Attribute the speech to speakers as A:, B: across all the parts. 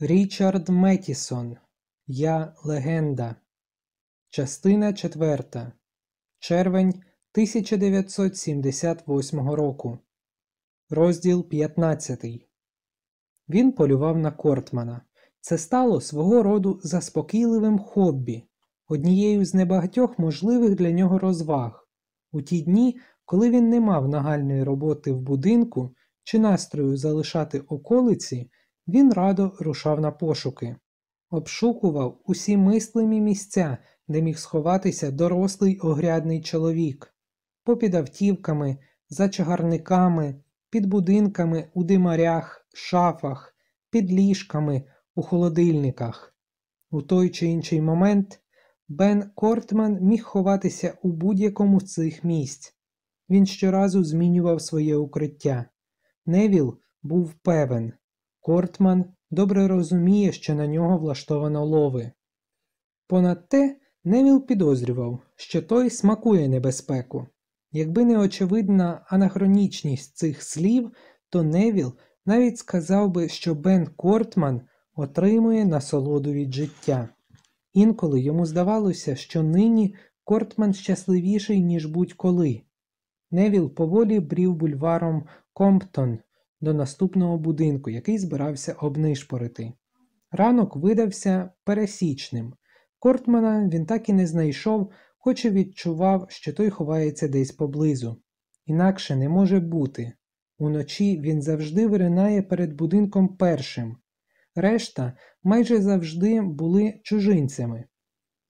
A: Річард Метісон Я легенда. Частина 4. Червень 1978 року. Розділ 15. Він полював на Кортмана. Це стало свого роду заспокійливим хобі, однією з небагатьох можливих для нього розваг. У ті дні, коли він не мав нагальної роботи в будинку чи настрою залишати околиці, він радо рушав на пошуки, обшукував усі мислимі місця, де міг сховатися дорослий огрядний чоловік, попід автівками, за чагарниками, під будинками у димарях, шафах, під ліжками, у холодильниках. У той чи інший момент Бен Кортман міг ховатися у будь-якому з цих місць. Він щоразу змінював своє укриття. Невіл був певен, Кортман добре розуміє, що на нього влаштовано лови. Понад те, Невіл підозрював, що той смакує небезпеку. Якби не очевидна анахронічність цих слів, то Невіл навіть сказав би, що Бен Кортман отримує насолоду від життя. Інколи йому здавалося, що нині Кортман щасливіший, ніж будь-коли. Невіл поволі брів бульваром Комптон до наступного будинку, який збирався обнишпорити. Ранок видався пересічним. Кортмана він так і не знайшов, хоч і відчував, що той ховається десь поблизу. Інакше не може бути. Уночі він завжди виринає перед будинком першим. Решта майже завжди були чужинцями.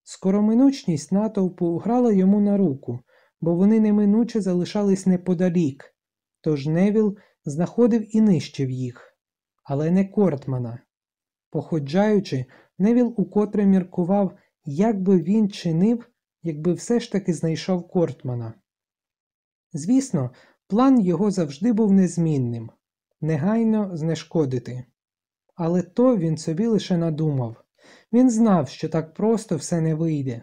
A: Скороминучність натовпу грала йому на руку, бо вони неминуче залишались неподалік, тож Невіл знаходив і нищив їх, але не Кортмана. Походжаючи, Невіл укотре міркував, як би він чинив, якби все ж таки знайшов Кортмана. Звісно, план його завжди був незмінним негайно знешкодити. Але то він собі лише надумав він знав, що так просто все не вийде.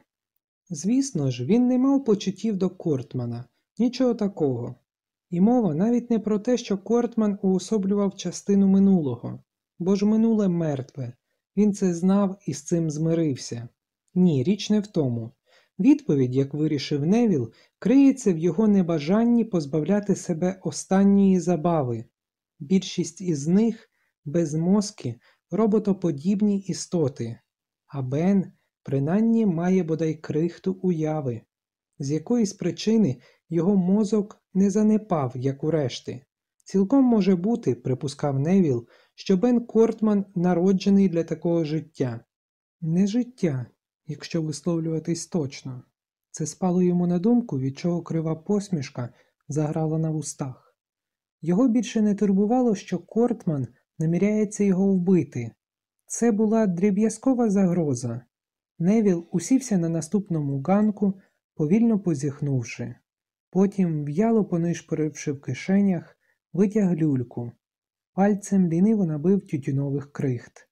A: Звісно ж, він не мав почуттів до Кортмана, нічого такого. І мова навіть не про те, що Кортман уособлював частину минулого, бо ж минуле мертве, він це знав і з цим змирився. Ні, річ не в тому. Відповідь, як вирішив Невіл, криється в його небажанні позбавляти себе останньої забави. Більшість із них безмозки, роботоподібні істоти, а Бен принаймні має бодай крихту уяви, з якоїсь причини його мозок не занепав, як у решти. Цілком може бути, припускав Невіл, що Бен Кортман народжений для такого життя. Не життя, якщо висловлюватись точно. Це спало йому на думку, від чого крива посмішка заграла на вустах. Його більше не турбувало, що Кортман наміряється його вбити. Це була дріб'язкова загроза. Невіл усівся на наступному ганку, повільно позіхнувши. Потім, в'яло понишпоривши в кишенях, витяг люльку. Пальцем ліниво набив тютюнових крихт.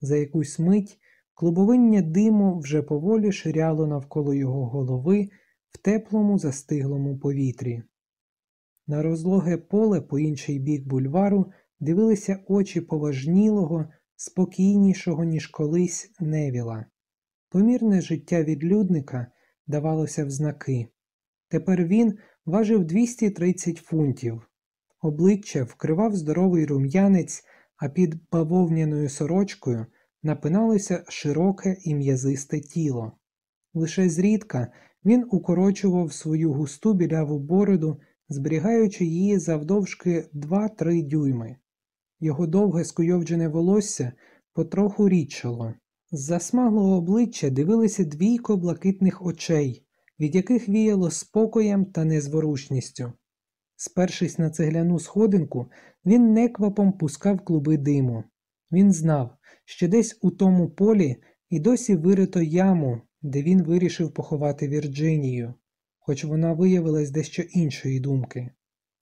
A: За якусь мить клубовиння диму вже поволі ширяло навколо його голови в теплому застиглому повітрі. На розлоге поле по інший бік бульвару дивилися очі поважнілого, спокійнішого, ніж колись невіла. Помірне життя відлюдника давалося в знаки. Тепер він важив 230 фунтів. Обличчя вкривав здоровий рум'янець, а під бавовняною сорочкою напиналося широке і м'язисте тіло. Лише зрідка він укорочував свою густу біляву бороду, зберігаючи її завдовжки 2-3 дюйми. Його довге скуйовджене волосся потроху рідшало. З засмаглого обличчя дивилися двійко блакитних очей, від яких віяло спокоєм та незворушністю. Спершись на цегляну сходинку, він неквапом пускав клуби диму. Він знав, що десь у тому полі і досі вирито яму, де він вирішив поховати Вірджинію, хоч вона виявилась дещо іншої думки.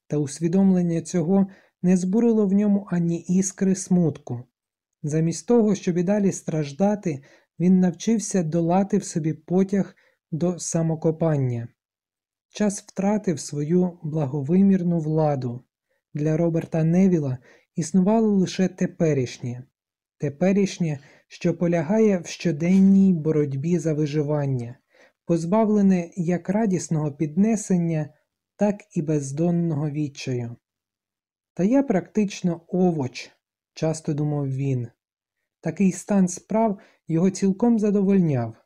A: Та усвідомлення цього не збурило в ньому ані іскри смутку. Замість того, щоб і далі страждати, він навчився долати в собі потяг до самокопання. Час втратив свою благовимірну владу. Для Роберта Невіла існувало лише теперішнє. теперішнє, що полягає в щоденній боротьбі за виживання, позбавлене як радісного піднесення, так і бездонного відчаю. Та я практично овоч, часто думав він. Такий стан справ його цілком задовольняв.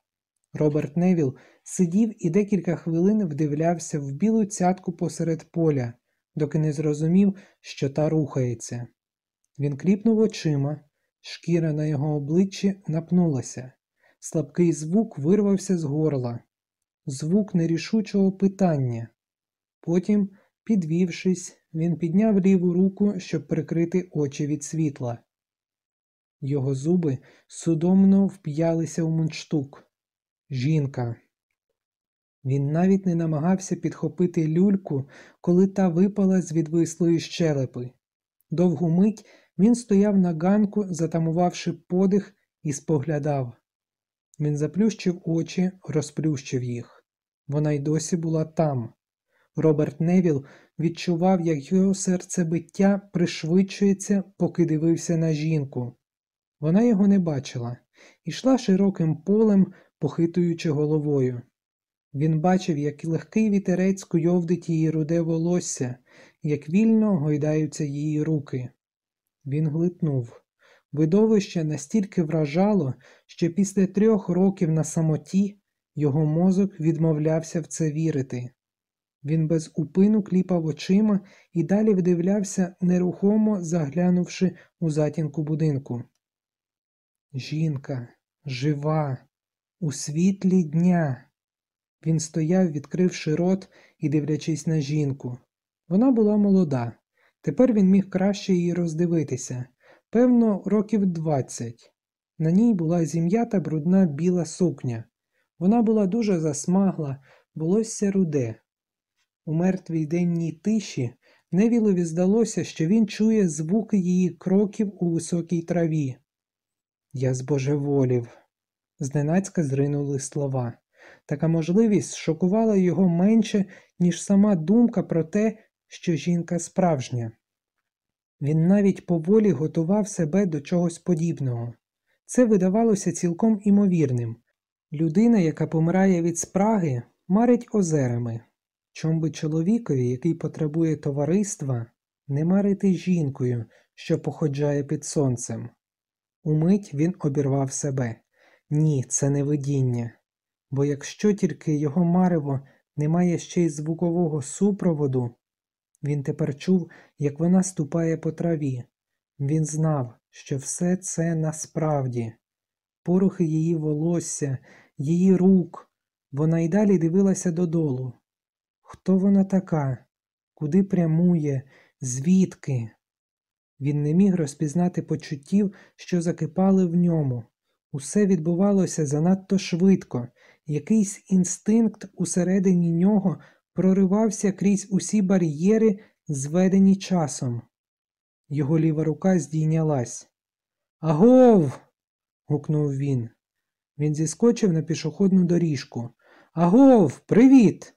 A: Роберт Невіл сидів і декілька хвилин вдивлявся в білу цятку посеред поля, доки не зрозумів, що та рухається. Він кліпнув очима, шкіра на його обличчі напнулася. Слабкий звук вирвався з горла, звук нерішучого питання. Потім, підвівшись, він підняв ліву руку, щоб прикрити очі від світла. Його зуби судомно вп'ялися в мундштук. Жінка. Він навіть не намагався підхопити люльку, коли та випала з відвислої щелепи. Довгу мить він стояв на ганку, затамувавши подих, і споглядав. Він заплющив очі, розплющив їх. Вона й досі була там. Роберт Невіл відчував, як його серцебиття пришвидшується, поки дивився на жінку. Вона його не бачила, ішла широким полем, похитуючи головою. Він бачив, як легкий вітерець куйовдить її руде волосся, як вільно гойдаються її руки. Він глитнув. Видовище настільки вражало, що після трьох років на самоті його мозок відмовлявся в це вірити. Він без упину кліпав очима і далі вдивлявся, нерухомо заглянувши у затінку будинку. Жінка, жива, у світлі дня. Він стояв, відкривши рот і дивлячись на жінку. Вона була молода. Тепер він міг краще її роздивитися. Певно, років двадцять. На ній була зім'ята брудна біла сукня. Вона була дуже засмагла, волосся руде. У мертвій денній тиші Невілові здалося, що він чує звуки її кроків у високій траві. Я збожеволів. Зненацька зринули слова. Така можливість шокувала його менше, ніж сама думка про те, що жінка справжня. Він навіть поволі готував себе до чогось подібного. Це видавалося цілком імовірним. Людина, яка помирає від спраги, марить озерами. Чом би чоловікові, який потребує товариства, не марити жінкою, що походжає під сонцем. Умить він обірвав себе. Ні, це не видіння. Бо якщо тільки його марево не має ще й звукового супроводу, він тепер чув, як вона ступає по траві. Він знав, що все це насправді, порухи її волосся, її рук, вона й далі дивилася додолу. Хто вона така? Куди прямує? Звідки? Він не міг розпізнати почуттів, що закипали в ньому. Усе відбувалося занадто швидко, якийсь інстинкт усередині нього проривався крізь усі бар'єри, зведені часом. Його ліва рука здійнялась. Агов. гукнув він. Він зіскочив на пішохідну доріжку. Агов, привіт!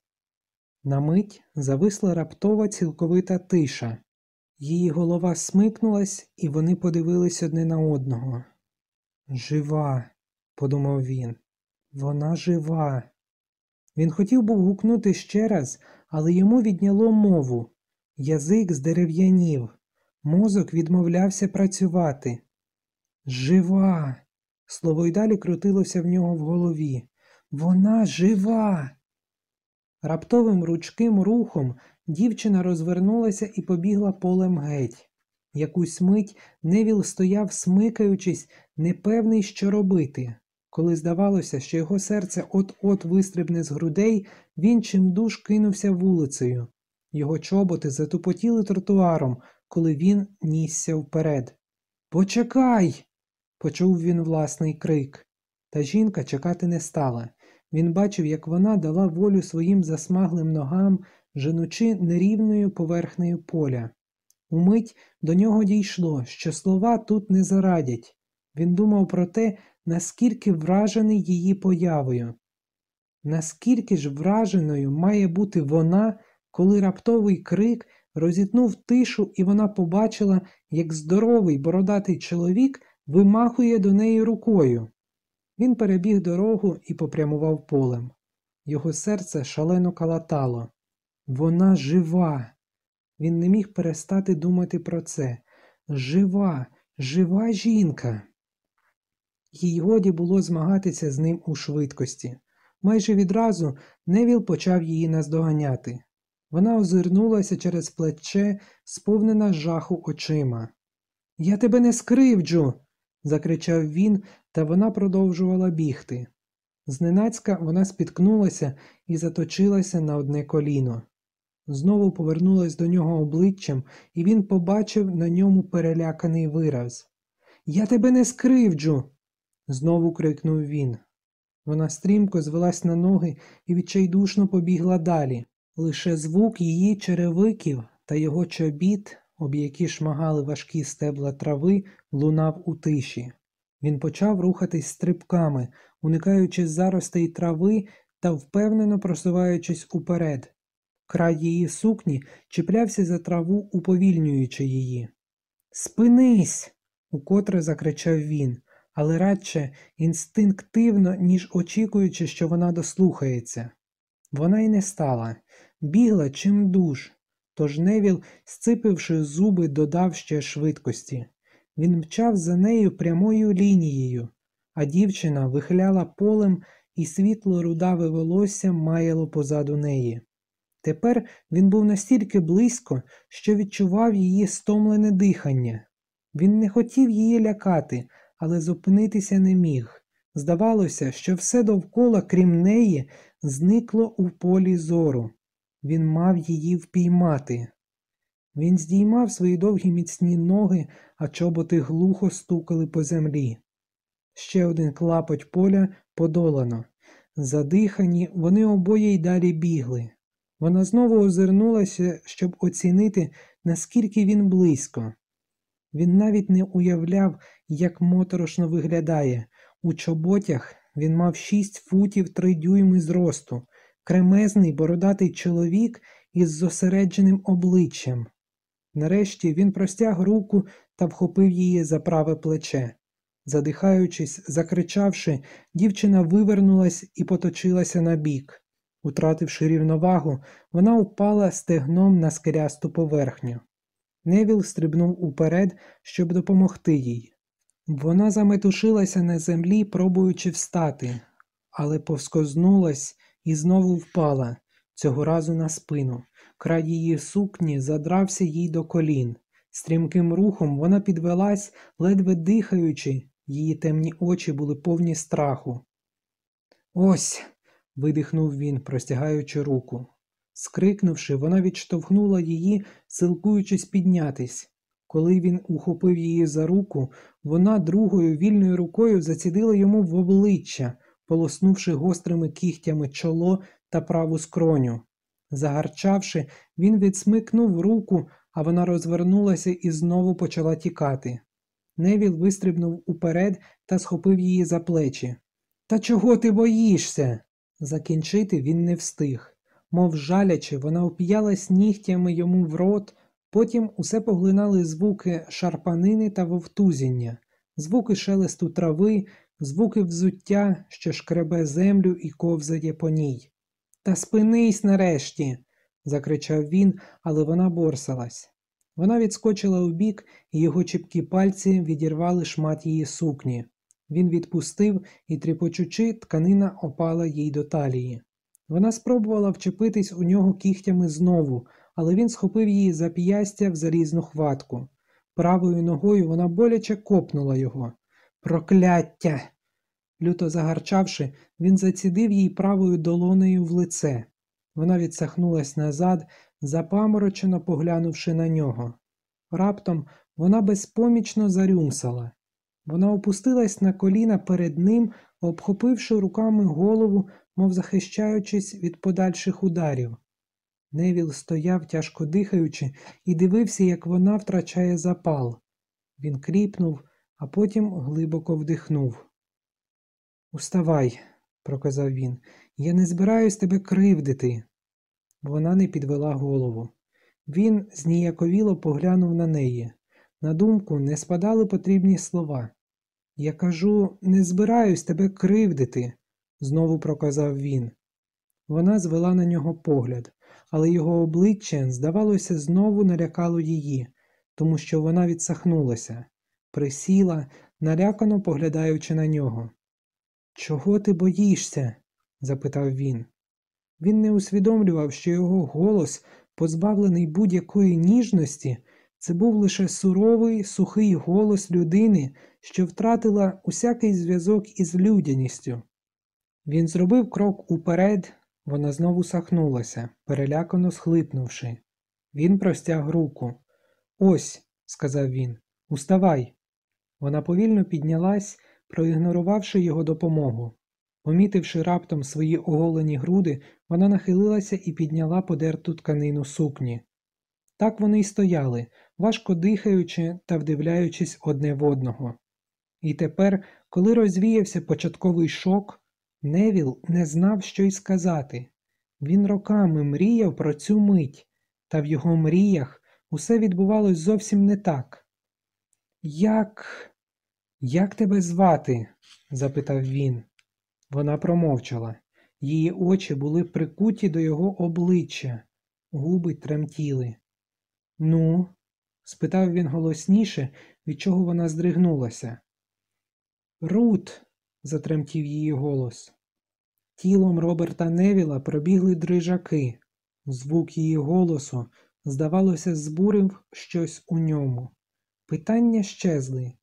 A: На мить зависла раптова цілковита тиша. Її голова смикнулась, і вони подивились одне на одного. Жива, подумав він, вона жива. Він хотів був гукнути ще раз, але йому відняло мову. Язик здерев'янів, мозок відмовлявся працювати. Жива. Слово й далі крутилося в нього в голові. Вона жива. Раптовим ручким рухом дівчина розвернулася і побігла полем геть. Якусь мить Невіл стояв, смикаючись, непевний, що робити. Коли здавалося, що його серце от-от вистрибне з грудей, він чимдуж кинувся вулицею. Його чоботи затупотіли тротуаром, коли він нісся вперед. Почекай! почув він власний крик. Та жінка чекати не стала. Він бачив, як вона дала волю своїм засмаглим ногам, женучи нерівною поверхнею поля. Умить до нього дійшло, що слова тут не зарадять. Він думав про те, наскільки вражений її появою. Наскільки ж враженою має бути вона, коли раптовий крик розітнув тишу, і вона побачила, як здоровий бородатий чоловік вимахує до неї рукою. Він перебіг дорогу і попрямував полем. Його серце шалено калатало. Вона жива. Він не міг перестати думати про це. Жива, жива жінка. Їй годі було змагатися з ним у швидкості. Майже відразу Невіл почав її наздоганяти. Вона озирнулася через плече, сповнена жаху очима. Я тебе не скривджу. закричав він, та вона продовжувала бігти. Зненацька вона спіткнулася і заточилася на одне коліно. Знову повернулась до нього обличчям, і він побачив на ньому переляканий вираз. Я тебе не скривджу. Знову крикнув він. Вона стрімко звелась на ноги і відчайдушно побігла далі. Лише звук її черевиків та його чобіт, об які шмагали важкі стебла трави, лунав у тиші. Він почав рухатись стрибками, уникаючи заростей трави та впевнено просуваючись уперед. Край її сукні чіплявся за траву, уповільнюючи її. Спинись! укотре закричав він, але радше інстинктивно, ніж очікуючи, що вона дослухається. Вона й не стала, бігла чим дуж, тож Невіл, сципивши зуби, додав ще швидкості. Він мчав за нею прямою лінією, а дівчина вихиляла полем і світло рудаве волосся маяло позаду неї. Тепер він був настільки близько, що відчував її стомлене дихання. Він не хотів її лякати, але зупинитися не міг. Здавалося, що все довкола, крім неї, зникло у полі зору. Він мав її впіймати. Він здіймав свої довгі міцні ноги, а чоботи глухо стукали по землі. Ще один клапоть поля подолано. Задихані, вони обоє й далі бігли. Вона знову озирнулася, щоб оцінити, наскільки він близько. Він навіть не уявляв, як моторошно виглядає. У чоботях він мав шість футів три дюйми зросту, кремезний бородатий чоловік із зосередженим обличчям. Нарешті він простяг руку та вхопив її за праве плече. Задихаючись, закричавши, дівчина вивернулась і поточилася на бік. Утративши рівновагу, вона упала стегном на скелясту поверхню. Невіл стрибнув уперед, щоб допомогти їй. Вона заметушилася на землі, пробуючи встати, але повскознулась і знову впала, цього разу на спину. Край її сукні задрався їй до колін. Стрімким рухом вона підвелась, ледве дихаючи, її темні очі були повні страху. Ось. видихнув він, простягаючи руку. Скрикнувши, вона відштовхнула її, силкуючись піднятись. Коли він ухопив її за руку, вона другою вільною рукою зацідила йому в обличчя, полоснувши гострими кігтями чоло та праву скроню. Загарчавши, він відсмикнув руку, а вона розвернулася і знову почала тікати. Невіл вистрибнув уперед та схопив її за плечі. Та чого ти боїшся? Закінчити він не встиг. Мов жалячи, вона вп'ялась нігтями йому в рот, потім усе поглинали звуки шарпанини та вовтузіння, звуки шелесту трави, звуки взуття, що шкребе землю і ковзає по ній. Та спинись нарешті. закричав він, але вона борсалась. Вона відскочила вбік, і його чіпкі пальці відірвали шмат її сукні. Він відпустив і, тріпочучи, тканина опала їй до талії. Вона спробувала вчепитись у нього кігтями знову, але він схопив її зап'ястя в залізну хватку. Правою ногою вона боляче копнула його. Прокляття! Люто загарчавши, він зацідив їй правою долонею в лице. Вона відсахнулась назад, запаморочено поглянувши на нього. Раптом вона безпомічно зарюмсала. Вона опустилась на коліна перед ним, обхопивши руками голову, мов захищаючись від подальших ударів. Невіл стояв, тяжко дихаючи, і дивився, як вона втрачає запал. Він кріпнув, а потім глибоко вдихнув. Уставай, проказав він, я не збираюсь тебе кривдити. Вона не підвела голову. Він зніяковіло поглянув на неї. На думку не спадали потрібні слова. Я кажу, не збираюсь тебе кривдити, знову проказав він. Вона звела на нього погляд, але його обличчя, здавалося, знову налякало її, тому що вона відсахнулася, присіла, налякано поглядаючи на нього. Чого ти боїшся? запитав він. Він не усвідомлював, що його голос, позбавлений будь-якої ніжності, це був лише суровий, сухий голос людини, що втратила усякий зв'язок із людяністю. Він зробив крок уперед, вона знову сахнулася, перелякано схлипнувши. Він простяг руку. Ось, сказав він, уставай. Вона повільно піднялась, проігнорувавши його допомогу. Помітивши раптом свої оголені груди, вона нахилилася і підняла подерту тканину сукні. Так вони й стояли, важко дихаючи та вдивляючись одне в одного. І тепер, коли розвіявся початковий шок, Невіл не знав, що й сказати. Він роками мріяв про цю мить, та в його мріях усе відбувалось зовсім не так. Як. Як тебе звати? запитав він. Вона промовчала. Її очі були прикуті до його обличчя, губи тремтіли. Ну? спитав він голосніше, від чого вона здригнулася. Рут, затремтів її голос. Тілом Роберта Невіла пробігли дрижаки. Звук її голосу, здавалося, збурив щось у ньому. Питання щезли.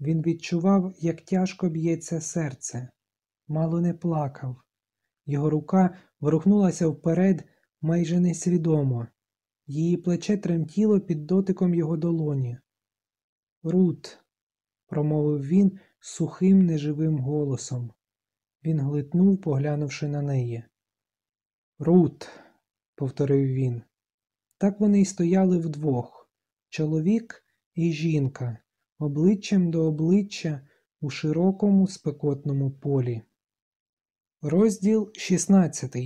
A: Він відчував, як тяжко б'ється серце. Мало не плакав. Його рука ворухнулася вперед майже несвідомо. Її плече тремтіло під дотиком його долоні. Рут, промовив він сухим неживим голосом. Він глитнув, поглянувши на неї. Рут, повторив він. Так вони й стояли вдвох чоловік і жінка, обличчям до обличчя у широкому спекотному полі. Розділ 16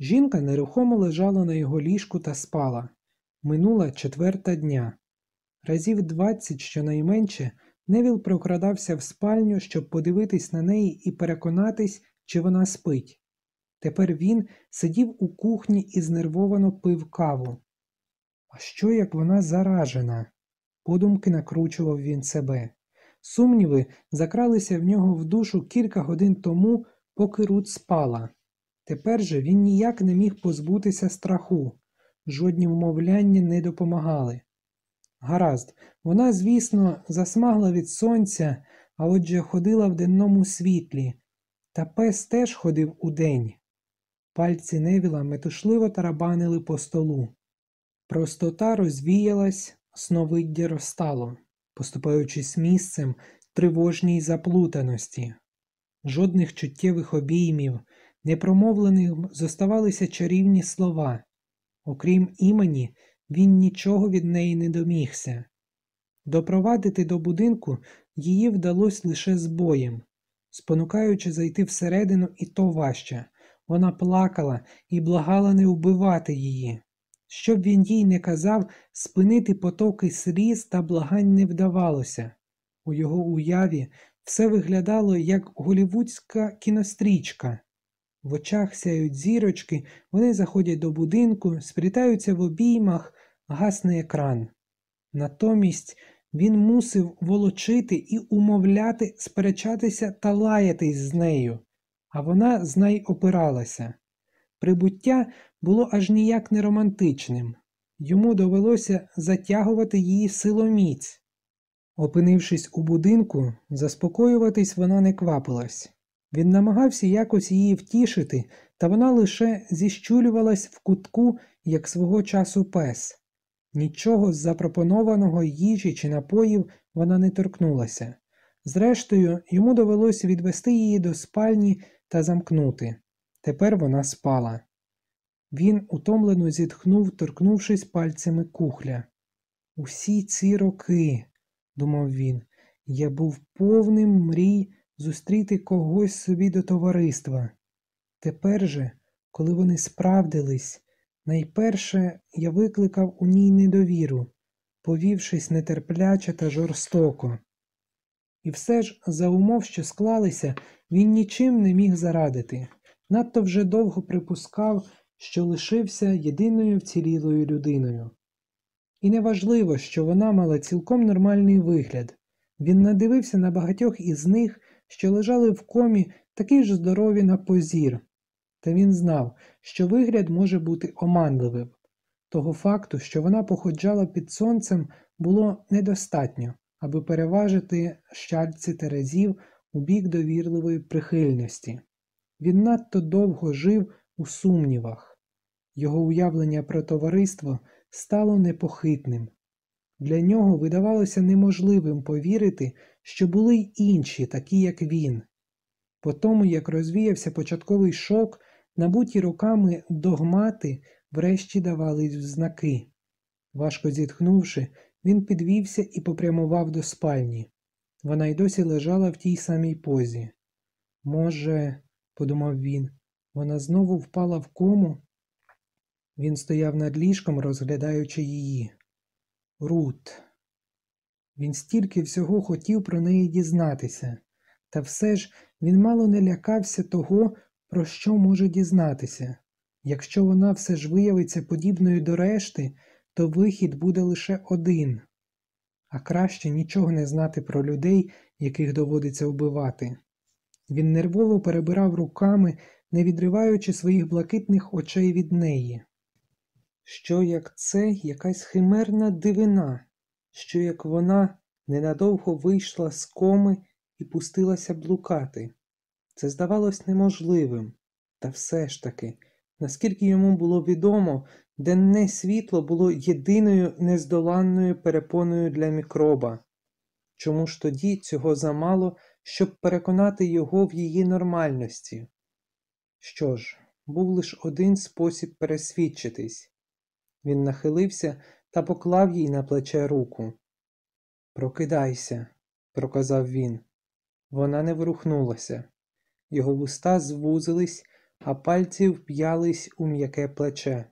A: Жінка нерухомо лежала на його ліжку та спала. Минула четверта дня. Разів двадцять щонайменше Невіл прокрадався в спальню, щоб подивитись на неї і переконатись, чи вона спить. Тепер він сидів у кухні і знервовано пив каву. А що як вона заражена? Подумки накручував він себе. Сумніви закралися в нього в душу кілька годин тому, поки Рут спала. Тепер же він ніяк не міг позбутися страху, жодні вмовляння не допомагали. Гаразд, вона, звісно, засмагла від сонця, а отже ходила в денному світлі, та пес теж ходив удень. Пальці Невіла метушливо тарабанили по столу. Простота розвіялась, сновиддя розстало, поступаючись місцем тривожній заплутаності. Жодних чуттєвих обіймів, непромовлених зоставалися чарівні слова. Окрім імені, він нічого від неї не домігся. Допровадити до будинку її вдалося лише з боєм. Спонукаючи зайти всередину, і то важче. Вона плакала і благала не вбивати її. Щоб він їй не казав, спинити потоки сліз та благань не вдавалося. У його уяві все виглядало як голівудська кінострічка. В очах сяють зірочки, вони заходять до будинку, сплітаються в обіймах, гасне екран. Натомість він мусив волочити і умовляти, сперечатися та лаятись з нею, а вона знай опиралася. Прибуття було аж ніяк не романтичним. Йому довелося затягувати її силоміць. Опинившись у будинку, заспокоюватись вона не квапилась. Він намагався якось її втішити, та вона лише зіщулювалась в кутку, як свого часу пес. Нічого з запропонованого їжі чи напоїв вона не торкнулася. Зрештою, йому довелося відвести її до спальні та замкнути. Тепер вона спала. Він утомлено зітхнув, торкнувшись пальцями кухля. Усі ці роки, думав він, я був повним мрій зустріти когось собі до товариства. Тепер же, коли вони справдились, найперше я викликав у ній недовіру, повівшись нетерпляче та жорстоко. І все ж, за умов, що склалися, він нічим не міг зарадити. Надто вже довго припускав, що лишився єдиною вцілілою людиною. І неважливо, що вона мала цілком нормальний вигляд. Він надивився на багатьох із них, що лежали в комі такі ж здорові на позір, та він знав, що вигляд може бути оманливим. Того факту, що вона походжала під сонцем, було недостатньо, аби переважити щальці Терезів у бік довірливої прихильності. Він надто довго жив у сумнівах. Його уявлення про товариство стало непохитним. Для нього видавалося неможливим повірити, що були й інші, такі як він. По тому, як розвіявся початковий шок, набуті руками догмати врешті давались в знаки. Важко зітхнувши, він підвівся і попрямував до спальні. Вона й досі лежала в тій самій позі. Може, подумав він, вона знову впала в кому? Він стояв над ліжком, розглядаючи її. Рут. Він стільки всього хотів про неї дізнатися, та все ж він мало не лякався того, про що може дізнатися. Якщо вона все ж виявиться подібною до решти, то вихід буде лише один, а краще нічого не знати про людей, яких доводиться вбивати. Він нервово перебирав руками, не відриваючи своїх блакитних очей від неї. Що як це якась химерна дивина, що як вона ненадовго вийшла з коми і пустилася блукати. Це здавалось неможливим, та все ж таки, наскільки йому було відомо, денне світло було єдиною нездоланною перепоною для мікроба. Чому ж тоді цього замало, щоб переконати його в її нормальності? Що ж, був лише один спосіб пересвідчитись. Він нахилився та поклав їй на плече руку. Прокидайся, проказав він. Вона не ворухнулася. Його вуста звузились, а пальці вп'ялись у м'яке плече.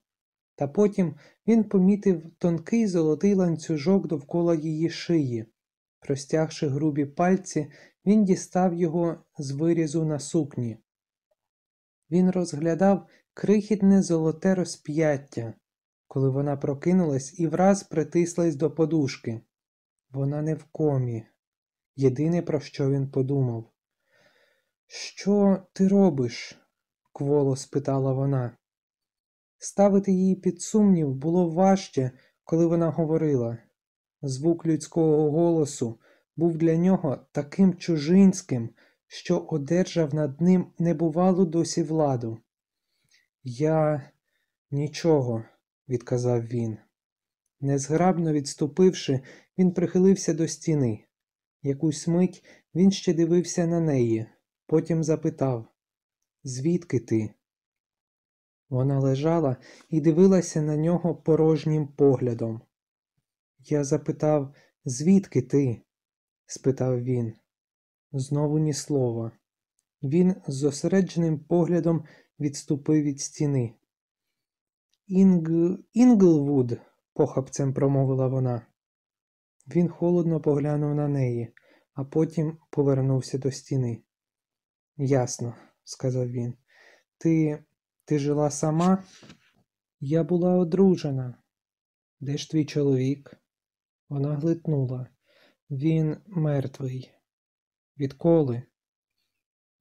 A: Та потім він помітив тонкий золотий ланцюжок довкола її шиї. Простягши грубі пальці, він дістав його з вирізу на сукні. Він розглядав крихітне золоте розп'яття, коли вона прокинулась і враз притислась до подушки. Вона не в комі. Єдине, про що він подумав. Що ти робиш? кволо спитала вона. Ставити її під сумнів було важче, коли вона говорила. Звук людського голосу був для нього таким чужинським, що одержав над ним небувалу досі владу. Я нічого, відказав він. Незграбно відступивши, він прихилився до стіни. Якусь мить він ще дивився на неї, потім запитав Звідки ти? Вона лежала і дивилася на нього порожнім поглядом. Я запитав, звідки ти? спитав він. Знову ні слова. Він з зосередженим поглядом відступив від стіни. Інг... Інглвуд, похапцем промовила вона. Він холодно поглянув на неї, а потім повернувся до стіни. Ясно, сказав він. Ти ти жила сама? Я була одружена. Де ж твій чоловік? Вона глитнула. Він мертвий. Відколи?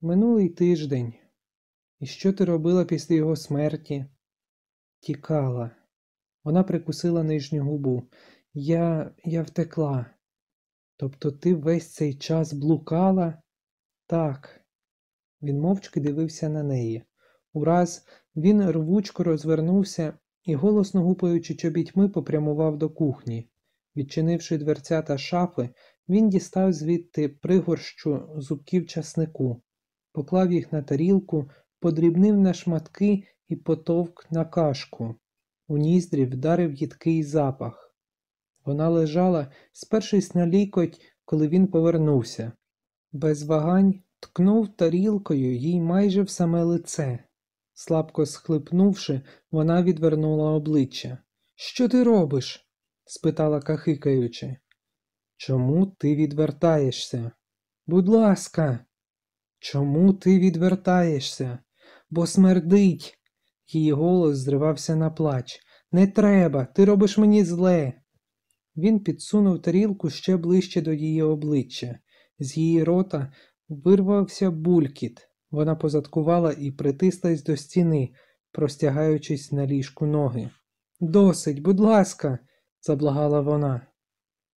A: Минулий тиждень. І що ти робила після його смерті? Тікала. Вона прикусила нижню губу. Я я втекла. Тобто ти весь цей час блукала? Так. Він мовчки дивився на неї. Ураз він рвучко розвернувся і, голосно гупаючи чобітьми, попрямував до кухні. Відчинивши дверця та шафи, він дістав звідти пригорщу зубків часнику, поклав їх на тарілку, подрібнив на шматки і потовк на кашку. У ніздрі вдарив їдкий запах. Вона лежала, спершись на лікоть, коли він повернувся. Без вагань ткнув тарілкою їй майже в саме лице. Слабко схлипнувши, вона відвернула обличчя. Що ти робиш? спитала кахикаючи. Чому ти відвертаєшся? Будь ласка. Чому ти відвертаєшся? Бо смердить. Її голос зривався на плач. Не треба, ти робиш мені зле. Він підсунув тарілку ще ближче до її обличчя. З її рота вирвався булькіт. Вона позадкувала і притислась до стіни, простягаючись на ліжку ноги. Досить, будь ласка, заблагала вона.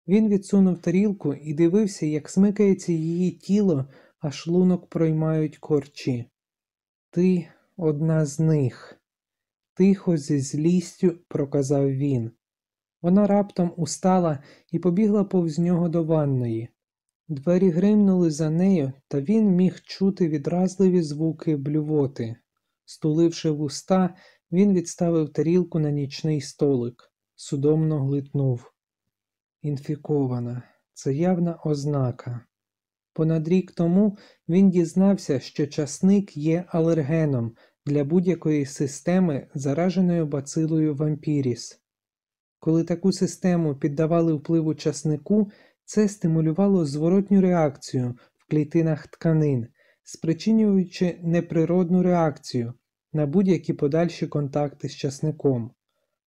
A: Він відсунув тарілку і дивився, як смикається її тіло, а шлунок проймають корчі. Ти одна з них, тихо зі злістю проказав він. Вона раптом устала і побігла повз нього до ванної. Двері гримнули за нею, та він міг чути відразливі звуки блювоти. Стуливши вуста, він відставив тарілку на нічний столик, судомно глитнув. Інфікована, це явна ознака. Понад рік тому він дізнався, що часник є алергеном для будь-якої системи, зараженої бацилою вампіріс. Коли таку систему піддавали впливу часнику, це стимулювало зворотню реакцію в клітинах тканин, спричинюючи неприродну реакцію на будь-які подальші контакти з часником.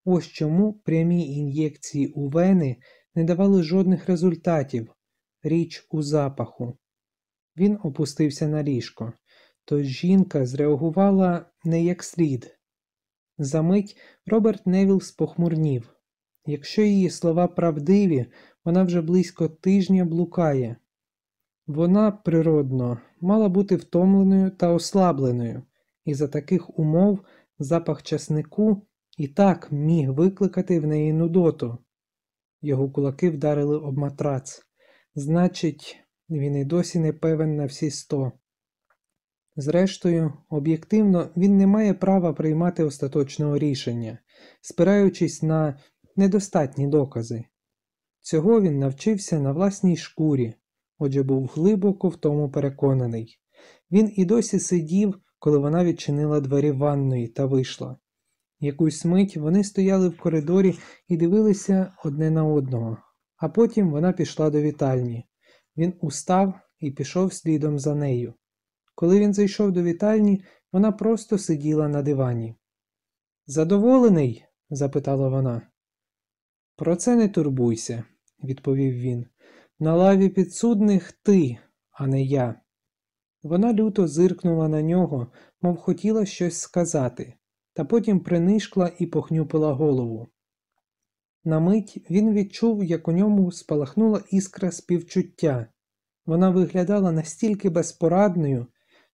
A: Ось чому прямі ін'єкції у вени не давали жодних результатів, річ у запаху. Він опустився на ліжко, тож жінка зреагувала не як слід. Замить Роберт Невіл спохмурнів. Якщо її слова правдиві, вона вже близько тижня блукає. Вона, природно, мала бути втомленою та ослабленою, і за таких умов запах часнику і так міг викликати в неї нудоту. Його кулаки вдарили об матрац. Значить, він і досі не певен на всі сто. Зрештою, об'єктивно, він не має права приймати остаточного рішення, спираючись на недостатні докази. Цього він навчився на власній шкурі, отже був глибоко в тому переконаний. Він і досі сидів, коли вона відчинила двері ванної та вийшла. Якусь мить вони стояли в коридорі і дивилися одне на одного, а потім вона пішла до вітальні. Він устав і пішов слідом за нею. Коли він зайшов до вітальні, вона просто сиділа на дивані. Задоволений? запитала вона. Про це не турбуйся, відповів він. На лаві підсудних ти, а не я. Вона люто зиркнула на нього, мов хотіла щось сказати, та потім принишкла і похнюпила голову. На мить він відчув, як у ньому спалахнула іскра співчуття. Вона виглядала настільки безпорадною,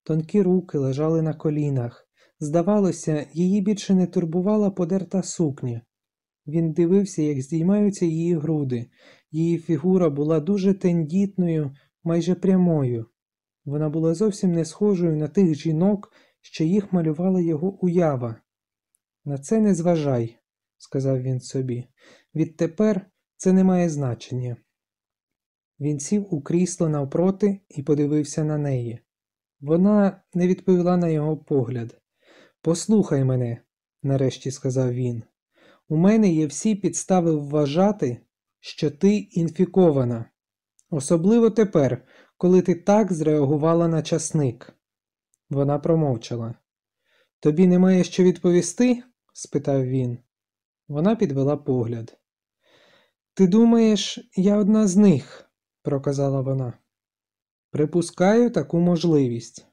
A: тонкі руки лежали на колінах. Здавалося, її більше не турбувала подерта сукня. Він дивився, як здіймаються її груди, її фігура була дуже тендітною, майже прямою. Вона була зовсім не схожою на тих жінок, що їх малювала його уява. На це не зважай, сказав він собі. Відтепер це не має значення. Він сів у крісло навпроти і подивився на неї. Вона не відповіла на його погляд. Послухай мене, нарешті сказав він. У мене є всі підстави вважати, що ти інфікована, особливо тепер, коли ти так зреагувала на часник. Вона промовчала. Тобі немає що відповісти? спитав він. Вона підвела погляд. Ти думаєш, я одна з них, проказала вона. Припускаю таку можливість.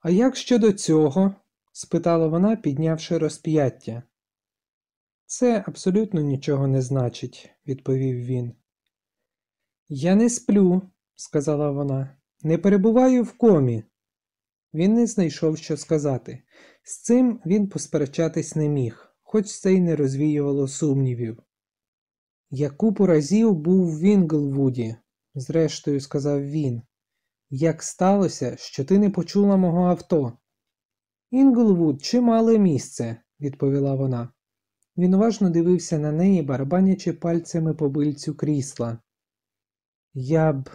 A: А як щодо цього? спитала вона, піднявши розп'яття. Це абсолютно нічого не значить, відповів він. Я не сплю, сказала вона, не перебуваю в комі. Він не знайшов що сказати. З цим він посперечатись не міг, хоч це й не розвіювало сумнівів. Я купу разів був в Вінглвуді, зрештою сказав він. Як сталося, що ти не почула мого авто? Інглвуд чимале місце, відповіла вона. Він уважно дивився на неї, барабанячи пальцями по бильцю крісла. Я б,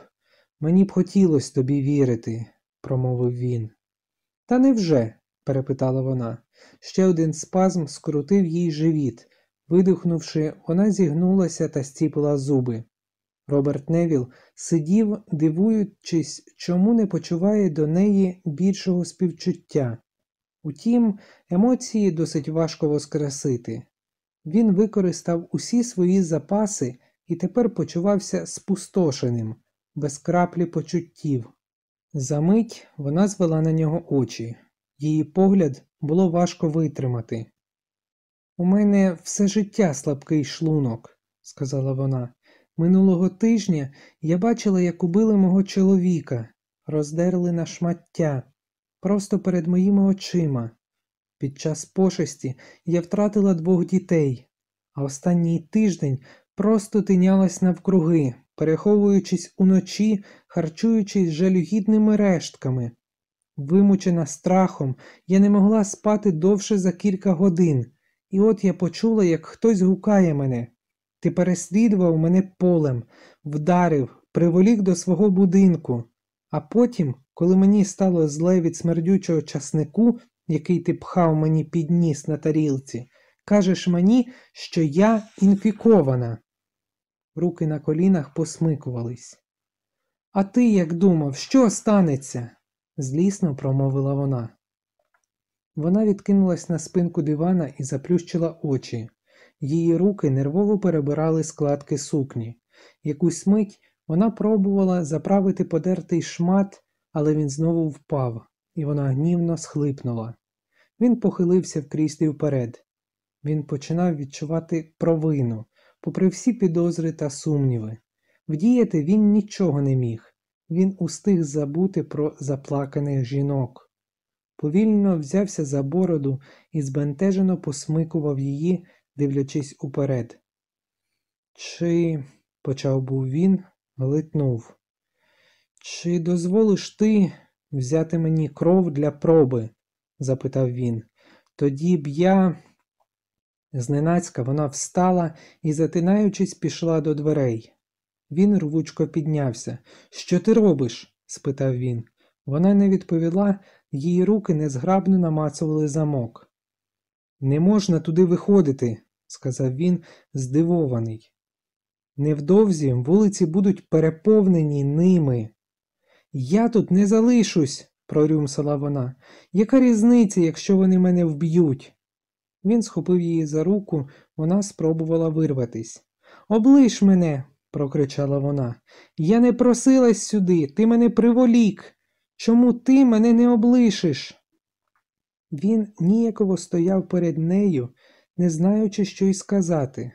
A: мені б хотілося тобі вірити, промовив він. Та невже? перепитала вона. Ще один спазм скрутив їй живіт. Видихнувши, вона зігнулася та сціпила зуби. Роберт Невіл сидів, дивуючись, чому не почуває до неї більшого співчуття. Утім, емоції досить важко воскресити. Він використав усі свої запаси і тепер почувався спустошеним, без краплі почуттів. Замить вона звела на нього очі. Її погляд було важко витримати. У мене все життя слабкий шлунок, сказала вона. Минулого тижня я бачила, як убили мого чоловіка, роздерли на шмаття, просто перед моїми очима. Під час пошесті я втратила двох дітей, а останній тиждень просто тинялась навкруги, переховуючись уночі, харчуючись жалюгідними рештками. Вимучена страхом, я не могла спати довше за кілька годин, і от я почула, як хтось гукає мене. Ти переслідував мене полем, вдарив, приволік до свого будинку, а потім, коли мені стало зле від смердючого часнику, який ти пхав мені під ніс на тарілці, кажеш мені, що я інфікована. Руки на колінах посмикувались. А ти як думав, що станеться? злісно промовила вона. Вона відкинулась на спинку дивана і заплющила очі. Її руки нервово перебирали складки сукні. Якусь мить вона пробувала заправити подертий шмат, але він знову впав, і вона гнівно схлипнула. Він похилився в кріслі вперед. Він починав відчувати провину, попри всі підозри та сумніви. Вдіяти він нічого не міг. Він устиг забути про заплаканих жінок. Повільно взявся за бороду і збентежено посмикував її, дивлячись уперед. Чи, почав був він, глитнув. Чи дозволиш ти взяти мені кров для проби? Запитав він. Тоді б я. Зненацька вона встала і, затинаючись, пішла до дверей. Він рвучко піднявся. Що ти робиш? спитав він. Вона не відповіла, її руки незграбно намацували замок. Не можна туди виходити, сказав він, здивований. Невдовзі вулиці будуть переповнені ними. Я тут не залишусь, прорюмсала вона. Яка різниця, якщо вони мене вб'ють? Він схопив її за руку, вона спробувала вирватись. Облиш мене, прокричала вона. Я не просилась сюди, ти мене приволік. Чому ти мене не облишиш? Він ніяково стояв перед нею, не знаючи, що й сказати.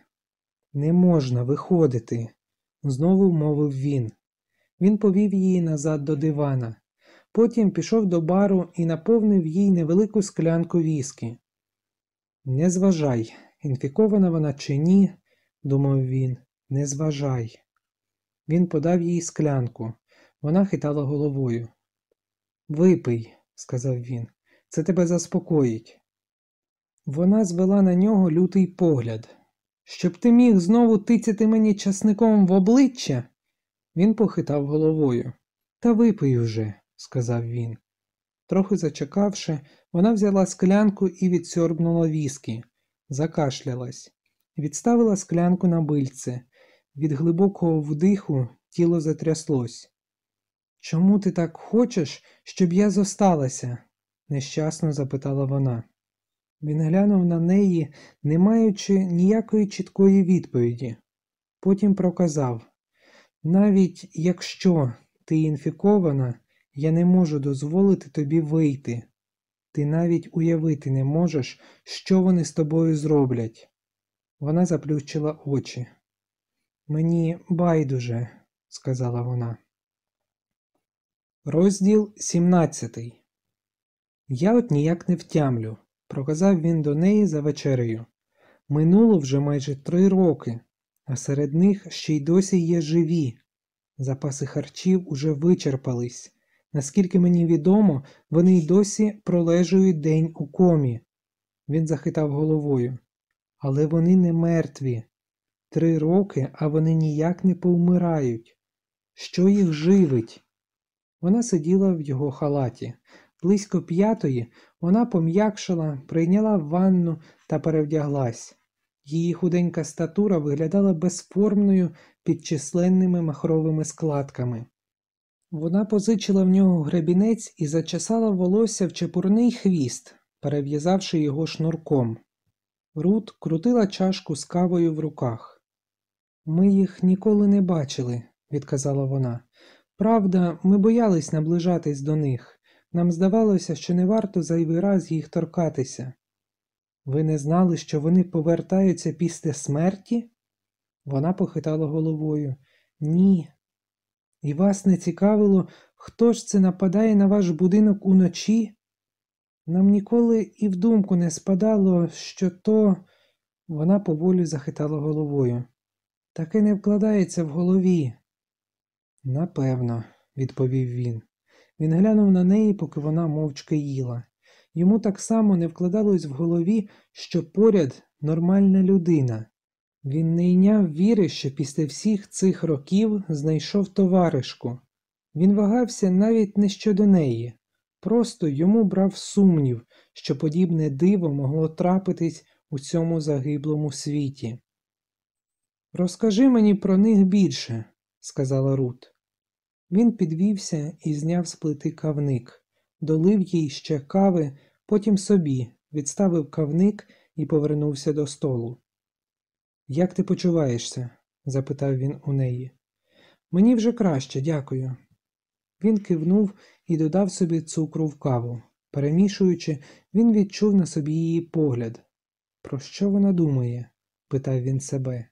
A: Не можна виходити, знову мовив він. Він повів її назад до дивана. Потім пішов до бару і наповнив їй невелику склянку віскі. Не зважай, інфікована вона чи ні, думав він, не зважай. Він подав їй склянку. Вона хитала головою. Випий, сказав він, це тебе заспокоїть. Вона звела на нього лютий погляд. Щоб ти міг знову тицяти мені часником в обличчя? Він похитав головою. Та випий уже, сказав він. Трохи зачекавши, вона взяла склянку і відсьорбнула віскі, закашлялась, відставила склянку на бильце. Від глибокого вдиху тіло затряслось. Чому ти так хочеш, щоб я зосталася? нещасно запитала вона. Він глянув на неї, не маючи ніякої чіткої відповіді. Потім проказав навіть якщо ти інфікована, я не можу дозволити тобі вийти. Ти навіть уявити не можеш, що вони з тобою зроблять. Вона заплющила очі. Мені байдуже, сказала вона. Розділ 17 Я от ніяк не втямлю, проказав він до неї за вечерею. Минуло вже майже три роки, а серед них ще й досі є живі. Запаси харчів уже вичерпались. Наскільки мені відомо, вони й досі пролежують день у комі. Він захитав головою. Але вони не мертві. Три роки, а вони ніяк не повмирають. Що їх живить? Вона сиділа в його халаті. Близько п'ятої вона пом'якшила, прийняла ванну та перевдяглась. Її худенька статура виглядала безформною під численними махровими складками. Вона позичила в нього гребінець і зачесала волосся в чепурний хвіст, перев'язавши його шнурком. Рут крутила чашку з кавою в руках. Ми їх ніколи не бачили, відказала вона. Правда, ми боялись наближатись до них. Нам здавалося, що не варто зайвий раз їх торкатися. Ви не знали, що вони повертаються після смерті? Вона похитала головою. Ні. І вас не цікавило, хто ж це нападає на ваш будинок уночі? Нам ніколи і в думку не спадало, що то. Вона поволі захитала головою. Таке не вкладається в голові. Напевно, відповів він. Він глянув на неї, поки вона мовчки їла. Йому так само не вкладалось в голові, що поряд нормальна людина. Він не йняв віри, що після всіх цих років знайшов товаришку. Він вагався навіть не щодо неї, просто йому брав сумнів, що подібне диво могло трапитись у цьому загиблому світі. Розкажи мені про них більше, сказала Рут. Він підвівся і зняв з плити кавник, долив їй ще кави, потім собі, відставив кавник і повернувся до столу. Як ти почуваєшся? запитав він у неї. Мені вже краще, дякую. Він кивнув і додав собі цукру в каву. Перемішуючи, він відчув на собі її погляд. Про що вона думає? питав він себе.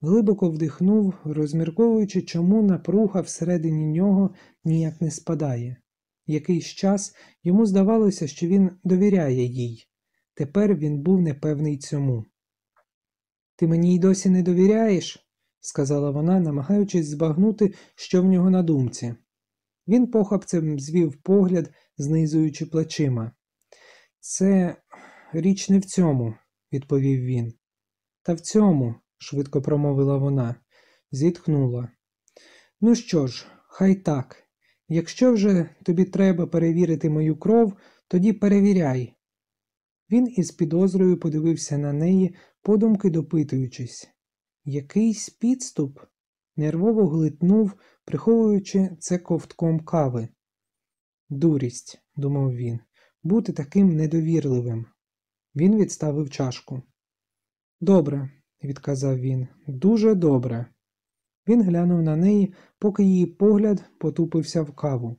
A: Глибоко вдихнув, розмірковуючи, чому напруга всередині нього ніяк не спадає. Якийсь час йому здавалося, що він довіряє їй. Тепер він був непевний цьому. Ти мені й досі не довіряєш? сказала вона, намагаючись збагнути, що в нього на думці. Він похапцем звів погляд, знизуючи плечима. Це річ не в цьому, відповів він. Та в цьому, швидко промовила вона, зітхнула. Ну що ж, хай так. Якщо вже тобі треба перевірити мою кров, тоді перевіряй. Він із підозрою подивився на неї, подумки допитуючись. Якийсь підступ нервово глитнув, приховуючи це ковтком кави. Дурість, думав він, бути таким недовірливим. Він відставив чашку. Добре, відказав він, дуже добре. Він глянув на неї, поки її погляд потупився в каву.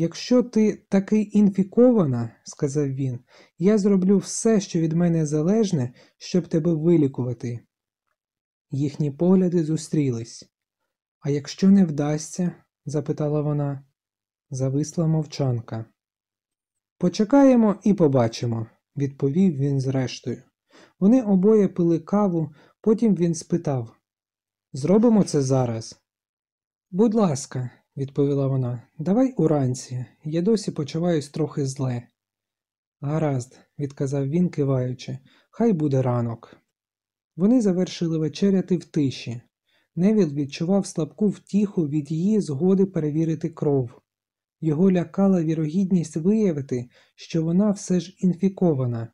A: Якщо ти таки інфікована, сказав він, я зроблю все, що від мене залежне, щоб тебе вилікувати. Їхні погляди зустрілись. А якщо не вдасться? запитала вона. Зависла мовчанка. Почекаємо і побачимо, відповів він зрештою. Вони обоє пили каву, потім він спитав Зробимо це зараз? Будь ласка, відповіла вона, давай уранці, я досі почуваюсь трохи зле. Гаразд, відказав він, киваючи, хай буде ранок. Вони завершили вечеряти в тиші. Невіл відчував слабку втіху від її згоди перевірити кров. Його лякала вірогідність виявити, що вона все ж інфікована.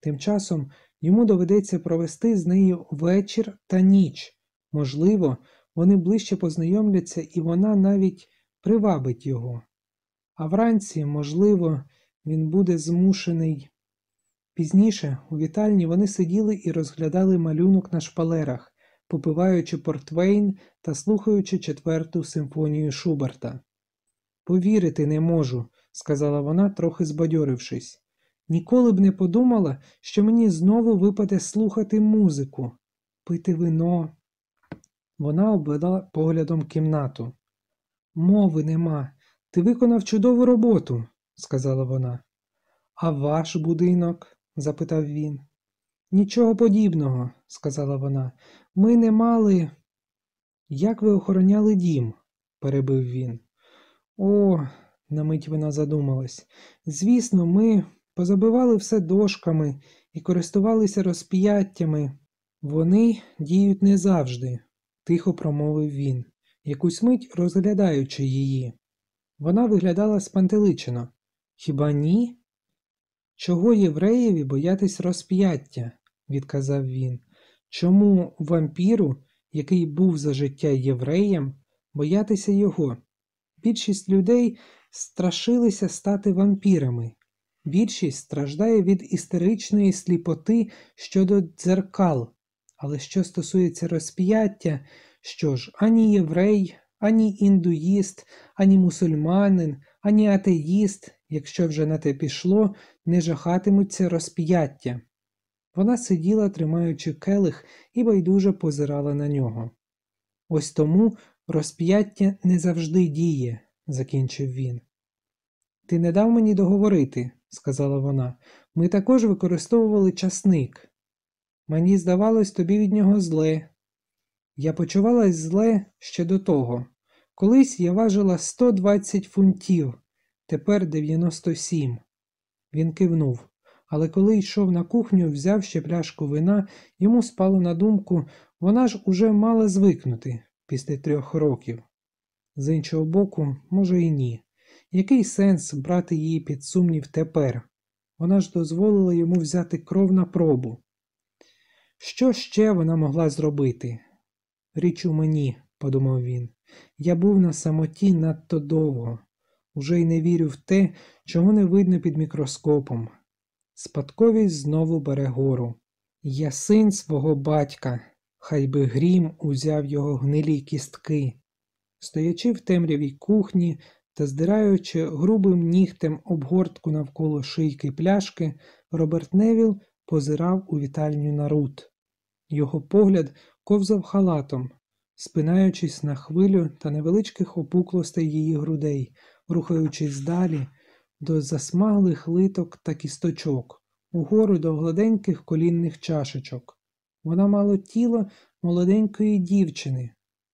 A: Тим часом йому доведеться провести з нею вечір та ніч. Можливо, вони ближче познайомляться і вона навіть привабить його. А вранці, можливо, він буде змушений. Пізніше у вітальні вони сиділи і розглядали малюнок на шпалерах, попиваючи портвейн та слухаючи четверту симфонію Шуберта. Повірити не можу, сказала вона, трохи збадьорившись. Ніколи б не подумала, що мені знову випаде слухати музику, пити вино. Вона обвела поглядом кімнату. Мови нема. Ти виконав чудову роботу, сказала вона. А ваш будинок? запитав він. Нічого подібного, сказала вона. Ми не мали. Як ви охороняли дім? перебив він. О, на мить вона задумалась. Звісно, ми позабивали все дошками і користувалися розп'яттями. Вони діють не завжди, тихо промовив він, якусь мить розглядаючи її. Вона виглядала спантеличено. Хіба ні? Чого євреєві боятись розп'яття? відказав він. Чому вампіру, який був за життя євреєм, боятися його? Більшість людей страшилися стати вампірами. Більшість страждає від істеричної сліпоти щодо дзеркал. Але що стосується розп'яття, що ж, ані єврей, ані індуїст, ані мусульманин, ані атеїст, якщо вже на те пішло, не жахатимуться розп'яття. Вона сиділа, тримаючи келих, і байдуже позирала на нього. Ось тому розп'яття не завжди діє, закінчив він. Ти не дав мені договорити, сказала вона. Ми також використовували часник. Мені здавалось тобі від нього зле. Я почувалась зле ще до того. Колись я важила 120 фунтів, тепер 97. Він кивнув, але коли йшов на кухню, взяв ще пляшку вина, йому спало на думку, вона ж уже мала звикнути після трьох років. З іншого боку, може і ні. Який сенс брати її під сумнів тепер? Вона ж дозволила йому взяти кров на пробу. Що ще вона могла зробити? Річ у мені, подумав він, я був на самоті надто довго, уже й не вірю в те, чого не видно під мікроскопом. Спадковість знову бере гору. Я син свого батька, хай би грім узяв його гнилі кістки. Стоячи в темрявій кухні та здираючи грубим нігтем обгортку навколо шийки пляшки, Роберт Невіл позирав у вітальню на Рут. Його погляд ковзав халатом, спинаючись на хвилю та невеличких опуклостей її грудей, рухаючись далі до засмаглих литок та кісточок, угору до гладеньких колінних чашечок. Вона мала тіло молоденької дівчини,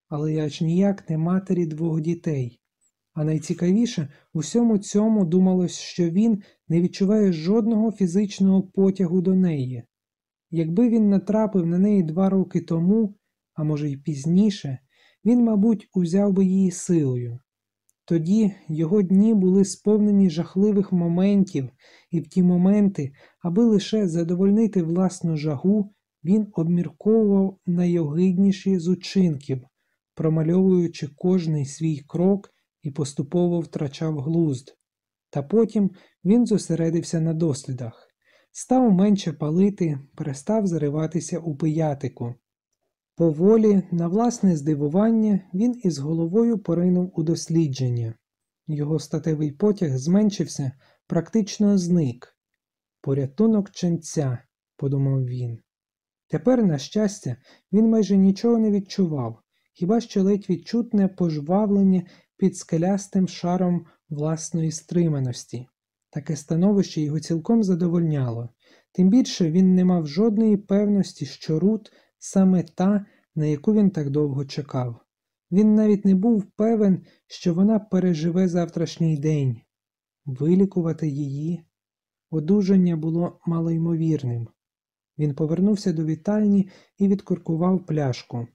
A: але аж ніяк не матері двох дітей. А найцікавіше у всьому цьому думалось, що він не відчуває жодного фізичного потягу до неї. Якби він натрапив на неї два роки тому, а може й пізніше, він, мабуть, узяв би її силою. Тоді його дні були сповнені жахливих моментів, і в ті моменти, аби лише задовольнити власну жагу, він обмірковував найогидніші з учинків, промальовуючи кожний свій крок і поступово втрачав глузд. Та потім він зосередився на дослідах, став менше палити, перестав зариватися у пиятику. Поволі, на власне здивування, він із головою поринув у дослідження. Його статевий потяг зменшився, практично зник. Порятунок ченця, подумав він. Тепер, на щастя, він майже нічого не відчував, хіба що ледь відчутне пожвавлення під скелястим шаром власної стриманості. Таке становище його цілком задовольняло, тим більше він не мав жодної певності, що Рут саме та, на яку він так довго чекав. Він навіть не був певен, що вона переживе завтрашній день. Вилікувати її. Одужання було малоймовірним. Він повернувся до вітальні і відкуркував пляшку.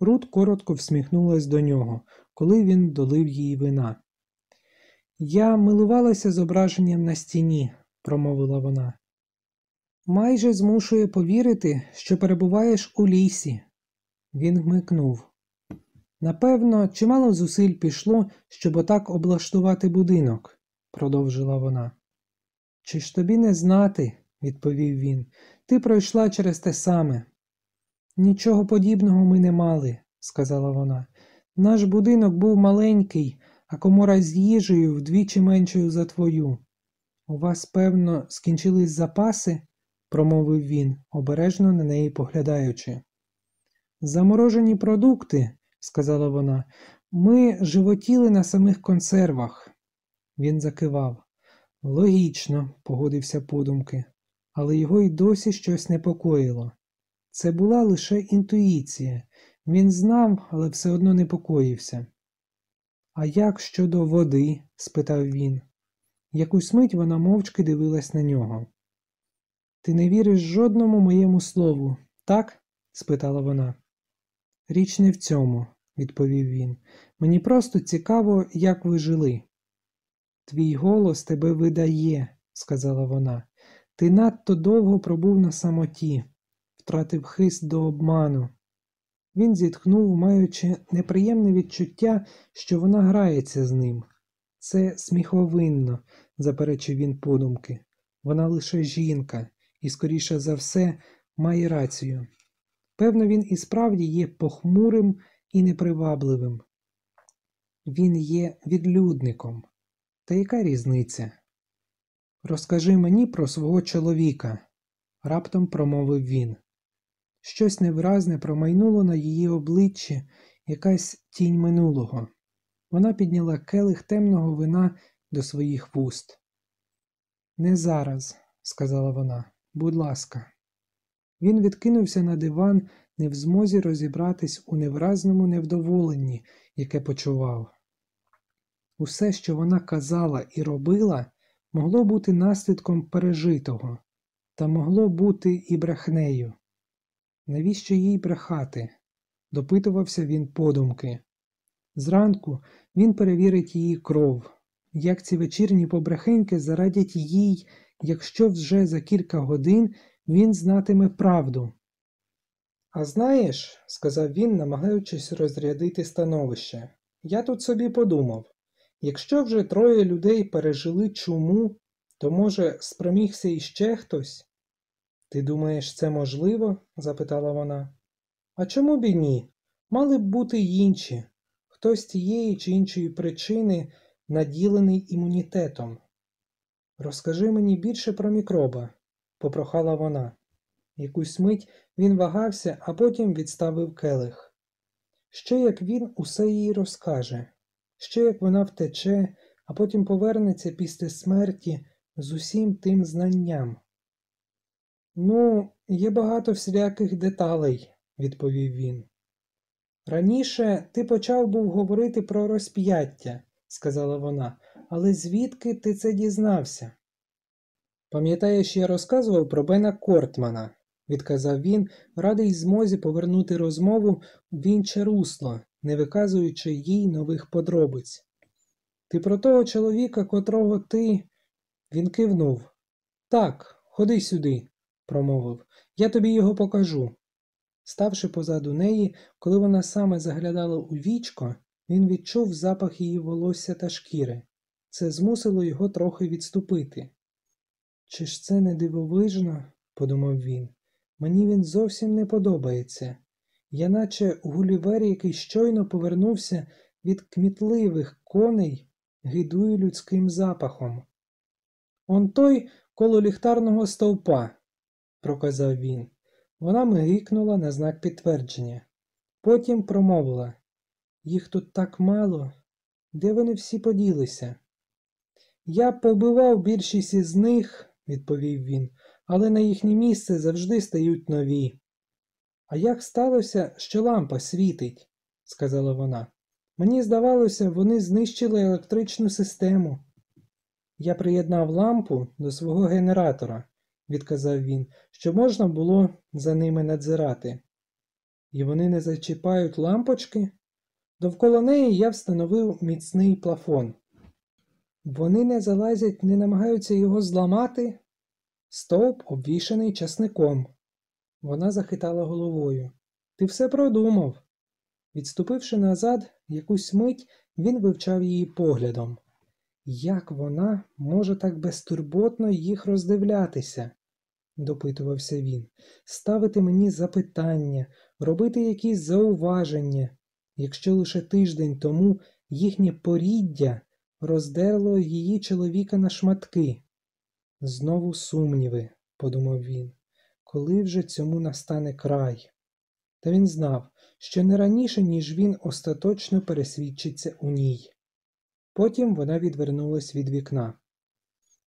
A: Рут коротко всміхнулась до нього, коли він долив їй вина. Я милувалася зображенням на стіні, промовила вона. Майже змушує повірити, що перебуваєш у лісі. Він гмикнув. Напевно, чимало зусиль пішло, щоб отак облаштувати будинок, продовжила вона. Чи ж тобі не знати, відповів він, ти пройшла через те саме. Нічого подібного ми не мали, сказала вона. Наш будинок був маленький, а комора з їжею вдвічі меншою за твою. У вас, певно, скінчились запаси? промовив він, обережно на неї поглядаючи. Заморожені продукти, сказала вона, ми животіли на самих консервах. Він закивав. Логічно, погодився подумки, але його й досі щось непокоїло. Це була лише інтуїція. Він знав, але все одно непокоївся. А як щодо води? спитав він. Якусь мить вона мовчки дивилась на нього. Ти не віриш жодному моєму слову, так? спитала вона. Річ не в цьому, відповів він. Мені просто цікаво, як ви жили. Твій голос тебе видає, сказала вона. Ти надто довго пробув на самоті. втратив хист до обману. Він зітхнув, маючи неприємне відчуття, що вона грається з ним. Це сміховинно, заперечив він подумки. Вона лише жінка, і, скоріше за все, має рацію. Певно, він і справді є похмурим і непривабливим. Він є відлюдником. Та яка різниця? Розкажи мені про свого чоловіка, раптом промовив він. Щось невиразне промайнуло на її обличчі, якась тінь минулого. Вона підняла келих темного вина до своїх вуст. Не зараз, сказала вона, будь ласка. Він відкинувся на диван, не в змозі розібратись у невразному невдоволенні, яке почував. Усе, що вона казала і робила, могло бути наслідком пережитого, та могло бути і брехнею. Навіщо їй брехати? допитувався він подумки. Зранку він перевірить її кров, як ці вечірні побрехеньки зарадять їй, якщо вже за кілька годин він знатиме правду. А знаєш, сказав він, намагаючись розрядити становище, я тут собі подумав якщо вже троє людей пережили чуму, то, може, спромігся іще хтось? Ти думаєш, це можливо? запитала вона. А чому б і ні? Мали б бути й інші, хтось тієї чи іншої причини наділений імунітетом. Розкажи мені більше про мікроба, попрохала вона. Якусь мить він вагався, а потім відставив келих. Ще як він усе їй розкаже, ще як вона втече, а потім повернеться після смерті з усім тим знанням. Ну, є багато всіляких деталей, відповів він. Раніше ти почав був говорити про розп'яття, сказала вона, але звідки ти це дізнався? Пам'ятаєш, я розказував про Бена Кортмана, відказав він, радий змозі повернути розмову в інше русло, не виказуючи їй нових подробиць. Ти про того чоловіка, котрого ти. Він кивнув. Так, ходи сюди, промовив. Я тобі його покажу. Ставши позаду неї, коли вона саме заглядала у вічко, він відчув запах її волосся та шкіри. Це змусило його трохи відступити. Чи ж це не дивовижно? подумав він. Мені він зовсім не подобається. Я наче Гулівер, який щойно повернувся від кмітливих коней, гидую людським запахом. Он той коло ліхтарного стовпа, проказав він. Вона мигикнула на знак підтвердження. Потім промовила їх тут так мало, де вони всі поділися? Я побивав більшість із них, відповів він, але на їхнє місце завжди стають нові. А як сталося, що лампа світить? сказала вона. Мені здавалося, вони знищили електричну систему. Я приєднав лампу до свого генератора, відказав він, щоб можна було за ними надзирати. І вони не зачіпають лампочки? Довкола неї я встановив міцний плафон. Вони не залазять, не намагаються його зламати. Стовп обвішаний часником. Вона захитала головою. Ти все продумав. Відступивши назад, якусь мить він вивчав її поглядом. Як вона може так безтурботно їх роздивлятися? Допитувався він, ставити мені запитання, робити якісь зауваження, якщо лише тиждень тому їхнє поріддя роздерло її чоловіка на шматки. Знову сумніви, подумав він, коли вже цьому настане край. Та він знав, що не раніше, ніж він остаточно пересвідчиться у ній. Потім вона відвернулась від вікна.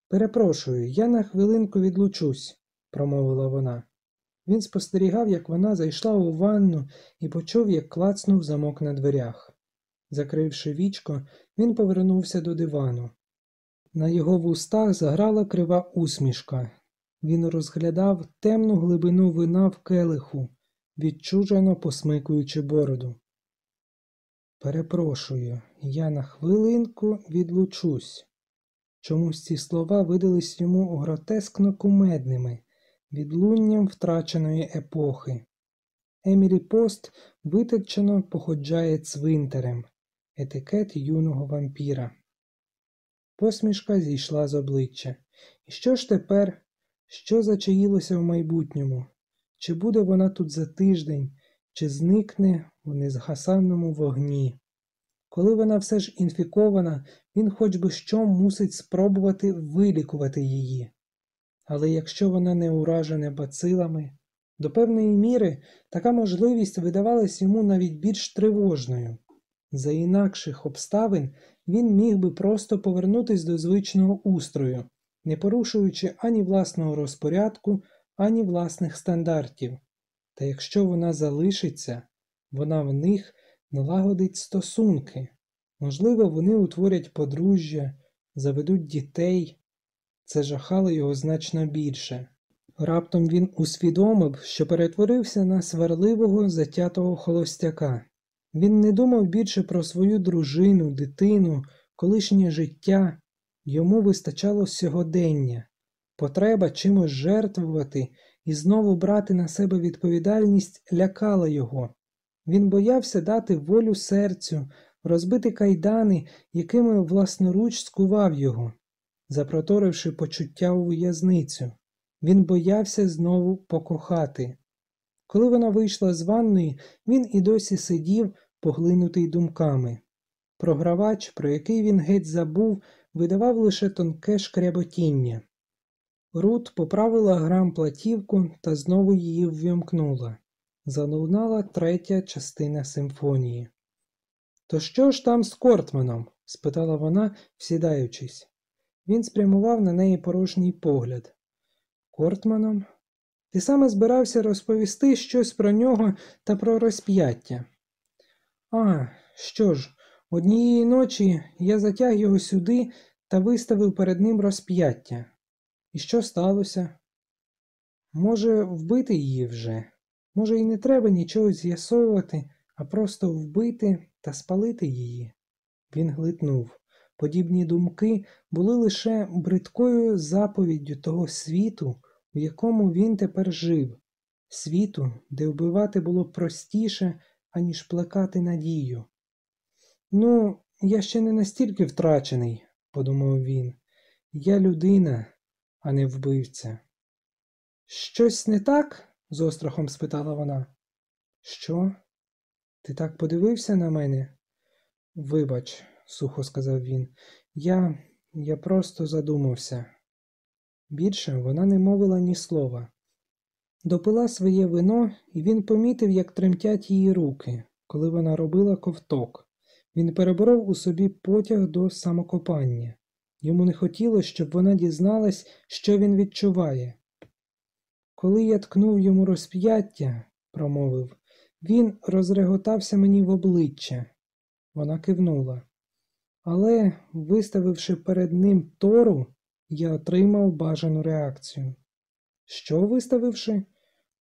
A: Перепрошую, я на хвилинку відлучусь, промовила вона. Він спостерігав, як вона зайшла у ванну і почув, як клацнув замок на дверях. Закривши вічко, він повернувся до дивану. На його вустах заграла крива усмішка. Він розглядав темну глибину вина в келиху, відчужено посмикуючи бороду. Перепрошую, я на хвилинку відлучусь. Чомусь ці слова видались йому гротескно кумедними, відлунням втраченої епохи. Емілі Пост виточено походжає цвинтарем, етикет юного вампіра. Посмішка зійшла з обличчя. І що ж тепер? Що зачаїлося в майбутньому? Чи буде вона тут за тиждень, чи зникне у незгасаному вогні? Коли вона все ж інфікована, він хоч би що мусить спробувати вилікувати її. Але якщо вона не уражена бацилами, до певної міри така можливість видавалась йому навіть більш тривожною. За інакших обставин він міг би просто повернутися до звичного устрою, не порушуючи ані власного розпорядку, ані власних стандартів. Та якщо вона залишиться, вона в них налагодить стосунки. Можливо, вони утворять подружжя, заведуть дітей. Це жахало його значно більше. Раптом він усвідомив, що перетворився на сварливого затятого холостяка. Він не думав більше про свою дружину, дитину, колишнє життя. Йому вистачало сьогодення, потреба чимось жертвувати і знову брати на себе відповідальність лякала його. Він боявся дати волю серцю, розбити кайдани, якими власноруч скував його, запроторивши почуття у в'язницю. Він боявся знову покохати. Коли вона вийшла з ванної, він і досі сидів, поглинутий думками. Програвач, про який він геть забув, видавав лише тонке шкряботіння. Рут поправила грам платівку та знову її ввімкнула. Залунала третя частина симфонії. То що ж там з Кортманом? спитала вона, всідаючись. Він спрямував на неї порожній погляд. Кортманом? Ти саме збирався розповісти щось про нього та про розп'яття. А, що ж, однієї ночі я затяг його сюди та виставив перед ним розп'яття. І що сталося? Може, вбити її вже? Може, і не треба нічого з'ясовувати, а просто вбити та спалити її. Він глитнув. Подібні думки були лише бридкою заповіддю того світу, у якому він тепер жив, світу, де вбивати було простіше, аніж плекати надію. Ну, я ще не настільки втрачений, подумав він. Я людина, а не вбивця. Щось не так? з острахом спитала вона. Що? Ти так подивився на мене? Вибач, сухо сказав він, я я просто задумався. Більше вона не мовила ні слова. Допила своє вино, і він помітив, як тремтять її руки, коли вона робила ковток. Він переборов у собі потяг до самокопання. Йому не хотілося, щоб вона дізналась, що він відчуває. Коли я ткнув йому розп'яття, промовив, він розреготався мені в обличчя. Вона кивнула. Але, виставивши перед ним тору, я отримав бажану реакцію. Що виставивши?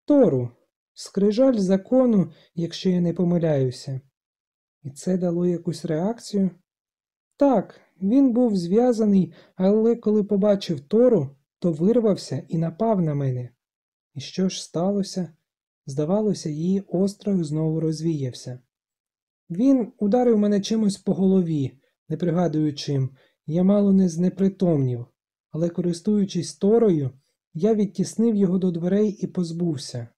A: Тору, скрижаль закону, якщо я не помиляюся. І це дало якусь реакцію? Так, він був зв'язаний, але коли побачив Тору, то вирвався і напав на мене. І що ж сталося? Здавалося, її острах знову розвіявся. Він ударив мене чимось по голові, не пригадую чим, я мало не знепритомнів, але, користуючись торою, я відтіснив його до дверей і позбувся.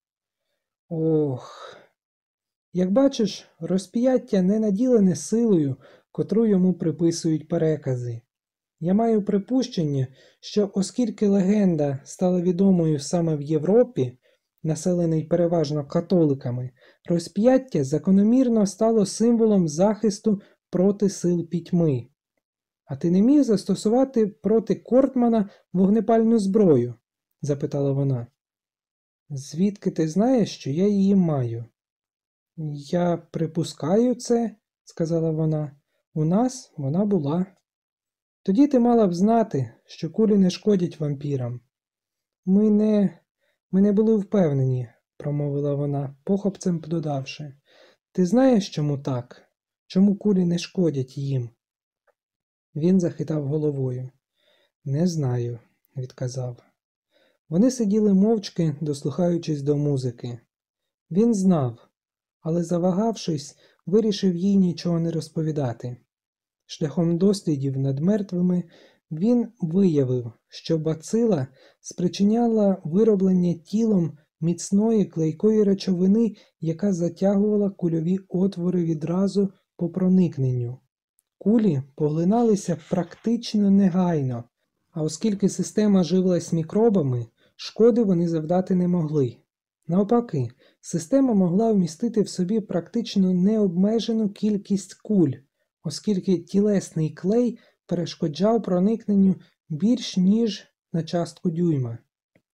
A: Ох. Як бачиш, розп'яття не наділене силою, котру йому приписують перекази. Я маю припущення, що оскільки легенда стала відомою саме в Європі, населений переважно католиками, розп'яття закономірно стало символом захисту проти сил пітьми. А ти не міг застосувати проти Кортмана вогнепальну зброю? запитала вона. Звідки ти знаєш, що я її маю? Я припускаю це, сказала вона. У нас вона була. Тоді ти мала б знати, що кулі не шкодять вампірам. Ми не ми не були впевнені, промовила вона, похопцем додавши. Ти знаєш, чому так? Чому кулі не шкодять їм? Він захитав головою. Не знаю, відказав. Вони сиділи мовчки, дослухаючись до музики. Він знав, але, завагавшись, вирішив їй нічого не розповідати. Шляхом дослідів над мертвими він виявив, що бацила спричиняла вироблення тілом міцної клейкої речовини, яка затягувала кульові отвори відразу по проникненню. Кулі поглиналися практично негайно, а оскільки система живилась мікробами, шкоди вони завдати не могли. Навпаки, система могла вмістити в собі практично необмежену кількість куль, оскільки тілесний клей перешкоджав проникненню більш ніж на частку дюйма.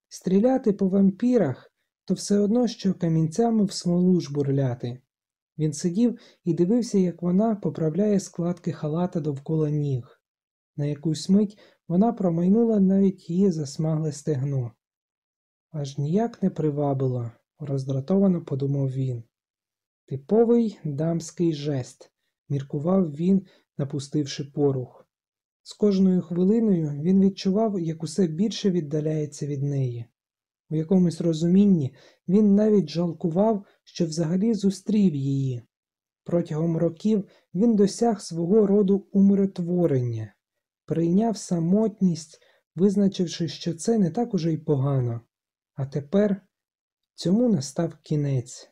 A: Стріляти по вампірах то все одно, що камінцями в смолу жбурляти. Він сидів і дивився, як вона поправляє складки халата довкола ніг. На якусь мить вона промайнула навіть її засмагле стегно. Аж ніяк не привабило, роздратовано подумав він. Типовий дамський жест, міркував він, напустивши порух. З кожною хвилиною він відчував, як усе більше віддаляється від неї. У якомусь розумінні він навіть жалкував, що взагалі зустрів її. Протягом років він досяг свого роду умиротворення, прийняв самотність, визначивши, що це не так уже й погано. А тепер цьому настав кінець.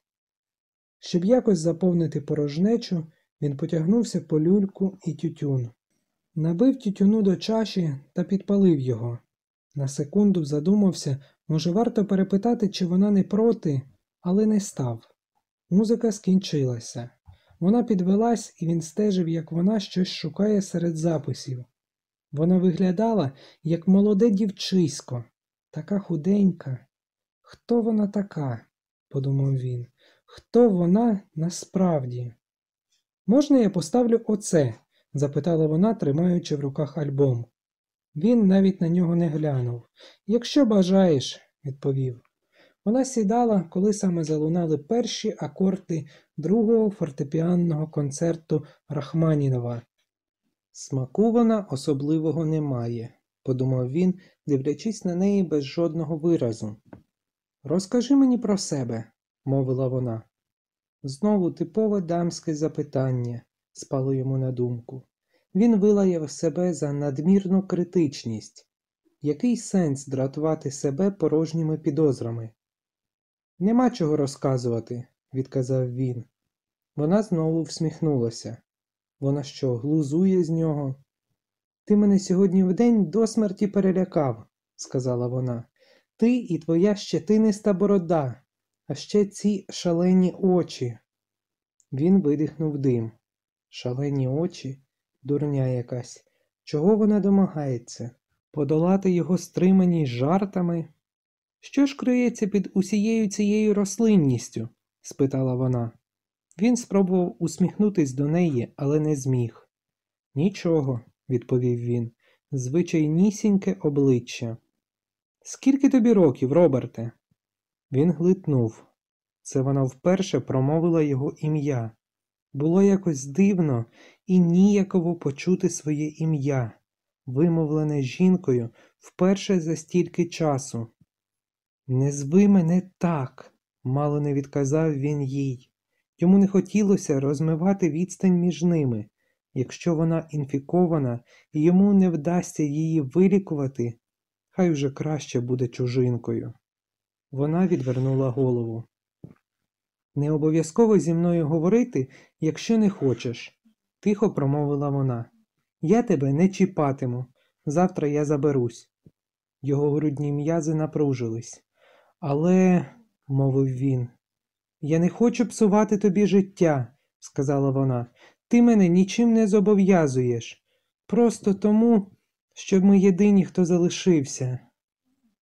A: Щоб якось заповнити порожнечу, він потягнувся по люльку і тютюн. Набив тютюну до чаші та підпалив його. На секунду задумався, може, варто перепитати, чи вона не проти, але не став. Музика скінчилася. Вона підвелась, і він стежив, як вона щось шукає серед записів. Вона виглядала, як молоде дівчисько, така худенька. Хто вона така? подумав він. Хто вона насправді? Можна я поставлю оце? запитала вона, тримаючи в руках альбом. Він навіть на нього не глянув. Якщо бажаєш, відповів. Вона сідала, коли саме залунали перші акорди другого фортепіанного концерту Рахманінова. Смаку вона особливого немає, подумав він, дивлячись на неї без жодного виразу. Розкажи мені про себе, мовила вона. Знову типове дамське запитання спало йому на думку. Він вилаяв себе за надмірну критичність. Який сенс дратувати себе порожніми підозрами? Нема чого розказувати, відказав він. Вона знову всміхнулася. Вона що, глузує з нього? Ти мене сьогодні вдень до смерті перелякав, сказала вона. Ти і твоя щетиниста борода, а ще ці шалені очі. Він видихнув дим. Шалені очі, дурня якась. Чого вона домагається? Подолати його стриманість жартами? Що ж криється під усією цією рослинністю? спитала вона. Він спробував усміхнутись до неї, але не зміг. Нічого, відповів він, звичайнісіньке обличчя. Скільки тобі років, Роберте? Він глитнув. Це вона вперше промовила його ім'я. Було якось дивно і ніяково почути своє ім'я, вимовлене жінкою вперше за стільки часу. Не зви мене так, мало не відказав він їй. Йому не хотілося розмивати відстань між ними. Якщо вона інфікована і йому не вдасться її вилікувати, хай вже краще буде чужинкою. Вона відвернула голову. Не обов'язково зі мною говорити, якщо не хочеш, тихо промовила вона. Я тебе не чіпатиму. Завтра я заберусь. Його грудні м'язи напружились. Але, мовив він, я не хочу псувати тобі життя, сказала вона. Ти мене нічим не зобов'язуєш. Просто тому, що ми єдині, хто залишився.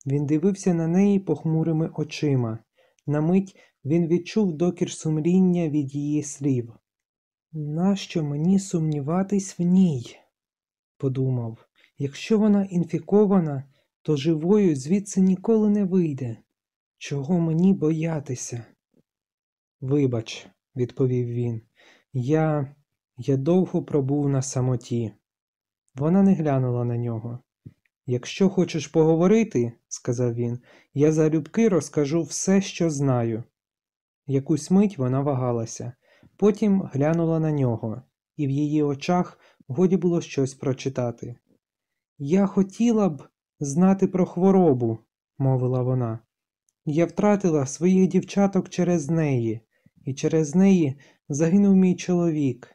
A: Він дивився на неї похмурими очима. На мить він відчув докір сумління від її слів. Нащо мені сумніватись в ній? подумав, якщо вона інфікована, то живою звідси ніколи не вийде. Чого мені боятися? Вибач, відповів він, я. я довго пробув на самоті. Вона не глянула на нього. Якщо хочеш поговорити, сказав він, я залюбки розкажу все, що знаю. Якусь мить вона вагалася, потім глянула на нього, і в її очах годі було щось прочитати. Я хотіла б знати про хворобу, мовила вона. Я втратила своїх дівчаток через неї, і через неї загинув мій чоловік.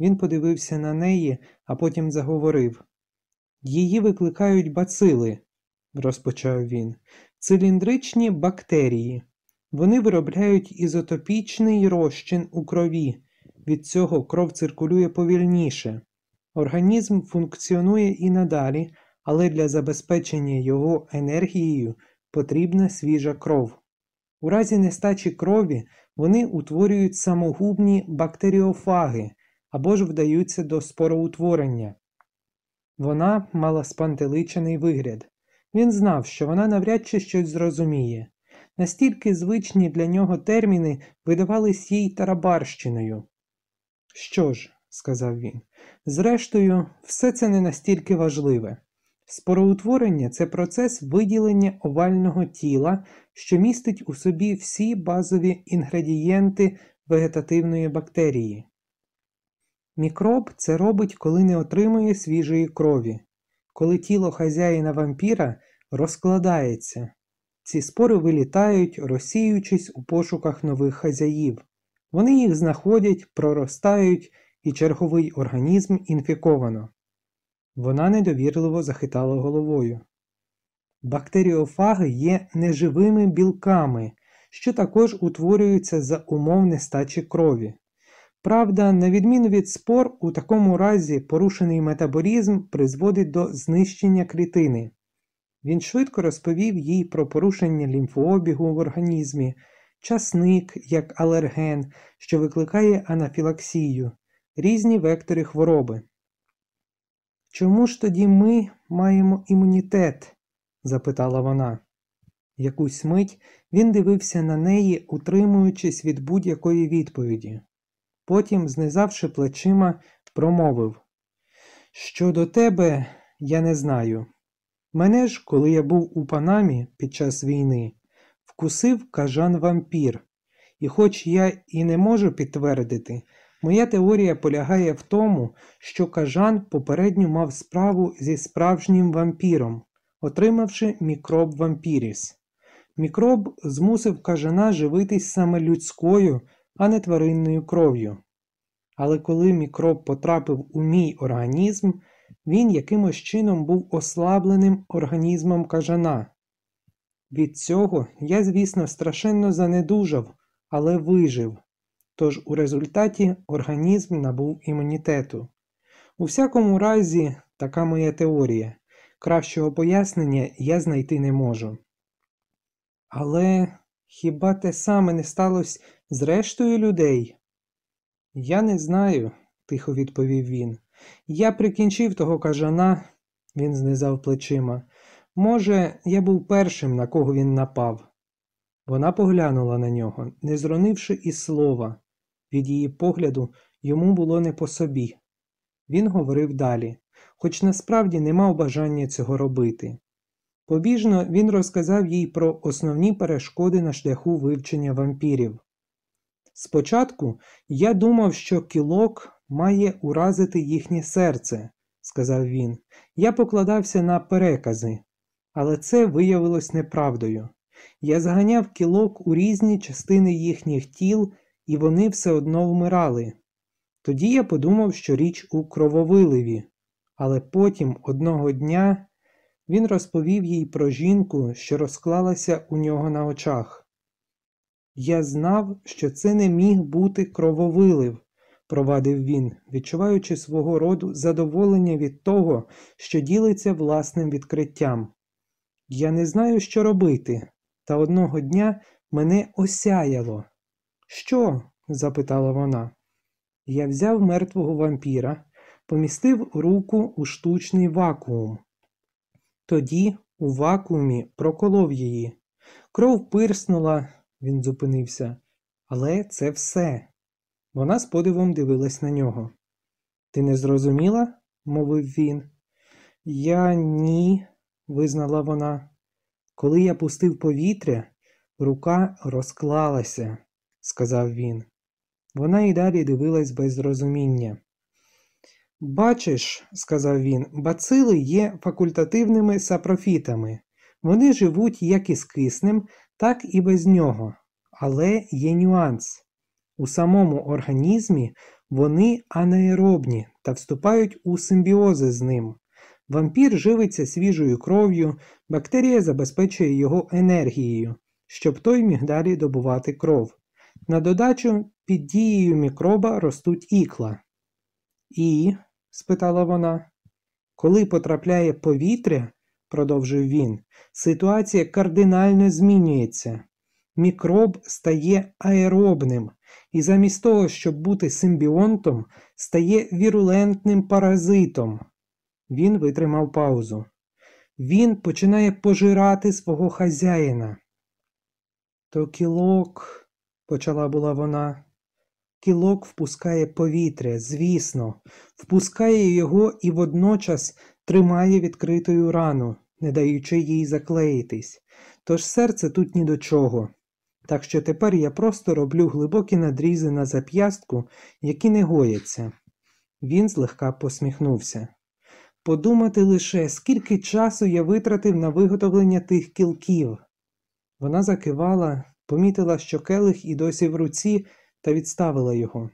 A: Він подивився на неї, а потім заговорив. Її викликають бацили, розпочав він, циліндричні бактерії. Вони виробляють ізотопічний розчин у крові. Від цього кров циркулює повільніше. Організм функціонує і надалі, але для забезпечення його енергією потрібна свіжа кров. У разі нестачі крові вони утворюють самогубні бактеріофаги або ж вдаються до спороутворення. Вона мала спантеличений вигляд. Він знав, що вона навряд чи щось зрозуміє. Настільки звичні для нього терміни видавались їй тарабарщиною. Що ж, сказав він, зрештою, все це не настільки важливе. Спороутворення це процес виділення овального тіла, що містить у собі всі базові інгредієнти вегетативної бактерії. Мікроб це робить, коли не отримує свіжої крові, коли тіло хазяїна вампіра розкладається. Ці спори вилітають, розсіюючись у пошуках нових хазяїв. Вони їх знаходять, проростають, і черговий організм інфіковано. Вона недовірливо захитала головою. Бактеріофаги є неживими білками, що також утворюються за умов нестачі крові. Правда, на відміну від спор, у такому разі порушений метаболізм призводить до знищення клітини. Він швидко розповів їй про порушення лімфообігу в організмі, часник як алерген, що викликає анафілаксію, різні вектори хвороби. Чому ж тоді ми маємо імунітет? запитала вона. Якусь мить він дивився на неї, утримуючись від будь-якої відповіді. Потім, знизавши плечима, промовив Щодо тебе, я не знаю. Мене ж, коли я був у Панамі під час війни, вкусив кажан вампір, і хоч я і не можу підтвердити, моя теорія полягає в тому, що кажан попередньо мав справу зі справжнім вампіром, отримавши мікроб вампіріс. Мікроб змусив кажана живитись саме людською, а не тваринною кров'ю. Але коли мікроб потрапив у мій організм, він якимось чином був ослабленим організмом кажана. Від цього я, звісно, страшенно занедужав, але вижив. Тож у результаті організм набув імунітету. У всякому разі, така моя теорія. Кращого пояснення я знайти не можу. Але хіба те саме не сталося з рештою людей? Я не знаю, тихо відповів він. Я прикінчив того кажана, він знизав плечима. Може, я був першим, на кого він напав. Вона поглянула на нього, не зронивши і слова. Від її погляду йому було не по собі. Він говорив далі, хоч насправді не мав бажання цього робити. Побіжно він розказав їй про основні перешкоди на шляху вивчення вампірів. Спочатку я думав, що кілок має уразити їхнє серце, сказав він. Я покладався на перекази, але це виявилось неправдою. Я зганяв кілок у різні частини їхніх тіл, і вони все одно вмирали. Тоді я подумав, що річ у крововиливі, але потім одного дня він розповів їй про жінку, що розклалася у нього на очах. Я знав, що це не міг бути крововилив, провадив він, відчуваючи свого роду задоволення від того, що ділиться власним відкриттям. Я не знаю, що робити, та одного дня мене осяяло. Що? запитала вона. Я взяв мертвого вампіра, помістив руку у штучний вакуум. Тоді у вакуумі проколов її. Кров пирснула, він зупинився. Але це все. Вона з подивом дивилась на нього. Ти не зрозуміла? мовив він. Я ні, визнала вона. Коли я пустив повітря, рука розклалася, сказав він. Вона й далі дивилась без розуміння. Бачиш, сказав він, бацили є факультативними сапрофітами. Вони живуть як із киснем, так і без нього. Але є нюанс. У самому організмі вони анаеробні та вступають у симбіози з ним. Вампір живиться свіжою кров'ю, бактерія забезпечує його енергією, щоб той міг далі добувати кров. На додачу під дією мікроба ростуть ікла. І, спитала вона, коли потрапляє повітря, продовжив він, ситуація кардинально змінюється. Мікроб стає аеробним і замість того, щоб бути симбіонтом, стає вірулентним паразитом. Він витримав паузу. Він починає пожирати свого хазяїна. То кілок, почала була вона. Кілок впускає повітря, звісно, впускає його і водночас тримає відкритою рану, не даючи їй заклеїтись. Тож серце тут ні до чого. Так що тепер я просто роблю глибокі надрізи на зап'ястку, які не гояться. Він злегка посміхнувся. Подумати лише, скільки часу я витратив на виготовлення тих кілків. Вона закивала, помітила, що келих і досі в руці, та відставила його.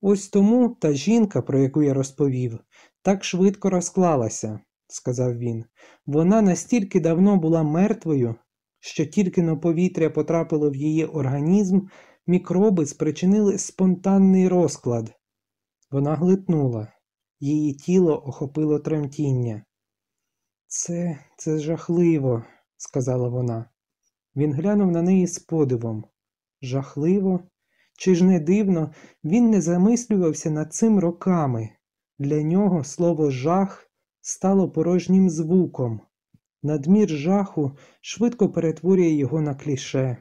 A: Ось тому та жінка, про яку я розповів, так швидко розклалася, сказав він. Вона настільки давно була мертвою, що тільки но повітря потрапило в її організм, мікроби спричинили спонтанний розклад. Вона глитнула, її тіло охопило тремтіння. Це це жахливо, сказала вона. Він глянув на неї з подивом. Жахливо? Чи ж не дивно, він не замислювався над цим роками. Для нього слово жах стало порожнім звуком. Надмір жаху швидко перетворює його на кліше.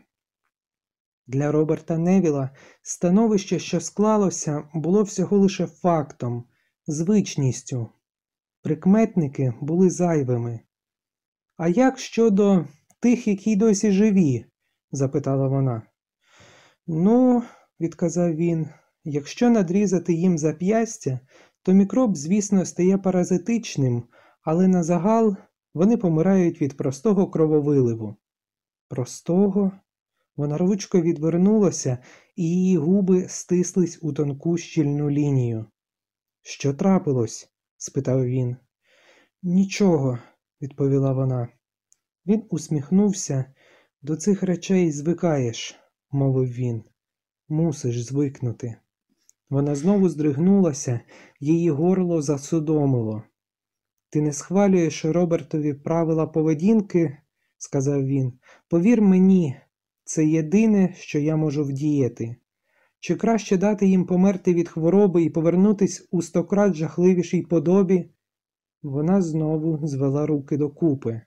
A: Для Роберта Невіла становище, що склалося, було всього лише фактом, звичністю. Прикметники були зайвими. А як щодо тих, які досі живі? запитала вона. Ну, відказав він, якщо надрізати їм зап'ястя, то мікроб, звісно, стає паразитичним, але на загал вони помирають від простого крововиливу. Простого? Вона рвучко відвернулася, і її губи стислись у тонку щільну лінію. Що трапилось? спитав він. Нічого, відповіла вона. Він усміхнувся. До цих речей звикаєш, мовив він. Мусиш звикнути. Вона знову здригнулася, її горло засудомило. Ти не схвалюєш Робертові правила поведінки, сказав він. Повір мені, це єдине, що я можу вдіяти. Чи краще дати їм померти від хвороби і повернутись у стократ жахливішій подобі? Вона знову звела руки докупи.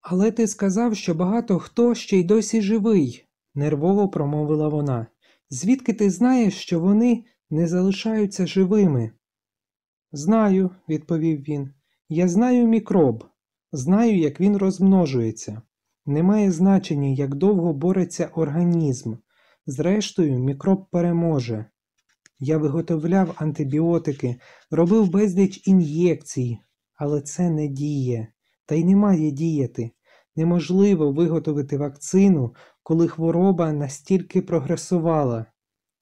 A: Але ти сказав, що багато хто ще й досі живий, нервово промовила вона. Звідки ти знаєш, що вони не залишаються живими? Знаю, відповів він. Я знаю мікроб, знаю, як він розмножується. Немає значення, як довго бореться організм. Зрештою, мікроб переможе. Я виготовляв антибіотики, робив безліч ін'єкцій, але це не діє, та й не має діяти. Неможливо виготовити вакцину, коли хвороба настільки прогресувала.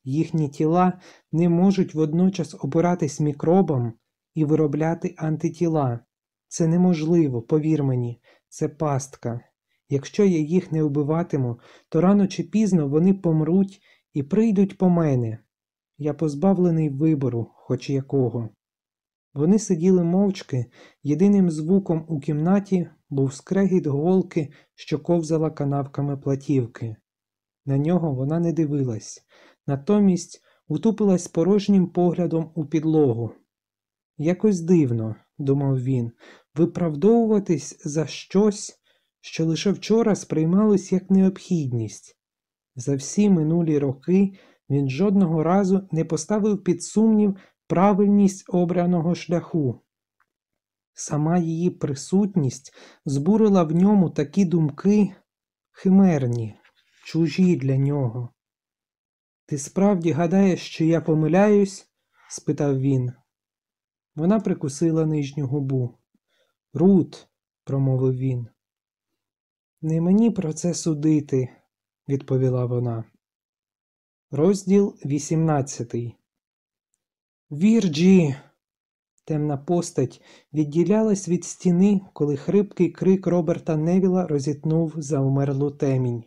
A: Їхні тіла не можуть водночас опиратись мікробам і виробляти антитіла. Це неможливо, повір мені, це пастка. Якщо я їх не вбиватиму, то рано чи пізно вони помруть і прийдуть по мене. Я позбавлений вибору, хоч якого. Вони сиділи мовчки, єдиним звуком у кімнаті був скрегіт голки, що ковзала канавками платівки. На нього вона не дивилась, натомість утупилась порожнім поглядом у підлогу. Якось дивно, думав він, виправдовуватись за щось, що лише вчора сприймалось як необхідність. За всі минулі роки він жодного разу не поставив під сумнів правильність обраного шляху. Сама її присутність збурила в ньому такі думки химерні, чужі для нього. Ти справді гадаєш, що я помиляюсь? спитав він. Вона прикусила нижню губу. Рут, промовив він. Не мені про це судити, відповіла вона. Розділ 18 Вірджі. Темна постать відділялась від стіни, коли хрипкий крик Роберта Невіла розітнув завмерлу темінь.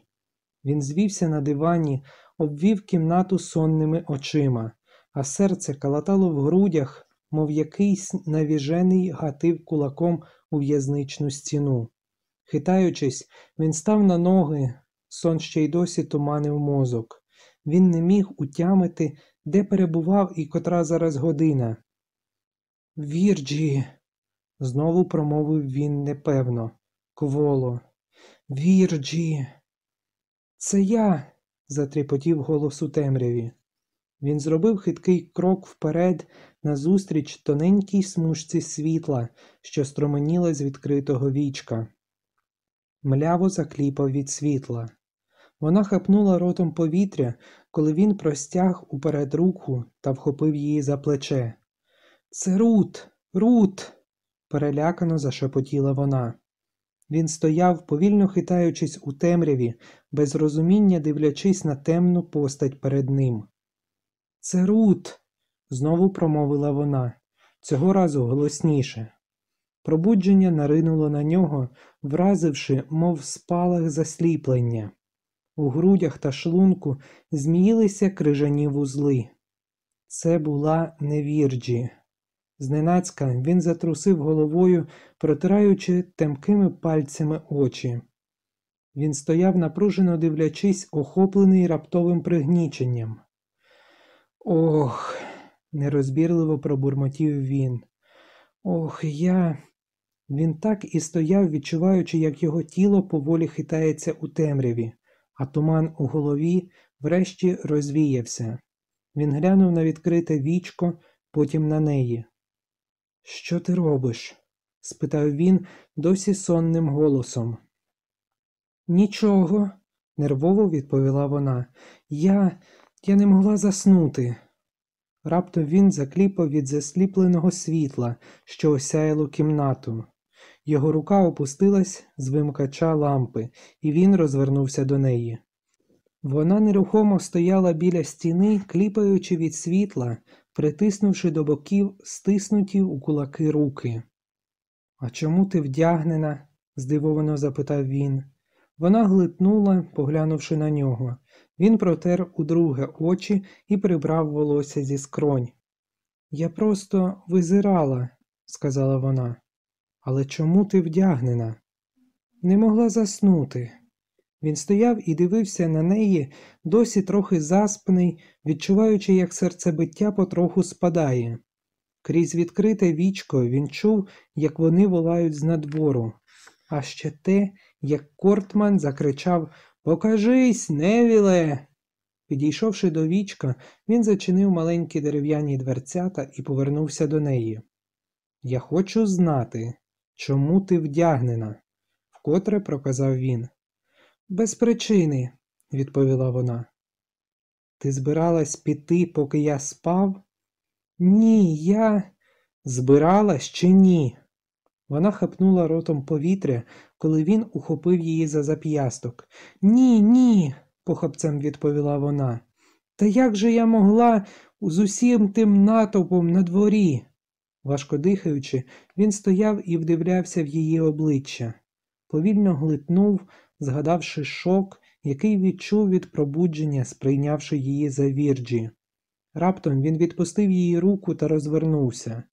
A: Він звівся на дивані, обвів кімнату сонними очима, а серце калатало в грудях, мов якийсь навіжений гатив кулаком у в'язничну стіну. Хитаючись, він став на ноги, сон ще й досі туманив мозок. Він не міг утямити, де перебував і котра зараз година. Вірджі, знову промовив він непевно, кволо. Вірджі. Це я, затріпотів голос у темряві. Він зробив хиткий крок вперед назустріч тоненькій смужці світла, що струменіла з відкритого вічка. Мляво закліпав від світла. Вона хапнула ротом повітря, коли він простяг уперед руку та вхопив її за плече. Це Рут, Рут. перелякано зашепотіла вона. Він стояв, повільно хитаючись у темряві, без розуміння дивлячись на темну постать перед ним. Це Рут, знову промовила вона, цього разу голосніше. Пробудження наринуло на нього, вразивши, мов спалах засліплення. У грудях та шлунку зміїлися крижані вузли. Це була невірджі. Зненацька він затрусив головою, протираючи темкими пальцями очі. Він стояв, напружено дивлячись, охоплений раптовим пригніченням. Ох, нерозбірливо пробурмотів він. Ох, я. Він так і стояв, відчуваючи, як його тіло поволі хитається у темряві, а туман у голові врешті розвіявся. Він глянув на відкрите вічко, потім на неї. Що ти робиш? спитав він досі сонним голосом. Нічого, нервово відповіла вона. Я. я не могла заснути. Раптом він закліпав від засліпленого світла, що осяяло кімнату. Його рука опустилась з вимкача лампи, і він розвернувся до неї. Вона нерухомо стояла біля стіни, кліпаючи від світла, притиснувши до боків стиснуті у кулаки руки. А чому ти вдягнена? здивовано запитав він. Вона глитнула, поглянувши на нього. Він протер удруге очі і прибрав волосся зі скронь. Я просто визирала, сказала вона. Але чому ти вдягнена? Не могла заснути. Він стояв і дивився на неї, досі трохи заспаний, відчуваючи, як серцебиття потроху спадає. Крізь відкрите вічко він чув, як вони волають з надвору, а ще те, як Кортман закричав Покажись, невіле. Підійшовши до вічка, він зачинив маленькі дерев'яні дверцята і повернувся до неї. Я хочу знати, чому ти вдягнена, вкотре проказав він. Без причини, відповіла вона. Ти збиралась піти, поки я спав? Ні, я збиралась чи ні? Вона хапнула ротом повітря, коли він ухопив її за зап'ясток. Ні, ні, похапцем відповіла вона. Та як же я могла з усім тим натовпом на дворі?» Важко дихаючи, він стояв і вдивлявся в її обличчя. Повільно глитнув, згадавши шок, який відчув від пробудження, сприйнявши її за вірджі. Раптом він відпустив її руку та розвернувся.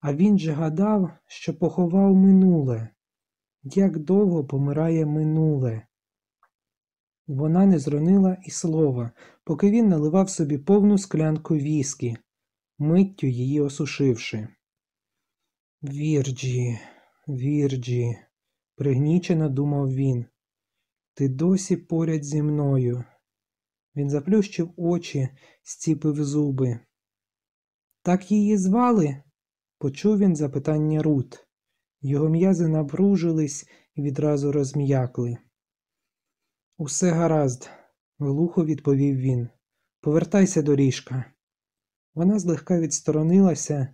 A: А він же гадав, що поховав минуле. Як довго помирає минуле. Вона не зронила і слова, поки він наливав собі повну склянку віскі, миттю її осушивши. Вірджі, Вірджі, пригнічено думав він. Ти досі поряд зі мною. Він заплющив очі, сціпив зуби. Так її звали? почув він запитання Рут. Його м'язи напружились і відразу розм'якли. Усе гаразд, глухо відповів він. Повертайся до ліжка. Вона злегка відсторонилася.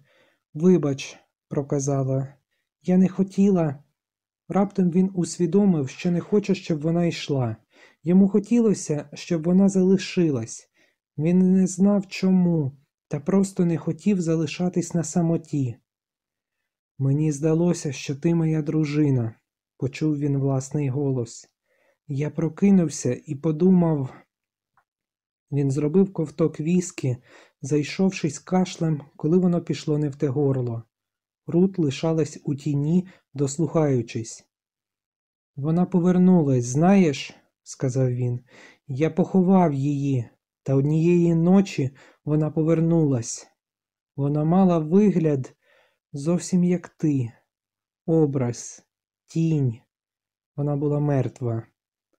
A: Вибач, проказала, я не хотіла. Раптом він усвідомив, що не хоче, щоб вона йшла. Йому хотілося, щоб вона залишилась. Він не знав чому, та просто не хотів залишатись на самоті. Мені здалося, що ти моя дружина, почув він власний голос. Я прокинувся і подумав. Він зробив ковток віскі, зайшовшись кашлем, коли воно пішло не в те горло. Рут лишалась у тіні, дослухаючись. Вона повернулась, знаєш, сказав він, я поховав її, та однієї ночі вона повернулась. Вона мала вигляд зовсім як ти, образ, тінь. Вона була мертва,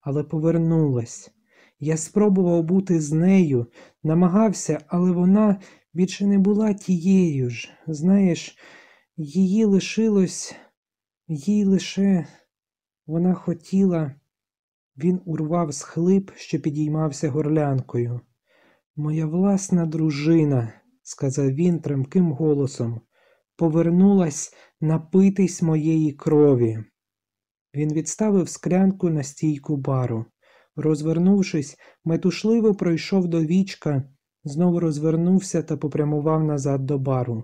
A: але повернулась. Я спробував бути з нею, намагався, але вона більше не була тією ж. Знаєш, її лишилось, їй лише вона хотіла. Він урвав схлип, що підіймався горлянкою. Моя власна дружина, сказав він тремким голосом, повернулась напитись моєї крові. Він відставив склянку на стійку бару. Розвернувшись, метушливо пройшов до вічка, знову розвернувся та попрямував назад до бару.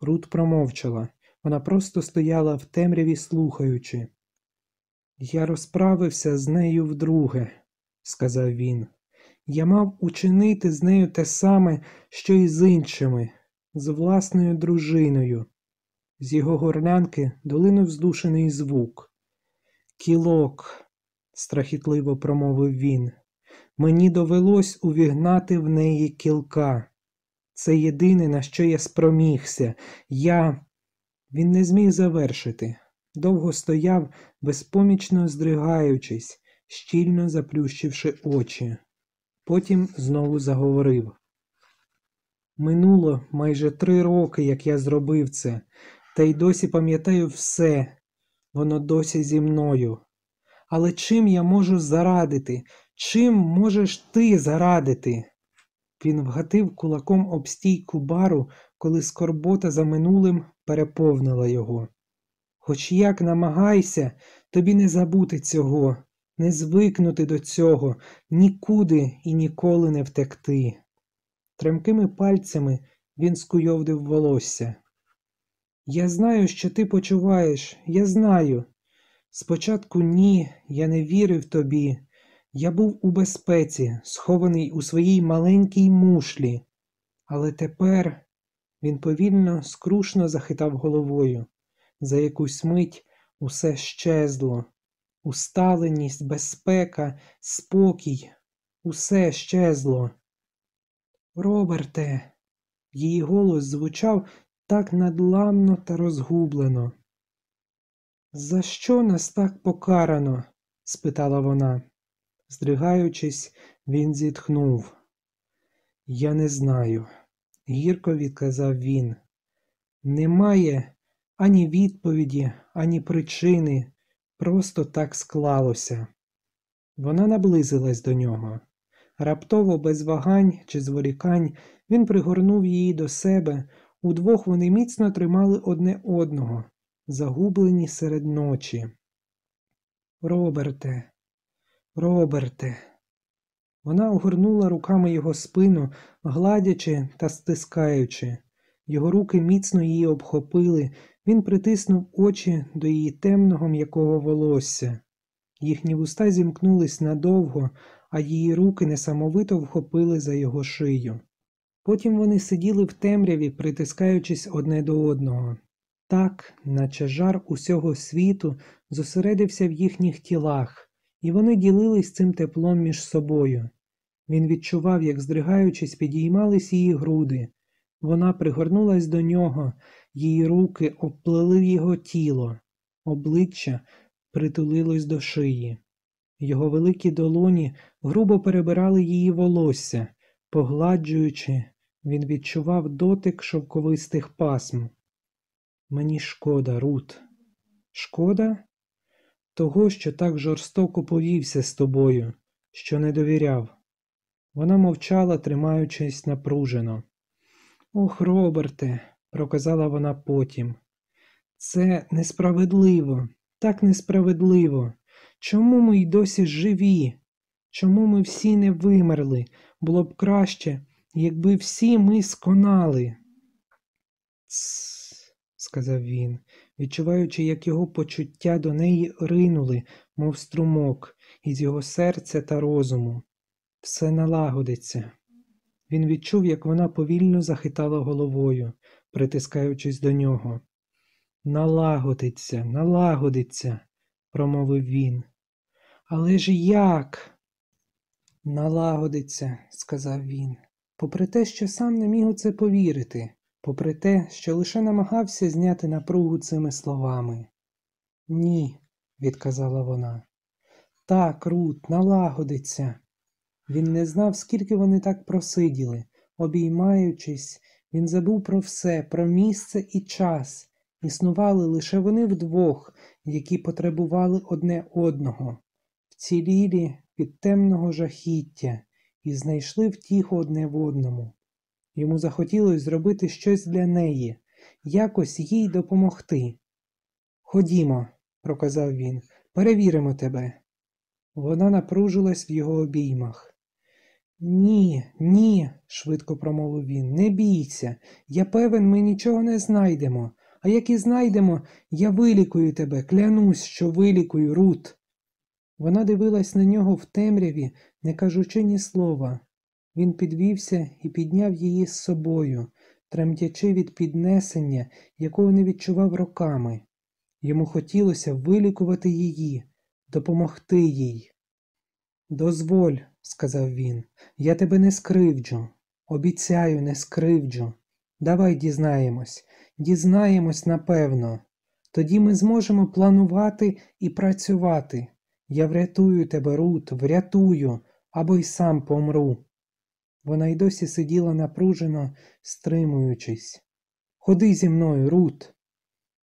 A: Рут промовчала. Вона просто стояла в темряві, слухаючи. Я розправився з нею вдруге, сказав він. Я мав учинити з нею те саме, що й з іншими, з власною дружиною. З його горлянки долинув здушений звук. Кілок, страхітливо промовив він. Мені довелось увігнати в неї кілка. Це єдине, на що я спромігся. Я. Він не зміг завершити. Довго стояв, безпомічно здригаючись, щільно заплющивши очі. Потім знову заговорив. Минуло майже три роки, як я зробив це, та й досі пам'ятаю все, воно досі зі мною. Але чим я можу зарадити? Чим можеш ти зарадити? Він вгатив кулаком об стійку бару, коли скорбота за минулим переповнила його. Хоч як намагайся, тобі не забути цього, не звикнути до цього, нікуди і ніколи не втекти. Тремкими пальцями він скуйовдив волосся. Я знаю, що ти почуваєш, я знаю. Спочатку ні, я не вірив тобі. Я був у безпеці, схований у своїй маленькій мушлі. Але тепер він повільно, скрушно захитав головою. За якусь мить усе щезло. Усталеність, безпека, спокій, усе щезло. Роберте, її голос звучав так надламно та розгублено. За що нас так покарано? спитала вона. Здригаючись, він зітхнув. Я не знаю, гірко відказав він. Немає ані відповіді, ані причини, просто так склалося. Вона наблизилась до нього. Раптово, без вагань чи зволікань, він пригорнув її до себе, удвох вони міцно тримали одне одного, загублені серед ночі. Роберте, Роберте. Вона огорнула руками його спину, гладячи та стискаючи. Його руки міцно її обхопили, він притиснув очі до її темного м'якого волосся. Їхні вуста зімкнулись надовго, а її руки несамовито вхопили за його шию. Потім вони сиділи в темряві, притискаючись одне до одного. Так, наче жар усього світу зосередився в їхніх тілах, і вони ділились цим теплом між собою. Він відчував, як, здригаючись, підіймались її груди. Вона пригорнулась до нього, її руки обплели його тіло, обличчя притулилось до шиї. Його великі долоні грубо перебирали її волосся, погладжуючи, він відчував дотик шовковистих пасм. Мені шкода, Рут. Шкода? Того, що так жорстоко повівся з тобою, що не довіряв. Вона мовчала, тримаючись напружено. Ох, Роберте, проказала вона потім. Це несправедливо, так несправедливо. Чому ми й досі живі? Чому ми всі не вимерли? Було б краще, якби всі ми сконали. Тсс, сказав він, відчуваючи, як його почуття до неї ринули, мов струмок, із його серця та розуму. Все налагодиться. Він відчув, як вона повільно захитала головою, притискаючись до нього. Налагодиться, налагодиться, промовив він. Але ж як? Налагодиться, сказав він, попри те, що сам не міг у це повірити, попри те, що лише намагався зняти напругу цими словами. Ні, відказала вона. Так, Рут, налагодиться. Він не знав, скільки вони так просиділи. Обіймаючись, він забув про все, про місце і час. Існували лише вони вдвох, які потребували одне одного, вцілілі від темного жахіття і знайшли втіху одне в одному. Йому захотілося зробити щось для неї, якось їй допомогти. Ходімо, проказав він, перевіримо тебе. Вона напружилась в його обіймах. Ні, ні, швидко промовив він, не бійся. Я певен, ми нічого не знайдемо. А як і знайдемо, я вилікую тебе, клянусь, що вилікую, Рут. Вона дивилась на нього в темряві, не кажучи ні слова. Він підвівся і підняв її з собою, тремтячи від піднесення, якого не відчував роками. Йому хотілося вилікувати її, допомогти їй. Дозволь, сказав він, я тебе не скривджу. Обіцяю, не скривджу. Давай дізнаємось, дізнаємось напевно. Тоді ми зможемо планувати і працювати. Я врятую тебе, Рут, врятую, або й сам помру. Вона й досі сиділа напружено, стримуючись. Ходи зі мною, Рут.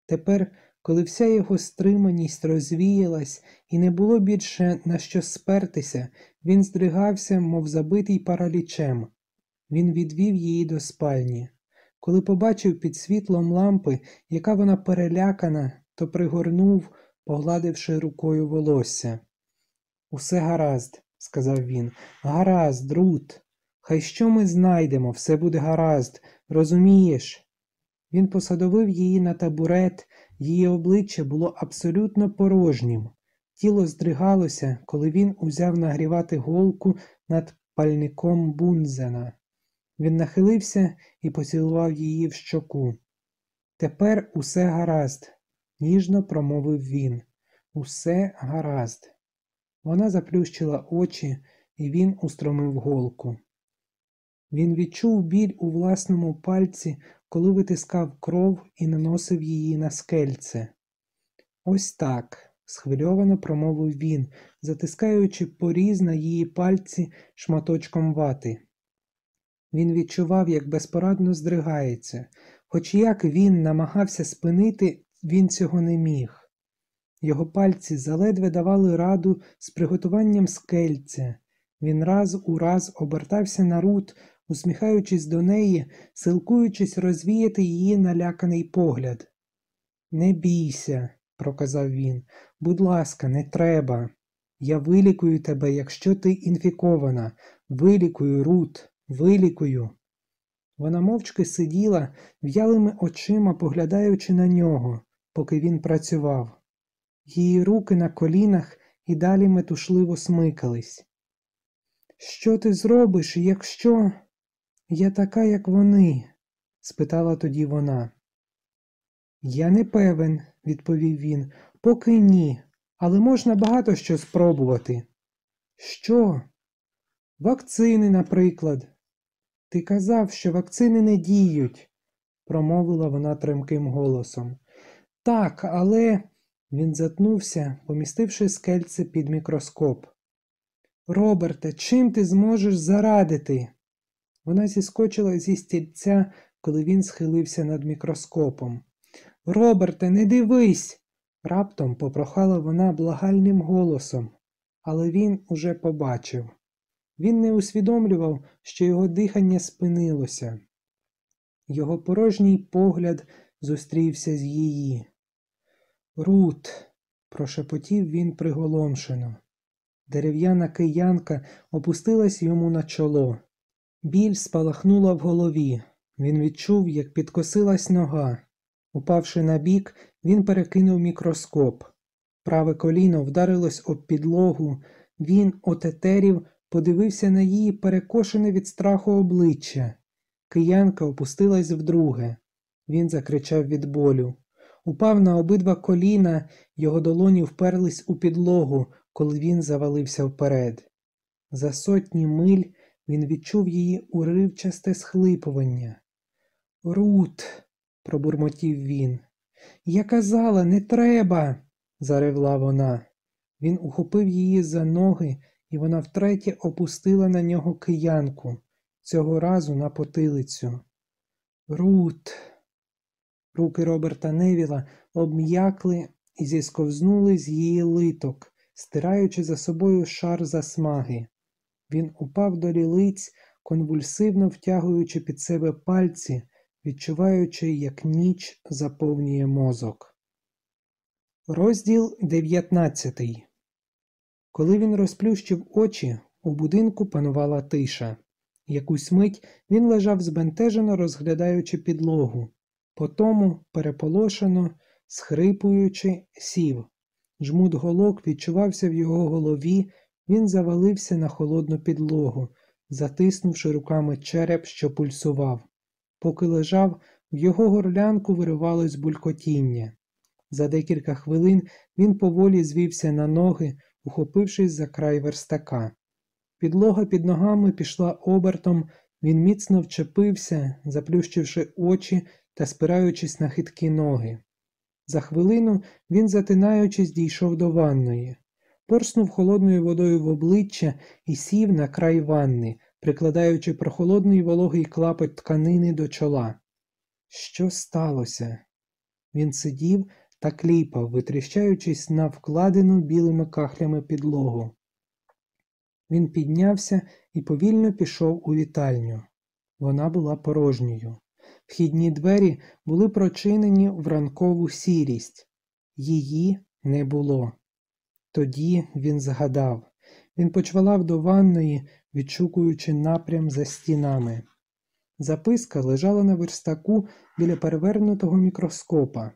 A: Тепер, коли вся його стриманість розвіялась і не було більше на що спертися, він здригався, мов забитий паралічем. Він відвів її до спальні. Коли побачив під світлом лампи, яка вона перелякана, то пригорнув, погладивши рукою волосся. Усе гаразд, сказав він. Гаразд, Рут. Хай що ми знайдемо, все буде гаразд, розумієш? Він посадовив її на табурет, її обличчя було абсолютно порожнім. Тіло здригалося, коли він узяв нагрівати голку над пальником Бунзена. Він нахилився і поцілував її в щоку. Тепер усе гаразд, ніжно промовив він. Усе гаразд. Вона заплющила очі, і він устромив голку. Він відчув біль у власному пальці, коли витискав кров і наносив її на скельце. Ось так, схвильовано промовив він, затискаючи поріз на її пальці шматочком вати. Він відчував, як безпорадно здригається, хоч як він намагався спинити, він цього не міг. Його пальці заледве давали раду з приготуванням скельця. Він раз у раз обертався на рут, усміхаючись до неї, силкуючись розвіяти її наляканий погляд. Не бійся, проказав він, будь ласка, не треба. Я вилікую тебе, якщо ти інфікована, вилікую, Рут, вилікую. Вона мовчки сиділа, в'ялими очима поглядаючи на нього, поки він працював. Її руки на колінах і далі метушливо смикались. Що ти зробиш, якщо я така, як вони? спитала тоді вона. Я не певен, відповів він, поки ні, але можна багато що спробувати. Що? Вакцини, наприклад. Ти казав, що вакцини не діють, промовила вона тремким голосом. Так, але. Він затнувся, помістивши скельце під мікроскоп. Роберте, чим ти зможеш зарадити? Вона зіскочила зі стільця, коли він схилився над мікроскопом. Роберте, не дивись. Раптом попрохала вона благальним голосом, але він уже побачив. Він не усвідомлював, що його дихання спинилося. Його порожній погляд зустрівся з її. Рут, прошепотів він приголомшено. Дерев'яна киянка опустилась йому на чоло. Біль спалахнула в голові. Він відчув, як підкосилась нога. Упавши на бік, він перекинув мікроскоп. Праве коліно вдарилось об підлогу. Він, отетерів, подивився на її перекошене від страху обличчя. Киянка опустилась вдруге. Він закричав від болю. Упав на обидва коліна, його долоні вперлись у підлогу, коли він завалився вперед. За сотні миль він відчув її уривчасте схлипування. Рут, пробурмотів він. Я казала, не треба, заревла вона. Він ухопив її за ноги, і вона втретє опустила на нього киянку, цього разу на потилицю. Рут. Руки Роберта Невіла обм'якли і зісковзнули з її литок, стираючи за собою шар засмаги. Він упав до лілиць, конвульсивно втягуючи під себе пальці, відчуваючи, як ніч заповнює мозок. Розділ 19 Коли він розплющив очі, у будинку панувала тиша. Якусь мить він лежав збентежено розглядаючи підлогу, потому, переполошено, схрипуючи, сів. Жмут голок відчувався в його голові, він завалився на холодну підлогу, затиснувши руками череп, що пульсував. Поки лежав, в його горлянку виривалось булькотіння. За декілька хвилин він поволі звівся на ноги, ухопившись за край верстака. Підлога під ногами пішла обертом, він міцно вчепився, заплющивши очі та спираючись на хиткі ноги. За хвилину він, затинаючись, дійшов до ванної, порснув холодною водою в обличчя і сів на край ванни, прикладаючи прохолодний вологий клапоть тканини до чола. Що сталося? Він сидів та кліпав, витріщаючись на вкладену білими кахлями підлогу. Він піднявся і повільно пішов у вітальню. Вона була порожньою. Вхідні двері були прочинені в ранкову сірість. Її не було. Тоді він згадав. Він почвалав до ванної, відшукуючи напрям за стінами. Записка лежала на верстаку біля перевернутого мікроскопа.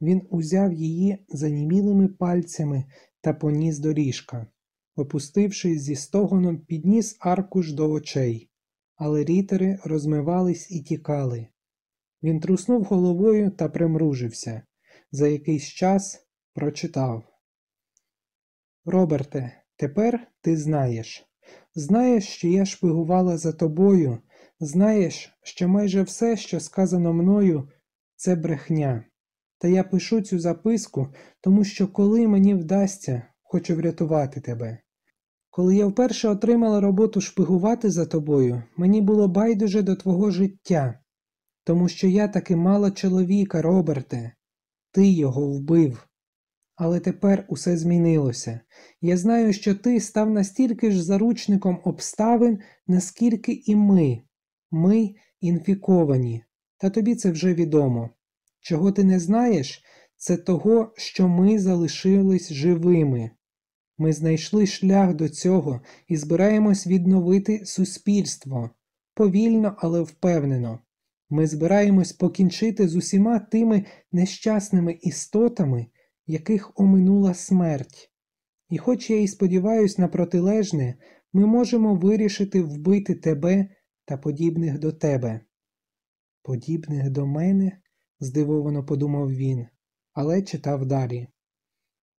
A: Він узяв її занімілими пальцями та поніс до ліжка. Опустившись зі стогоном, підніс аркуш до очей, але рітери розмивались і тікали. Він труснув головою та примружився. За якийсь час прочитав. Роберте, тепер ти знаєш. Знаєш, що я шпигувала за тобою, знаєш, що майже все, що сказано мною, це брехня. Та я пишу цю записку, тому що коли мені вдасться, хочу врятувати тебе. Коли я вперше отримала роботу шпигувати за тобою, мені було байдуже до твого життя, тому що я таки мала чоловіка, Роберте, ти його вбив. Але тепер усе змінилося. Я знаю, що ти став настільки ж заручником обставин, наскільки і ми. Ми інфіковані, та тобі це вже відомо. Чого ти не знаєш, це того, що ми залишились живими. Ми знайшли шлях до цього і збираємось відновити суспільство повільно, але впевнено. Ми збираємось покінчити з усіма тими нещасними істотами, яких оминула смерть. І хоч я і сподіваюсь на протилежне, ми можемо вирішити вбити тебе та подібних до тебе. Подібних до мене? здивовано подумав він, але читав далі.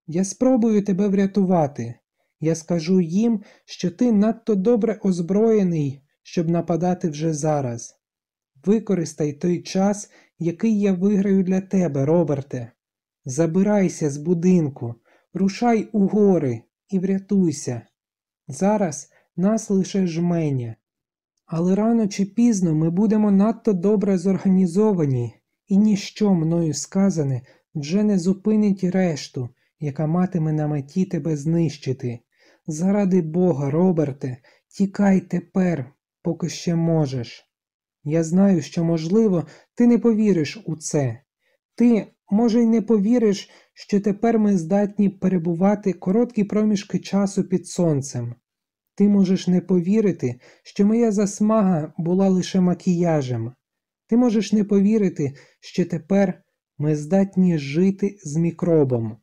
A: Я спробую тебе врятувати. Я скажу їм, що ти надто добре озброєний, щоб нападати вже зараз. Використай той час, який я виграю для тебе, Роберте. Забирайся з будинку, рушай у гори і врятуйся. Зараз нас лише жменя. Але рано чи пізно ми будемо надто добре зорганізовані, і ніщо мною сказане вже не зупинить решту, яка матиме на меті тебе знищити. Заради Бога, Роберте, тікай тепер, поки ще можеш. Я знаю, що, можливо, ти не повіриш у це. Ти, може, й не повіриш, що тепер ми здатні перебувати короткі проміжки часу під сонцем. Ти можеш не повірити, що моя засмага була лише макіяжем. Ти можеш не повірити, що тепер ми здатні жити з мікробом.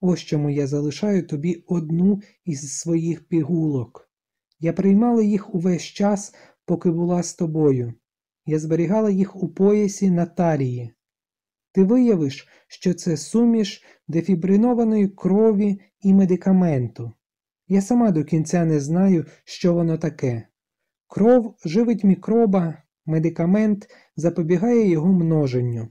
A: Ось чому я залишаю тобі одну із своїх пігулок. Я приймала їх увесь час, поки була з тобою. Я зберігала їх у поясі на талії. Ти виявиш, що це суміш дефібринованої крові і медикаменту. Я сама до кінця не знаю, що воно таке. Кров живить мікроба, медикамент запобігає його множенню.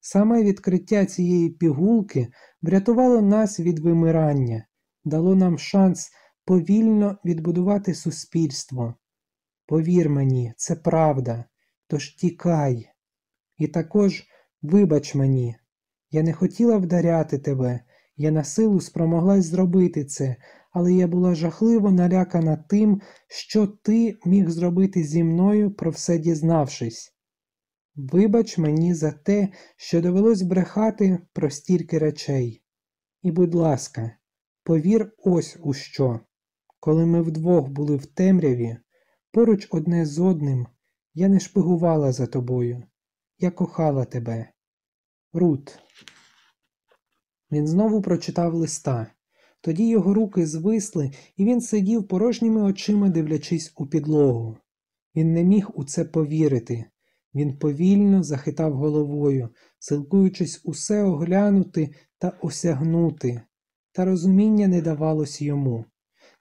A: Саме відкриття цієї пігулки врятувало нас від вимирання, дало нам шанс повільно відбудувати суспільство. Повір мені, це правда, тож тікай. І також вибач мені, я не хотіла вдаряти тебе, я на силу спромоглась зробити це, але я була жахливо налякана тим, що ти міг зробити зі мною, про все дізнавшись. Вибач мені за те, що довелось брехати про стільки речей. І, будь ласка, повір ось у що. Коли ми вдвох були в темряві, поруч одне з одним, я не шпигувала за тобою. Я кохала тебе. Рут. Він знову прочитав листа. Тоді його руки звисли, і він сидів порожніми очима, дивлячись у підлогу. Він не міг у це повірити. Він повільно захитав головою, силкуючись усе оглянути та осягнути, та розуміння не давалось йому.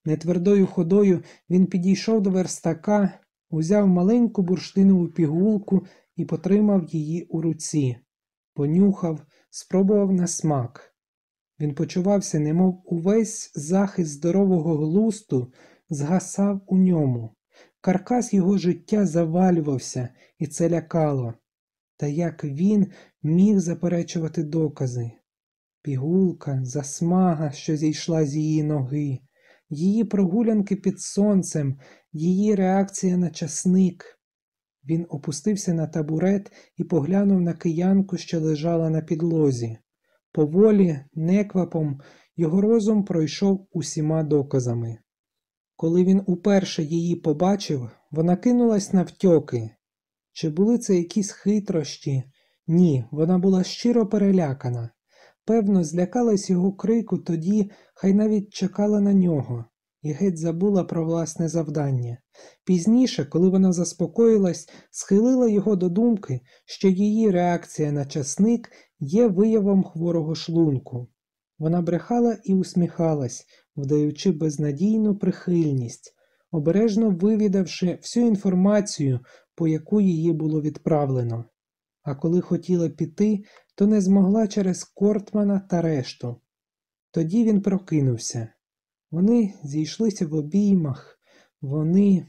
A: Нетвердою ходою він підійшов до верстака, узяв маленьку бурштинову пігулку і потримав її у руці, понюхав, спробував на смак. Він почувався, немов увесь захист здорового глусту згасав у ньому. Каркас його життя завалювався, і це лякало. Та як він міг заперечувати докази? Пігулка, засмага, що зійшла з її ноги, її прогулянки під сонцем, її реакція на часник. Він опустився на табурет і поглянув на киянку, що лежала на підлозі. Поволі, неквапом, його розум пройшов усіма доказами. Коли він уперше її побачив, вона кинулась навтьоки. Чи були це якісь хитрощі? Ні, вона була щиро перелякана. Певно, злякалась його крику тоді, хай навіть чекала на нього, і геть забула про власне завдання. Пізніше, коли вона заспокоїлась, схилила його до думки, що її реакція на часник є виявом хворого шлунку. Вона брехала і усміхалась, вдаючи безнадійну прихильність, обережно вивідавши всю інформацію, по яку її було відправлено. А коли хотіла піти, то не змогла через Кортмана та решту. Тоді він прокинувся. Вони зійшлися в обіймах, вони.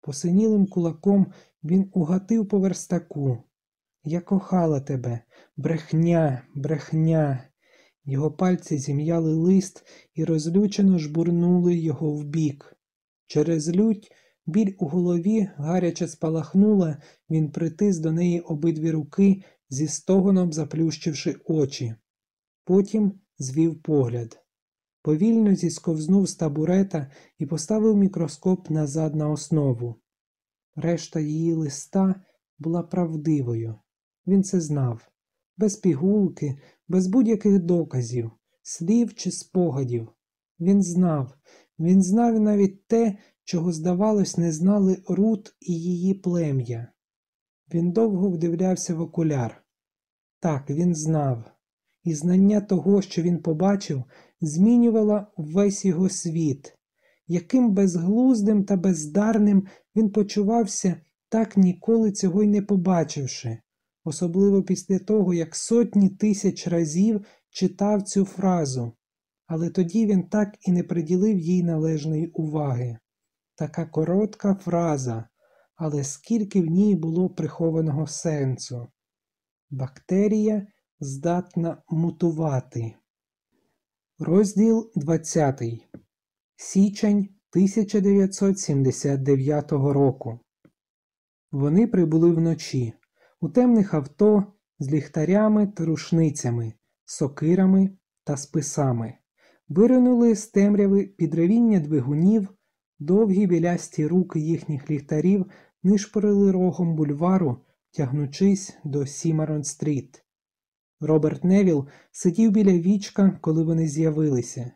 A: Посинілим кулаком він угатив по верстаку. Я кохала тебе, брехня, брехня. Його пальці зім'яли лист і розлючено жбурнули його вбік. Через лють біль у голові гаряче спалахнула, він притис до неї обидві руки, зі стогоном заплющивши очі. Потім звів погляд. Повільно зісковзнув з табурета і поставив мікроскоп назад на основу. Решта її листа була правдивою. Він це знав, без пігулки, без будь-яких доказів, слів чи спогадів. Він знав, він знав навіть те, чого, здавалось, не знали Рут і її плем'я. Він довго вдивлявся в окуляр. Так, він знав, і знання того, що він побачив, змінювало весь його світ. Яким безглуздим та бездарним він почувався, так ніколи цього й не побачивши особливо після того, як сотні тисяч разів читав цю фразу, але тоді він так і не приділив їй належної уваги. Така коротка фраза, але скільки в ній було прихованого сенсу. Бактерія здатна мутувати. Розділ 20. Січень 1979 року. Вони прибули вночі у темних авто з ліхтарями та рушницями, сокирами та списами. Виринули з темряви підревіння двигунів, довгі білясті руки їхніх ліхтарів нишпорили рогом бульвару, тягнучись до Сімарон Стріт. Роберт Невіл сидів біля вічка, коли вони з'явилися.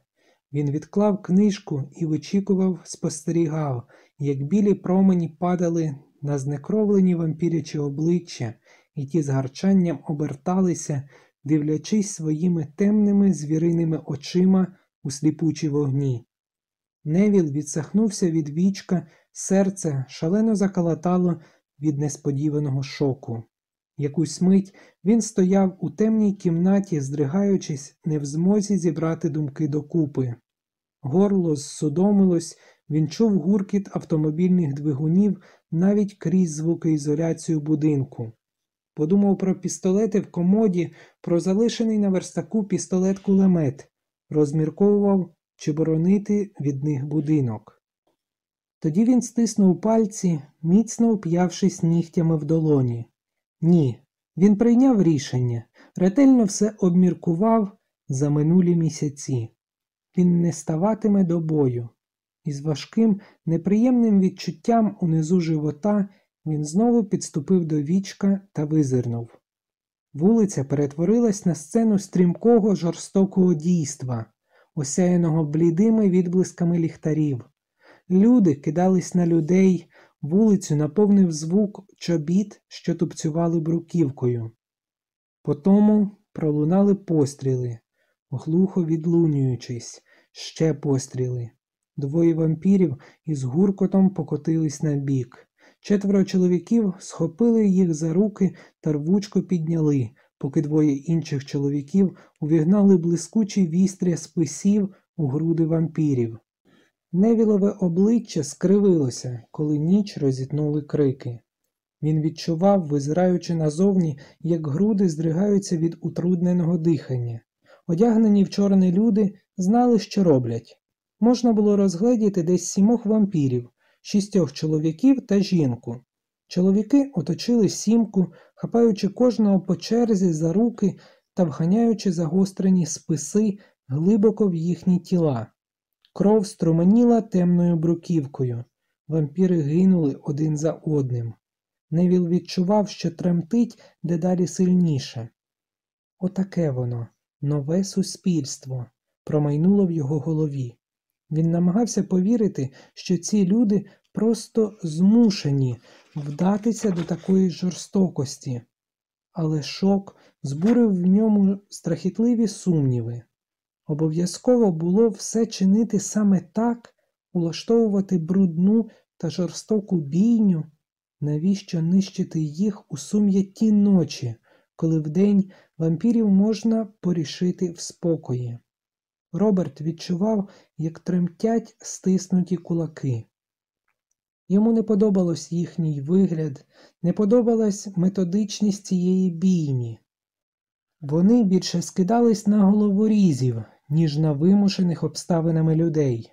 A: Він відклав книжку і вичікував, спостерігав, як білі промені падали на знекровлені вампірячі обличчя, і ті з гарчанням оберталися, дивлячись своїми темними звіриними очима у сліпучі вогні. Невіл відсахнувся від вічка, серце шалено заколотало від несподіваного шоку. Якусь мить він стояв у темній кімнаті, здригаючись, не в змозі зібрати думки докупи. Горло зсудомилось, він чув гуркіт автомобільних двигунів навіть крізь звукоізоляцію будинку. Подумав про пістолети в комоді, про залишений на верстаку пістолет кулемет, розмірковував, чи боронити від них будинок. Тоді він стиснув пальці, міцно уп'явшись нігтями в долоні. Ні, він прийняв рішення, ретельно все обміркував за минулі місяці. Він не ставатиме до бою. Із важким, неприємним відчуттям унизу живота він знову підступив до вічка та визирнув. Вулиця перетворилась на сцену стрімкого жорстокого дійства, осяяного блідими відблисками ліхтарів. Люди кидались на людей, вулицю наповнив звук чобіт, що тупцювали бруківкою. Потому пролунали постріли, глухо відлунюючись, ще постріли. Двоє вампірів із гуркотом покотились на бік. Четверо чоловіків схопили їх за руки та рвучко підняли, поки двоє інших чоловіків увігнали блискучі вістря списів у груди вампірів. Невілове обличчя скривилося, коли ніч розітнули крики. Він відчував, визираючи назовні, як груди здригаються від утрудненого дихання. Одягнені в чорні люди знали, що роблять. Можна було розгледіти десь сімох вампірів, шістьох чоловіків та жінку. Чоловіки оточили сімку, хапаючи кожного по черзі за руки та вганяючи загострені списи глибоко в їхні тіла. Кров струменіла темною бруківкою. Вампіри гинули один за одним. Невіл відчував, що тремтить дедалі сильніше. Отаке воно, нове суспільство, промайнуло в його голові. Він намагався повірити, що ці люди просто змушені вдатися до такої жорстокості, але шок збурив в ньому страхітливі сумніви. Обов'язково було все чинити саме так, улаштовувати брудну та жорстоку бійню, навіщо нищити їх у сум'ятті ночі, коли вдень вампірів можна порішити в спокої. Роберт відчував, як тремтять стиснуті кулаки. Йому не подобалось їхній вигляд, не подобалась методичність цієї бійні. Вони більше скидались на головорізів, ніж на вимушених обставинами людей.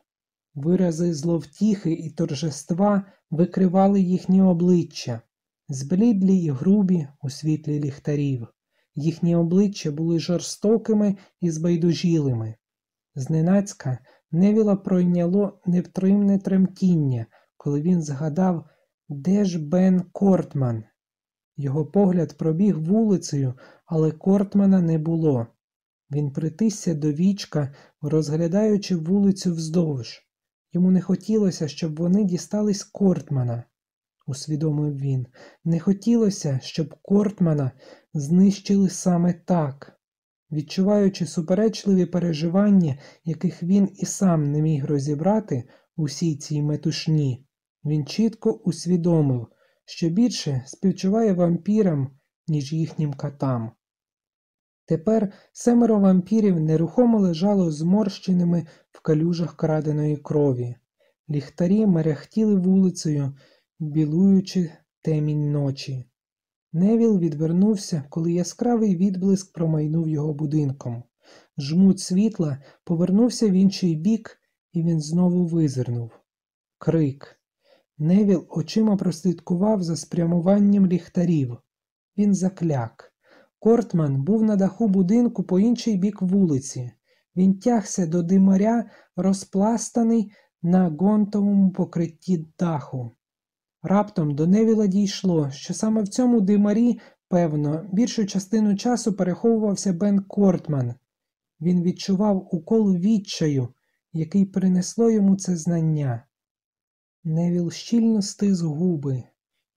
A: Вирази зловтіхи і торжества викривали їхні обличчя, зблідлі й грубі у світлі ліхтарів. Їхні обличчя були жорстокими і збайдужілими. Зненацька невіла пройняло невтримне тремтіння, коли він згадав, де ж Бен Кортман. Його погляд пробіг вулицею, але Кортмана не було. Він притисся до вічка, розглядаючи вулицю вздовж. Йому не хотілося, щоб вони дістались Кортмана, усвідомив він. Не хотілося, щоб Кортмана знищили саме так. Відчуваючи суперечливі переживання, яких він і сам не міг розібрати усій цій метушні, він чітко усвідомив, що більше співчуває вампірам, ніж їхнім катам. Тепер семеро вампірів нерухомо лежало зморщеними в калюжах краденої крові. Ліхтарі мерехтіли вулицею, білуючи темінь ночі. Невіл відвернувся, коли яскравий відблиск промайнув його будинком. Жмут світла повернувся в інший бік, і він знову визирнув. Крик. Невіл очима прослідкував за спрямуванням ліхтарів. Він закляк. Кортман був на даху будинку по інший бік вулиці. Він тягся до димаря, розпластаний на гонтовому покритті даху. Раптом до Невіла дійшло, що саме в цьому димарі, певно, більшу частину часу переховувався Бен Кортман. Він відчував укол відчаю, який принесло йому це знання. Невіл щільно стис губи.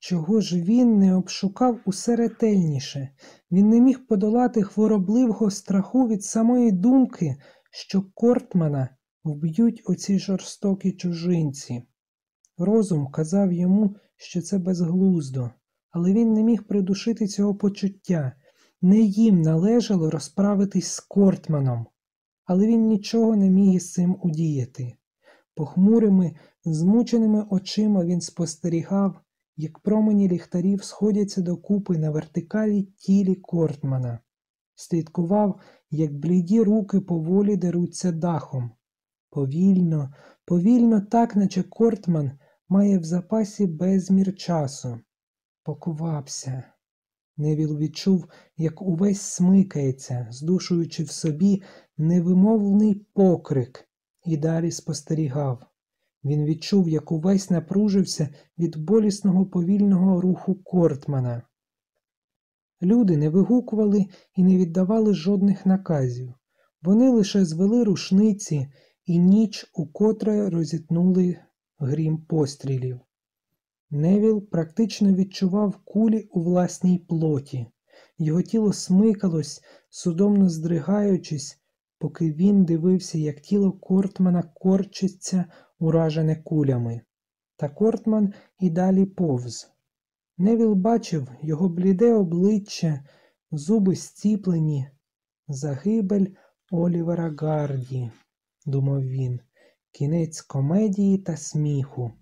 A: Чого ж він не обшукав усе ретельніше? Він не міг подолати хворобливого страху від самої думки, що Кортмана вб'ють оці жорстокі чужинці. Розум казав йому, що це безглуздо, але він не міг придушити цього почуття. Не їм належало розправитись з Кортманом, але він нічого не міг із цим удіяти. Похмурими, змученими очима він спостерігав, як промені ліхтарів сходяться докупи на вертикалі тілі Кортмана, слідкував, як бліді руки поволі деруться дахом. Повільно, повільно, так наче Кортман має в запасі безмір часу. Покувався. Невіл відчув, як увесь смикається, здушуючи в собі невимовний покрик, і далі спостерігав. Він відчув, як увесь напружився від болісного повільного руху Кортмана. Люди не вигукували і не віддавали жодних наказів. Вони лише звели рушниці і ніч укотре розітнули грім пострілів. Невіл практично відчував кулі у власній плоті. Його тіло смикалось, судомно здригаючись, поки він дивився, як тіло Кортмана корчиться, уражене кулями. Та Кортман і далі повз. Невіл бачив його бліде обличчя, зуби зціплені, загибель Олівера Гарді, думав він, кінець комедії та сміху.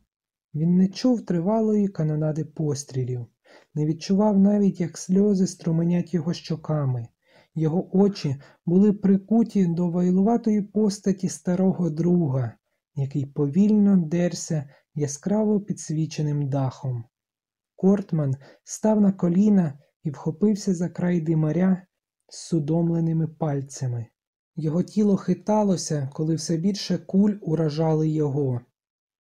A: Він не чув тривалої канонади пострілів, не відчував навіть, як сльози струменять його щоками. Його очі були прикуті до вайлуватої постаті старого друга, який повільно дерся яскраво підсвіченим дахом. Кортман став на коліна і вхопився за край димаря з судомленими пальцями. Його тіло хиталося, коли все більше куль уражали його.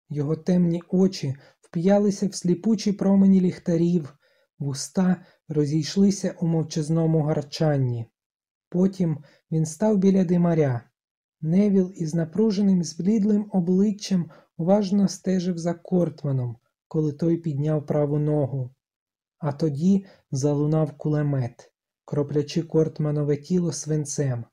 A: Його темні очі вп'ялися в сліпучі промені ліхтарів, вуста розійшлися у мовчазному гарчанні. Потім він став біля димаря. Невіл із напруженим зблідлим обличчям уважно стежив за Кортманом, коли той підняв праву ногу. А тоді залунав кулемет, кроплячи Кортманове тіло свинцем.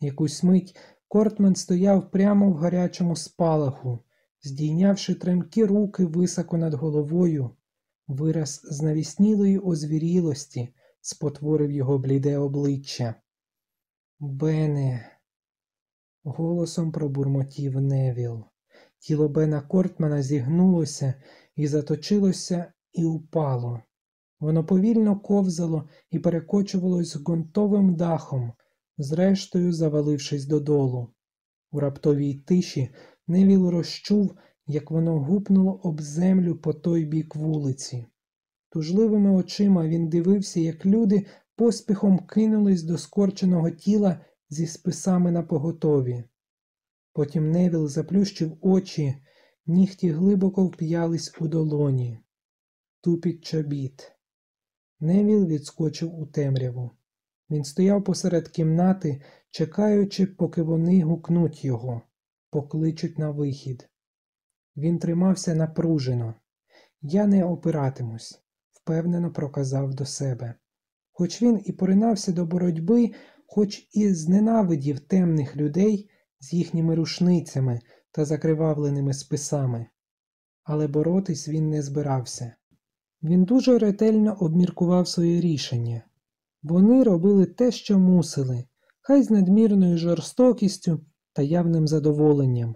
A: Якусь мить Кортман стояв прямо в гарячому спалаху, здійнявши тремкі руки високо над головою. Вираз знавіснілої озвірілості спотворив його бліде обличчя. Бене, голосом пробурмотів Невіл. Тіло Бена Кортмана зігнулося і заточилося і упало. Воно повільно ковзало і перекочувалось гонтовим дахом, зрештою завалившись додолу. У раптовій тиші Невіл розчув, як воно гупнуло об землю по той бік вулиці. Тужливими очима він дивився, як люди поспіхом кинулись до скорченого тіла зі списами на поготові. Потім Невіл заплющив очі, нігті глибоко вп'ялись у долоні. Тупіт чобіт. Невіл відскочив у темряву. Він стояв посеред кімнати, чекаючи, поки вони гукнуть його, покличуть на вихід. Він тримався напружено. Я не опиратимусь, впевнено проказав до себе. Хоч він і поринався до боротьби, хоч і зненавидів темних людей з їхніми рушницями та закривавленими списами, але боротись він не збирався. Він дуже ретельно обміркував своє рішення. Вони робили те, що мусили, хай з надмірною жорстокістю та явним задоволенням.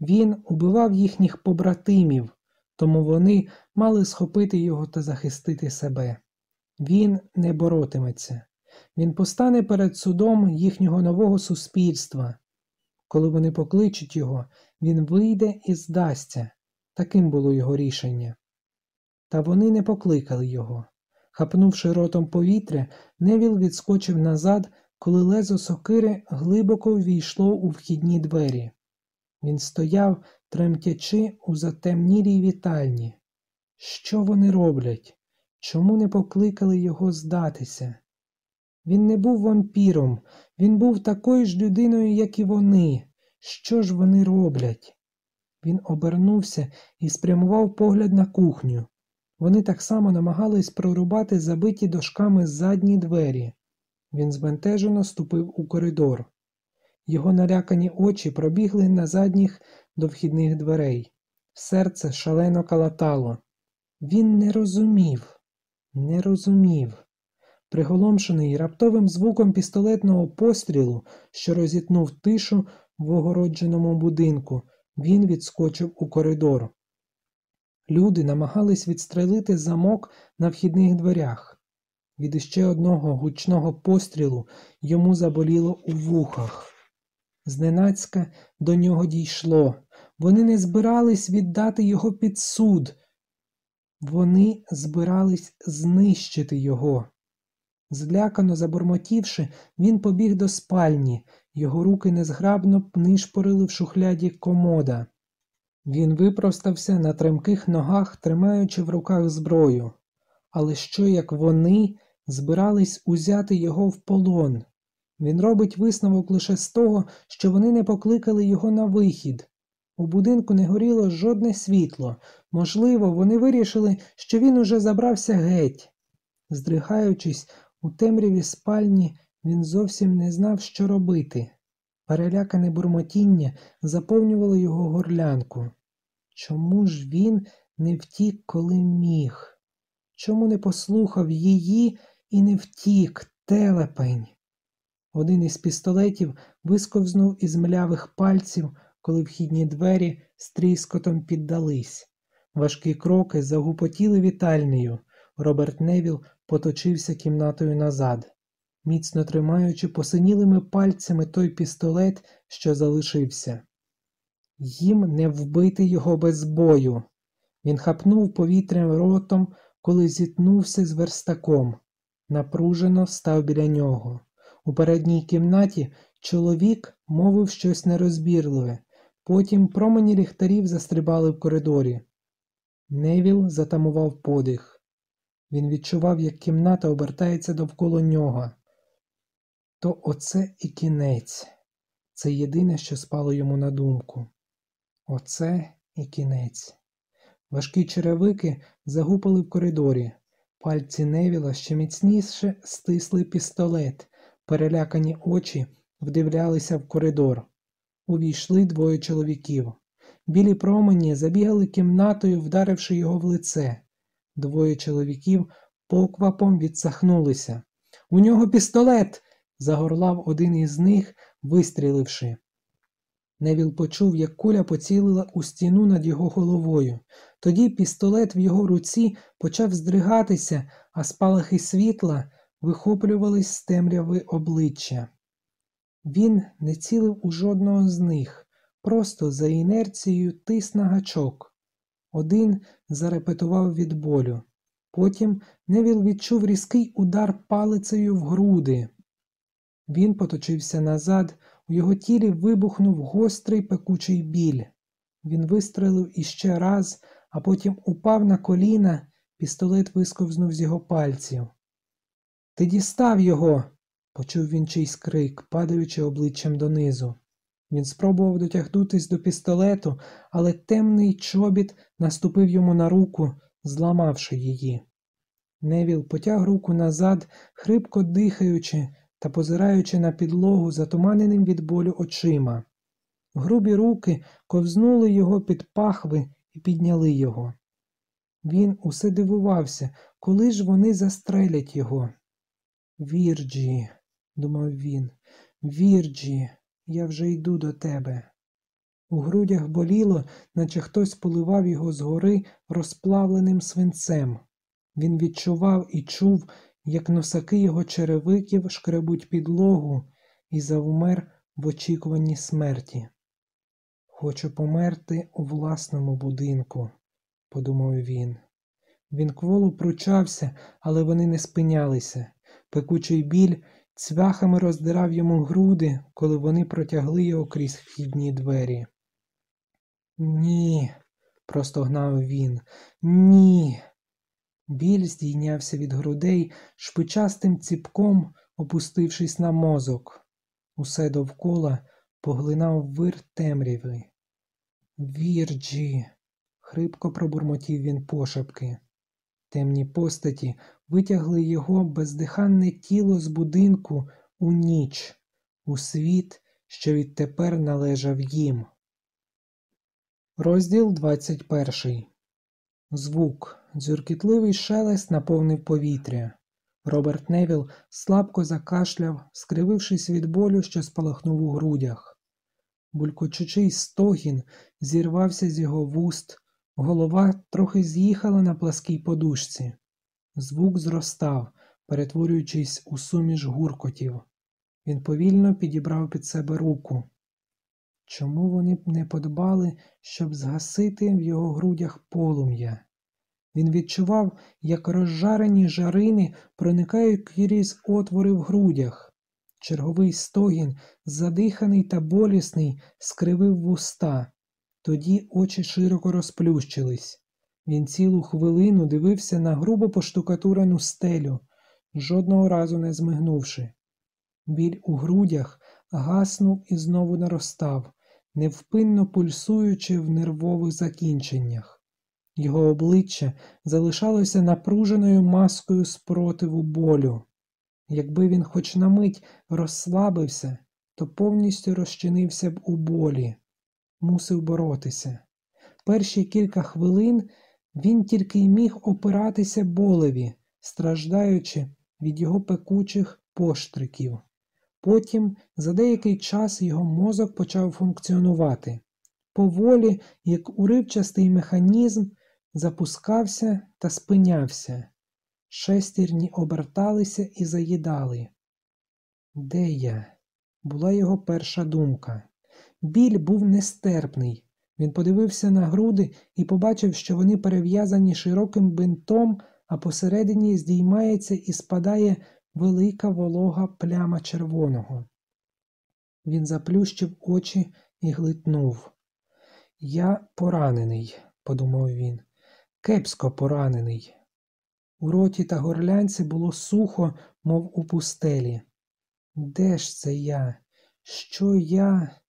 A: Він убивав їхніх побратимів, тому вони мали схопити його та захистити себе. Він не боротиметься. Він постане перед судом їхнього нового суспільства. Коли вони покличуть його, він вийде і здасться. Таким було його рішення. Та вони не покликали його. Хапнувши ротом повітря, Невіл відскочив назад, коли лезо сокири глибоко ввійшло у вхідні двері. Він стояв, тремтячи у затемнілій вітальні. Що вони роблять? Чому не покликали його здатися? Він не був вампіром, він був такою ж людиною, як і вони. Що ж вони роблять? Він обернувся і спрямував погляд на кухню. Вони так само намагались прорубати забиті дошками задні двері. Він збентежено ступив у коридор. Його налякані очі пробігли на задніх до вхідних дверей. Серце шалено калатало. Він не розумів, не розумів. Приголомшений раптовим звуком пістолетного пострілу, що розітнув тишу в огородженому будинку, він відскочив у коридор. Люди намагались відстрелити замок на вхідних дверях. Від іще одного гучного пострілу йому заболіло у вухах. Зненацька до нього дійшло. Вони не збирались віддати його під суд. Вони збирались знищити його. Злякано забормотівши, він побіг до спальні, його руки незграбно нишпорили в шухляді комода. Він випростався на тремких ногах, тримаючи в руках зброю. Але що як вони збирались узяти його в полон? Він робить висновок лише з того, що вони не покликали його на вихід. У будинку не горіло жодне світло. Можливо, вони вирішили, що він уже забрався геть. Здригаючись, у темряві спальні він зовсім не знав, що робити. Перелякане бурмотіння заповнювало його горлянку. Чому ж він не втік, коли міг? Чому не послухав її і не втік, телепень? Один із пістолетів висковзнув із млявих пальців, коли вхідні двері з тріскотом піддались. Важкі кроки загупотіли вітальнею. Роберт Невіл поточився кімнатою назад, міцно тримаючи посинілими пальцями той пістолет, що залишився. Їм не вбити його без бою. Він хапнув повітрям ротом, коли зіткнувся з верстаком. Напружено став біля нього. У передній кімнаті чоловік мовив щось нерозбірливе, потім промені ліхтарів застрибали в коридорі. Невіл затамував подих. Він відчував, як кімната обертається довкола нього. То оце і кінець. Це єдине, що спало йому на думку. Оце і кінець. Важкі черевики загупали в коридорі. Пальці Невіла ще міцніше стисли пістолет, перелякані очі вдивлялися в коридор. Увійшли двоє чоловіків. Білі промені забігали кімнатою, вдаривши його в лице. Двоє чоловіків поквапом відсахнулися. У нього пістолет. загорлав один із них, вистріливши. Невіл почув, як куля поцілила у стіну над його головою. Тоді пістолет в його руці почав здригатися, а спалахи світла вихоплювались з темряви обличчя. Він не цілив у жодного з них, просто за інерцією тис на гачок. Один зарепетував від болю. Потім Невіл відчув різкий удар палицею в груди. Він поточився назад, у його тілі вибухнув гострий пекучий біль. Він вистрелив іще раз, а потім упав на коліна, пістолет висковзнув з його пальців. Ти дістав його, почув він чийсь крик, падаючи обличчям донизу. Він спробував дотягнутись до пістолету, але темний чобіт наступив йому на руку, зламавши її. Невіл потяг руку назад, хрипко дихаючи та позираючи на підлогу затуманеним від болю очима. Грубі руки ковзнули його під пахви і підняли його. Він усе дивувався, коли ж вони застрелять його. Вірджі, думав він, Вірджі, я вже йду до тебе. У грудях боліло, наче хтось поливав його згори розплавленим свинцем. Він відчував і чув, як носаки його черевиків шкребуть підлогу і завмер в очікуванні смерті. Хочу померти у власному будинку, подумав він. Він кволо пручався, але вони не спинялися. Пекучий біль цвяхами роздирав йому груди, коли вони протягли його крізь вхідні двері. Ні, простогнав він. Ні. Біль здійнявся від грудей шпичастим ціпком, опустившись на мозок. Усе довкола поглинав вир темряви. Вірджі, хрипко пробурмотів він пошепки. Темні постаті витягли його бездиханне тіло з будинку у ніч, у світ, що відтепер належав їм. Розділ 21 Звук, дзюркітливий шелест наповнив повітря. Роберт Невіл слабко закашляв, скривившись від болю, що спалахнув у грудях. Булькочучий стогін зірвався з його вуст, голова трохи з'їхала на пласкій подушці. Звук зростав, перетворюючись у суміш гуркотів. Він повільно підібрав під себе руку. Чому вони не подбали, щоб згасити в його грудях полум'я? Він відчував, як розжарені жарини проникають крізь отвори в грудях. Черговий стогін, задиханий та болісний, скривив вуста. Тоді очі широко розплющились. Він цілу хвилину дивився на грубо поштукатурену стелю, жодного разу не змигнувши. Біль у грудях гаснув і знову наростав, невпинно пульсуючи в нервових закінченнях. Його обличчя залишалося напруженою маскою спротиву болю. Якби він хоч на мить розслабився, то повністю розчинився б у болі, мусив боротися. Перші кілька хвилин він тільки й міг опиратися болеві, страждаючи від його пекучих поштриків. Потім за деякий час його мозок почав функціонувати. Поволі, як уривчастий механізм, запускався та спинявся. Шестерні оберталися і заїдали. Де я? була його перша думка. Біль був нестерпний. Він подивився на груди і побачив, що вони перев'язані широким бинтом, а посередині здіймається і спадає велика волога пляма червоного. Він заплющив очі і глитнув. Я поранений, подумав він, кепсько поранений. У роті та горлянці було сухо, мов у пустелі. Де ж це я? Що я?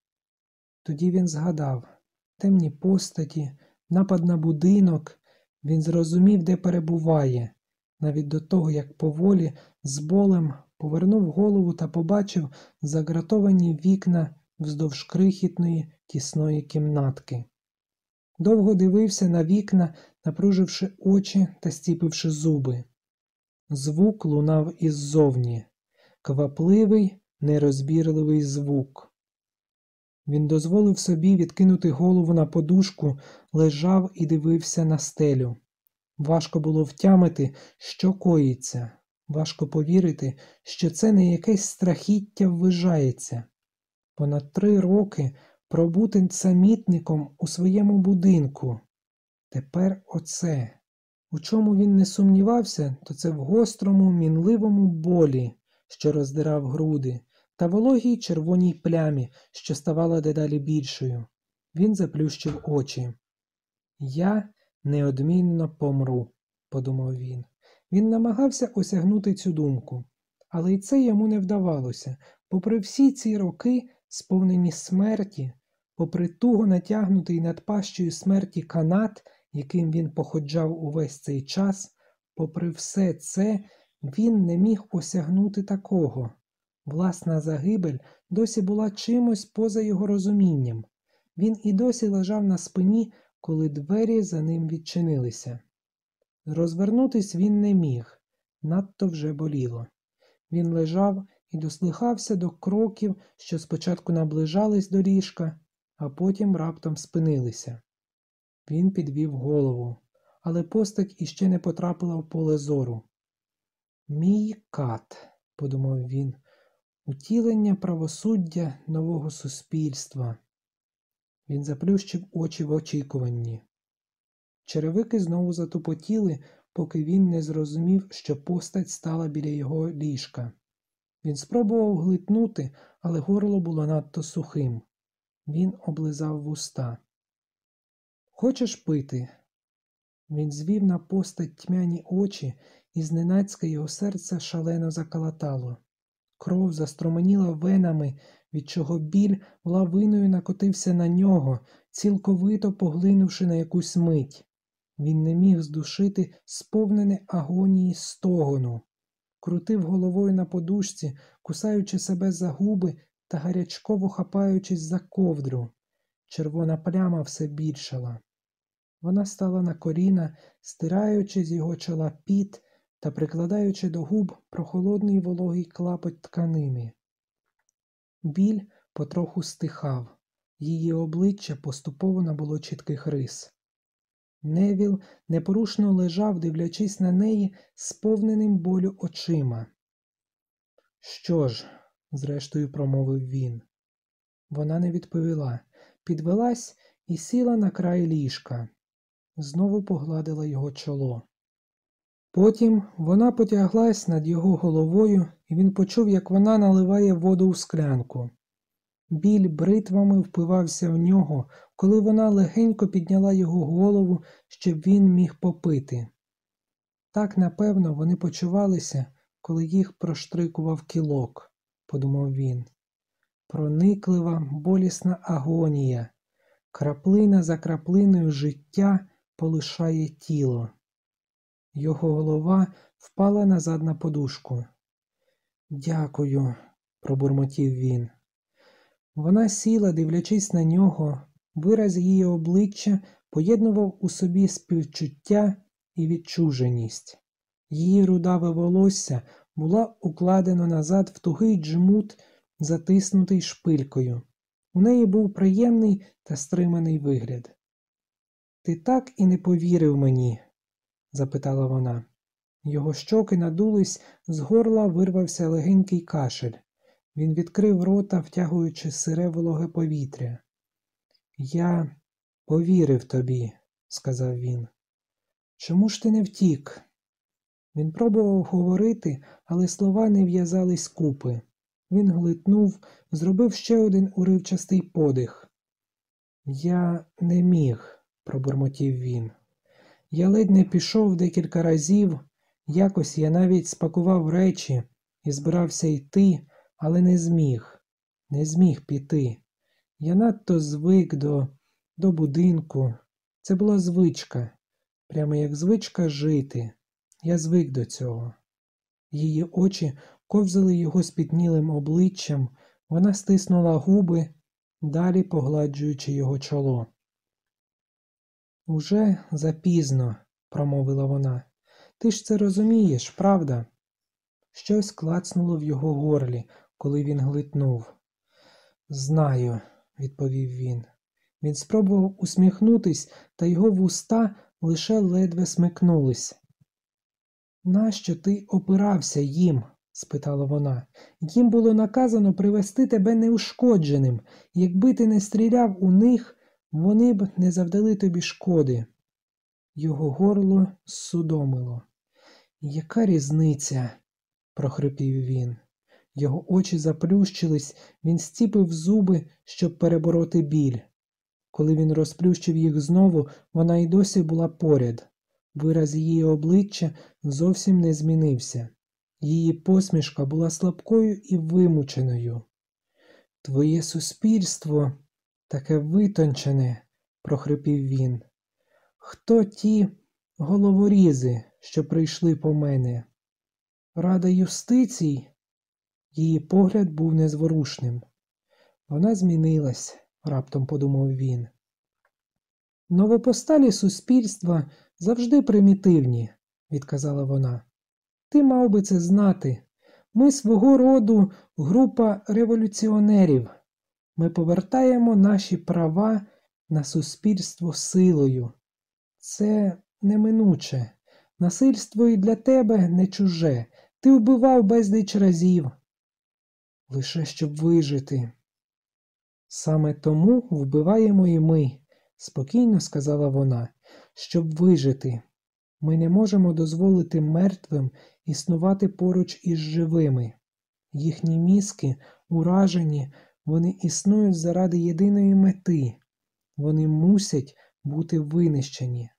A: Тоді він згадав темні постаті, напад на будинок. Він зрозумів, де перебуває, навіть до того, як поволі, з болем повернув голову та побачив загратовані вікна вздовж крихітної тісної кімнатки. Довго дивився на вікна, напруживши очі та стіпивши зуби. Звук лунав іззовні, квапливий, нерозбірливий звук. Він дозволив собі відкинути голову на подушку, лежав і дивився на стелю. Важко було втямити, що коїться, важко повірити, що це не якесь страхіття ввижається. Понад три роки пробути самітником у своєму будинку. Тепер оце. У чому він не сумнівався, то це в гострому, мінливому болі, що роздирав груди, та вологій червоній плямі, що ставала дедалі більшою. Він заплющив очі. Я неодмінно помру, подумав він. Він намагався осягнути цю думку, але й це йому не вдавалося. Попри всі ці роки, сповнені смерті, попри туго натягнутий над пащою смерті канат, яким він походжав увесь цей час, попри все це, він не міг осягнути такого. Власна загибель досі була чимось поза його розумінням. Він і досі лежав на спині, коли двері за ним відчинилися. Розвернутись він не міг, надто вже боліло. Він лежав і дослухався до кроків, що спочатку наближались до ліжка, а потім раптом спинилися. Він підвів голову, але постать іще не потрапила в поле зору. Мій кат, подумав він, утілення правосуддя нового суспільства. Він заплющив очі в очікуванні. Черевики знову затупотіли, поки він не зрозумів, що постать стала біля його ліжка. Він спробував глитнути, але горло було надто сухим. Він облизав вуста. Хочеш пити? Він звів на постать тьмяні очі, і зненацька його серце шалено закалатало. Кров заструменіла венами, від чого біль лавиною накотився на нього, цілковито поглинувши на якусь мить. Він не міг здушити сповнене агонії стогону, крутив головою на подушці, кусаючи себе за губи та гарячково хапаючись за ковдру. Червона пляма все більшала. Вона стала на коріна, стираючи з його чола піт та прикладаючи до губ прохолодний вологий клапоть тканини. Біль потроху стихав, її обличчя поступово набуло чітких рис. Невіл непорушно лежав, дивлячись на неї сповненим болю очима. Що ж, зрештою промовив він. Вона не відповіла, підвелась і сіла на край ліжка. Знову погладила його чоло. Потім вона потяглась над його головою, і він почув, як вона наливає воду у склянку. Біль бритвами впивався в нього, коли вона легенько підняла його голову, щоб він міг попити. Так, напевно, вони почувалися, коли їх проштрикував кілок, подумав він. Прониклива, болісна агонія, краплина за краплиною життя полишає тіло. Його голова впала назад на подушку. Дякую, пробурмотів він. Вона сіла, дивлячись на нього, вираз її обличчя поєднував у собі співчуття і відчуженість. Її рудаве волосся була укладено назад в тугий джмут, затиснутий шпилькою. У неї був приємний та стриманий вигляд. Ти так і не повірив мені? Запитала вона. Його щоки надулись, з горла вирвався легенький кашель. Він відкрив рота, втягуючи сире вологе повітря. Я повірив тобі, сказав він. Чому ж ти не втік? Він пробував говорити, але слова не в'язались купи. Він глитнув, зробив ще один уривчастий подих. Я не міг, пробурмотів він. Я ледь не пішов декілька разів, якось я навіть спакував речі і збирався йти, але не зміг, не зміг піти. Я надто звик до, до будинку. Це була звичка, прямо як звичка жити. Я звик до цього. Її очі ковзали його спітнілим обличчям, вона стиснула губи, далі погладжуючи його чоло. Уже запізно, промовила вона. Ти ж це розумієш, правда? Щось клацнуло в його горлі, коли він глитнув. Знаю, відповів він. Він спробував усміхнутись, та його вуста лише ледве смикнулись. Нащо ти опирався їм? спитала вона. Їм було наказано привести тебе неушкодженим. Якби ти не стріляв у них, вони б не завдали тобі шкоди. Його горло судомило. Яка різниця? прохрипів він. Його очі заплющились, він стіпив зуби, щоб перебороти біль. Коли він розплющив їх знову, вона й досі була поряд. Вираз її обличчя зовсім не змінився. Її посмішка була слабкою і вимученою. Твоє суспільство таке витончене, прохрипів він. Хто ті головорізи, що прийшли по мене? Рада юстицій? Її погляд був незворушним. Вона змінилась, раптом подумав він. Новопосталі суспільства завжди примітивні, відказала вона. Ти мав би це знати. Ми свого роду група революціонерів. Ми повертаємо наші права на суспільство силою. Це неминуче. Насильство і для тебе не чуже. Ти вбивав безліч разів. Лише щоб вижити. Саме тому вбиваємо і ми, спокійно сказала вона, щоб вижити. Ми не можемо дозволити мертвим існувати поруч із живими. Їхні мізки уражені, вони існують заради єдиної мети. Вони мусять бути винищені.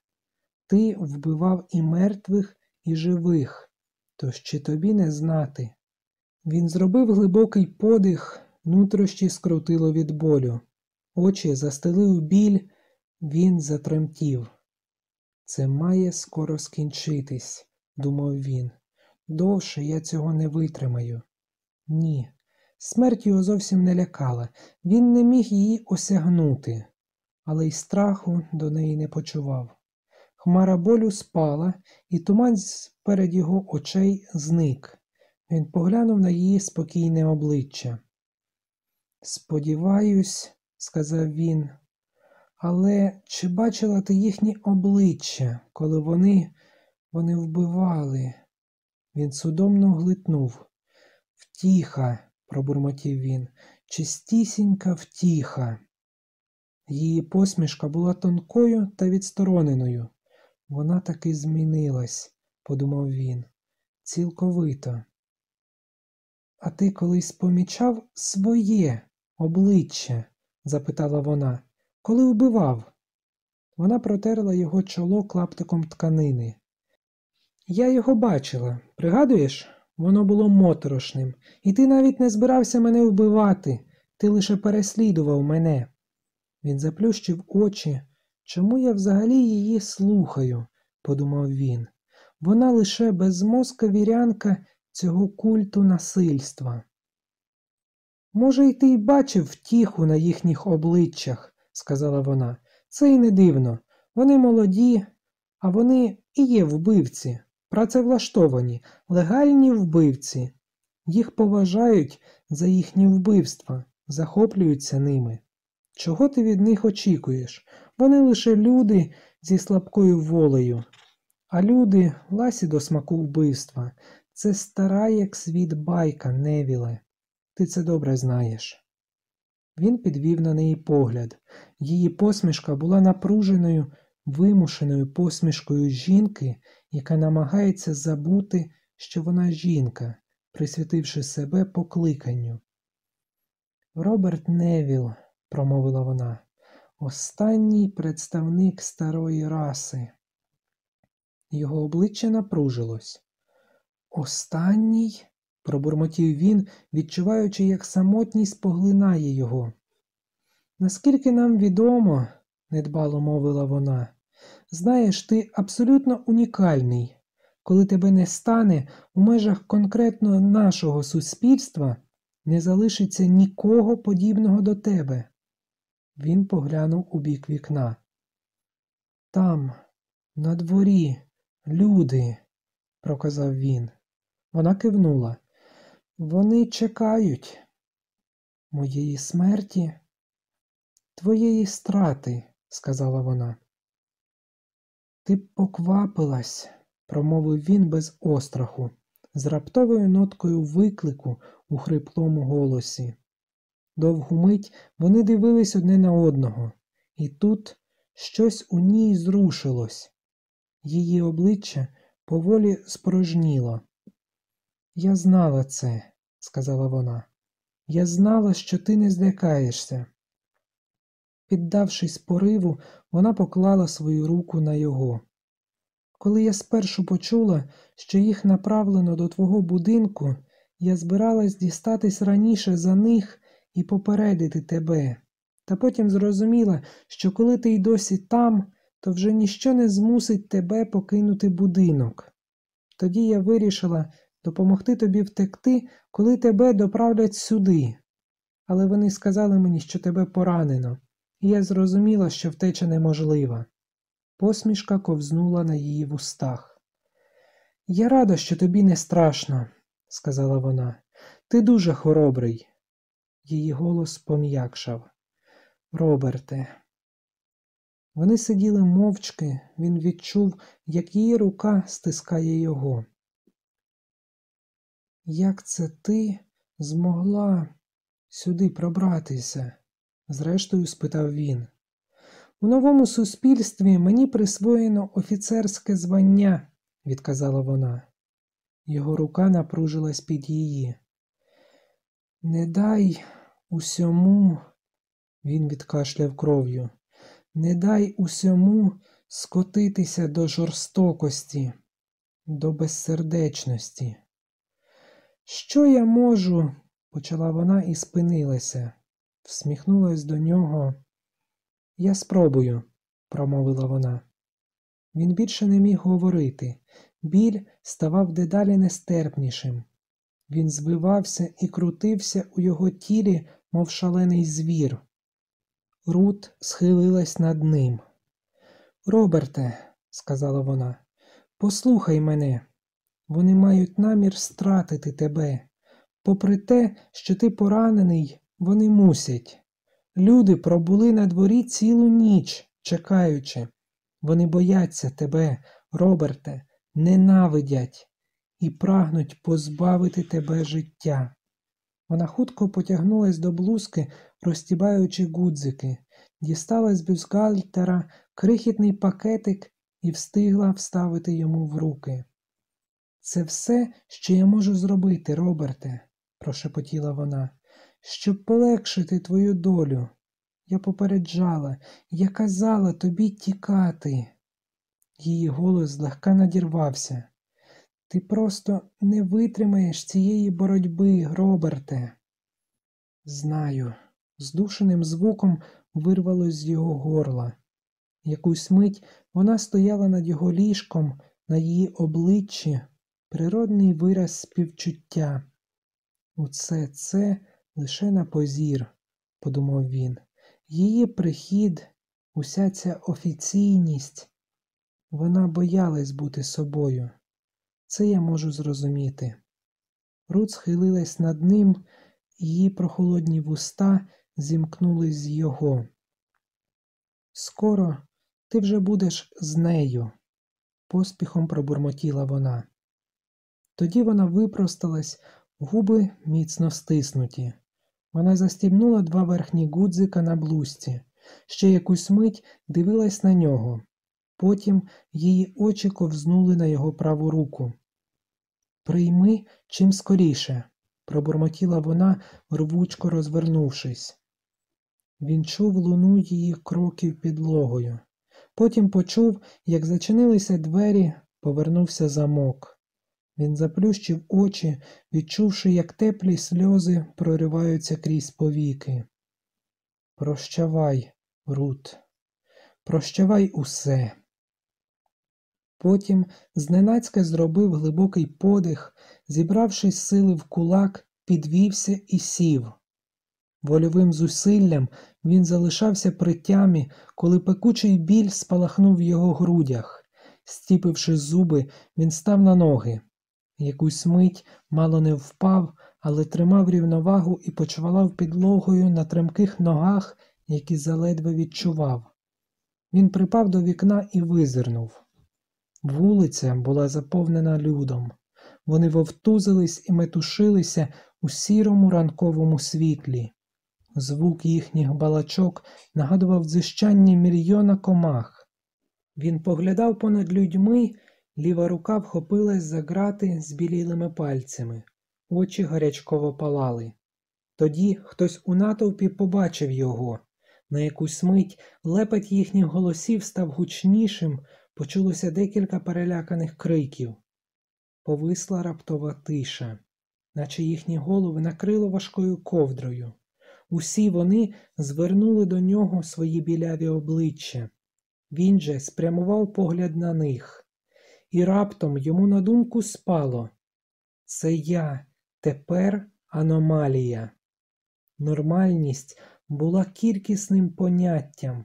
A: Ти вбивав і мертвих, і живих, тож чи тобі не знати? Він зробив глибокий подих, нутрощі скрутило від болю. Очі застелив біль, він затремтів. Це має скоро скінчитись, думав він. Довше я цього не витримаю. Ні, смерть його зовсім не лякала, він не міг її осягнути, але й страху до неї не почував. Хмара болю спала, і туман перед його очей зник. Він поглянув на її спокійне обличчя. Сподіваюсь, сказав він, але чи бачила ти їхні обличчя, коли вони вони вбивали? Він судомно глитнув. Втіха, пробурмотів він, чистісінька втіха. Її посмішка була тонкою та відстороненою. Вона таки змінилась, подумав він, цілковито. А ти колись помічав своє обличчя? запитала вона. Коли вбивав? Вона протерла його чоло клаптиком тканини. Я його бачила, пригадуєш? Воно було моторошним, і ти навіть не збирався мене вбивати, ти лише переслідував мене. Він заплющив очі. Чому я взагалі її слухаю? подумав він. Вона лише безмозка вірянка цього культу насильства. Може, й ти й бачив втіху на їхніх обличчях, сказала вона. Це й не дивно. Вони молоді, а вони і є вбивці, працевлаштовані, легальні вбивці. Їх поважають за їхні вбивства, захоплюються ними. Чого ти від них очікуєш? Вони лише люди зі слабкою волею, а люди ласі до смаку вбивства. Це стара, як світ байка, Невіле. Ти це добре знаєш. Він підвів на неї погляд. Її посмішка була напруженою, вимушеною посмішкою жінки, яка намагається забути, що вона жінка, присвятивши себе покликанню. Роберт Невіл, промовила вона, останній представник старої раси. Його обличчя напружилось. Останній? пробурмотів він, відчуваючи, як самотність поглинає його. Наскільки нам відомо, недбало мовила вона, знаєш, ти абсолютно унікальний. Коли тебе не стане, у межах конкретно нашого суспільства не залишиться нікого подібного до тебе. Він поглянув у бік вікна. Там, на дворі, люди, проказав він. Вона кивнула. Вони чекають моєї смерті, твоєї страти, сказала вона. Ти поквапилась, промовив він без остраху, з раптовою ноткою виклику у хриплому голосі. Довгу мить вони дивились одне на одного, і тут щось у ній зрушилось. Її обличчя поволі спорожніло. Я знала це, сказала вона. Я знала, що ти не злякаєшся. Піддавшись пориву, вона поклала свою руку на його. Коли я спершу почула, що їх направлено до твого будинку, я збиралась дістатись раніше за них і попередити тебе, та потім зрозуміла, що коли ти й досі там, то вже ніщо не змусить тебе покинути будинок. Тоді я вирішила допомогти тобі втекти, коли тебе доправлять сюди. Але вони сказали мені, що тебе поранено, я зрозуміла, що втеча неможлива. Посмішка ковзнула на її вустах. Я рада, що тобі не страшно, сказала вона. Ти дуже хоробрий. Її голос пом'якшав. Роберте. Вони сиділи мовчки, він відчув, як її рука стискає його. Як це ти змогла сюди пробратися? Зрештою спитав він. У новому суспільстві мені присвоєно офіцерське звання, відказала вона. Його рука напружилась під її. Не дай усьому, він відкашляв кров'ю, не дай усьому скотитися до жорстокості, до безсердечності. Що я можу? почала вона і спинилася, всміхнулась до нього. Я спробую, промовила вона. Він більше не міг говорити. Біль ставав дедалі нестерпнішим. Він звивався і крутився у його тілі, мов шалений звір. Рут схилилась над ним. Роберте, сказала вона, послухай мене. Вони мають намір стратити тебе. Попри те, що ти поранений, вони мусять. Люди пробули на дворі цілу ніч, чекаючи. Вони бояться тебе, Роберте, ненавидять і прагнуть позбавити тебе життя. Вона хутко потягнулась до блузки, розтібаючи гудзики, дістала з бюстгальтера крихітний пакетик і встигла вставити йому в руки. Це все, що я можу зробити, Роберте, прошепотіла вона, щоб полегшити твою долю. Я попереджала, я казала тобі тікати. Її голос злегка надірвався. Ти просто не витримаєш цієї боротьби, Роберте. Знаю, здушеним звуком вирвалось з його горла. Якусь мить вона стояла над його ліжком, на її обличчі, природний вираз співчуття. Усе це лише на позір, подумав він. Її прихід, уся ця офіційність, вона боялась бути собою. Це я можу зрозуміти. Рут схилилась над ним, її прохолодні вуста зімкнулись з його. Скоро ти вже будеш з нею, поспіхом пробурмотіла вона. Тоді вона випросталась, губи міцно стиснуті. Вона застібнула два верхні гудзика на блузці, ще якусь мить дивилась на нього. Потім її очі ковзнули на його праву руку. Прийми чим скоріше, пробурмотіла вона, рвучко розвернувшись. Він чув луну її кроків підлогою. Потім почув, як зачинилися двері, повернувся замок. Він заплющив очі, відчувши, як теплі сльози прориваються крізь повіки. Прощавай, Рут, прощавай усе. Потім зненацька зробив глибокий подих, зібравши сили в кулак, підвівся і сів. Вольовим зусиллям він залишався при тямі, коли пекучий біль спалахнув в його грудях. Стіпивши зуби, він став на ноги. Якусь мить мало не впав, але тримав рівновагу і почвалав підлогою на тремких ногах, які заледве відчував. Він припав до вікна і визирнув. Вулиця була заповнена людом. Вони вовтузились і метушилися у сірому ранковому світлі. Звук їхніх балачок нагадував дзищання мільйона комах. Він поглядав понад людьми, ліва рука вхопилась за грати з білілими пальцями, очі гарячково палали. Тоді хтось у натовпі побачив його. На якусь мить лепет їхніх голосів став гучнішим, почулося декілька переляканих криків. Повисла раптова тиша, наче їхні голови накрило важкою ковдрою. Усі вони звернули до нього свої біляві обличчя. Він же спрямував погляд на них, і раптом йому на думку спало це я тепер аномалія. Нормальність була кількісним поняттям,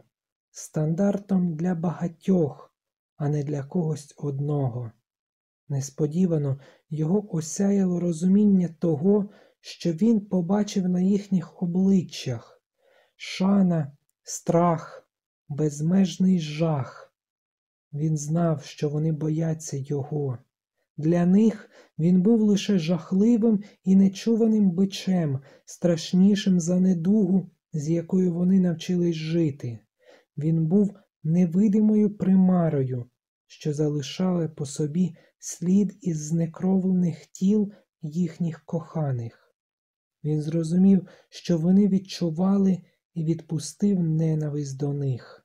A: стандартом для багатьох, а не для когось одного. Несподівано його осяяло розуміння того, що він побачив на їхніх обличчях шана, страх, безмежний жах. Він знав, що вони бояться його. Для них він був лише жахливим і нечуваним бичем, страшнішим за недугу, з якою вони навчились жити. Він був невидимою примарою, що залишали по собі слід із знекровлених тіл їхніх коханих. Він зрозумів, що вони відчували і відпустив ненависть до них.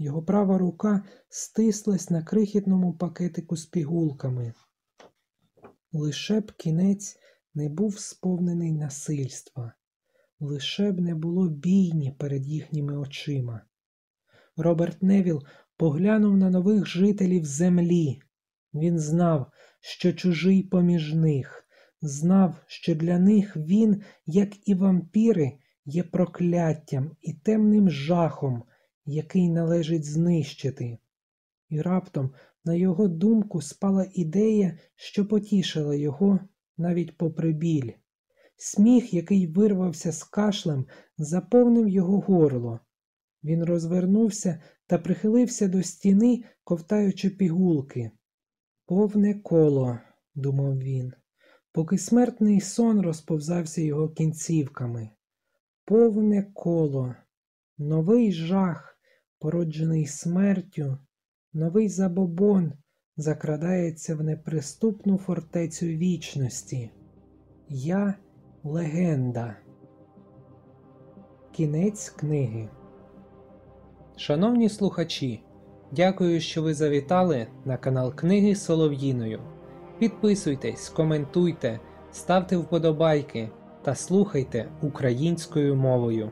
A: Його права рука стислась на крихітному пакетику з пігулками. Лише б кінець не був сповнений насильства, лише б не було бійні перед їхніми очима. Роберт Невіл поглянув на нових жителів землі. Він знав, що чужий поміж них, знав, що для них він, як і вампіри, є прокляттям і темним жахом, який належить знищити. І раптом на його думку спала ідея, що потішила його навіть попри біль. Сміх, який вирвався з кашлем, заповнив його горло. Він розвернувся та прихилився до стіни, ковтаючи пігулки. Повне коло, думав він, поки смертний сон розповзався його кінцівками. Повне коло, новий жах, породжений смертю, новий забобон закрадається в неприступну фортецю вічності. Я легенда. Кінець книги. Шановні слухачі, дякую, що ви завітали на канал Книги Солов'їною. Підписуйтесь, коментуйте, ставте вподобайки та слухайте українською мовою.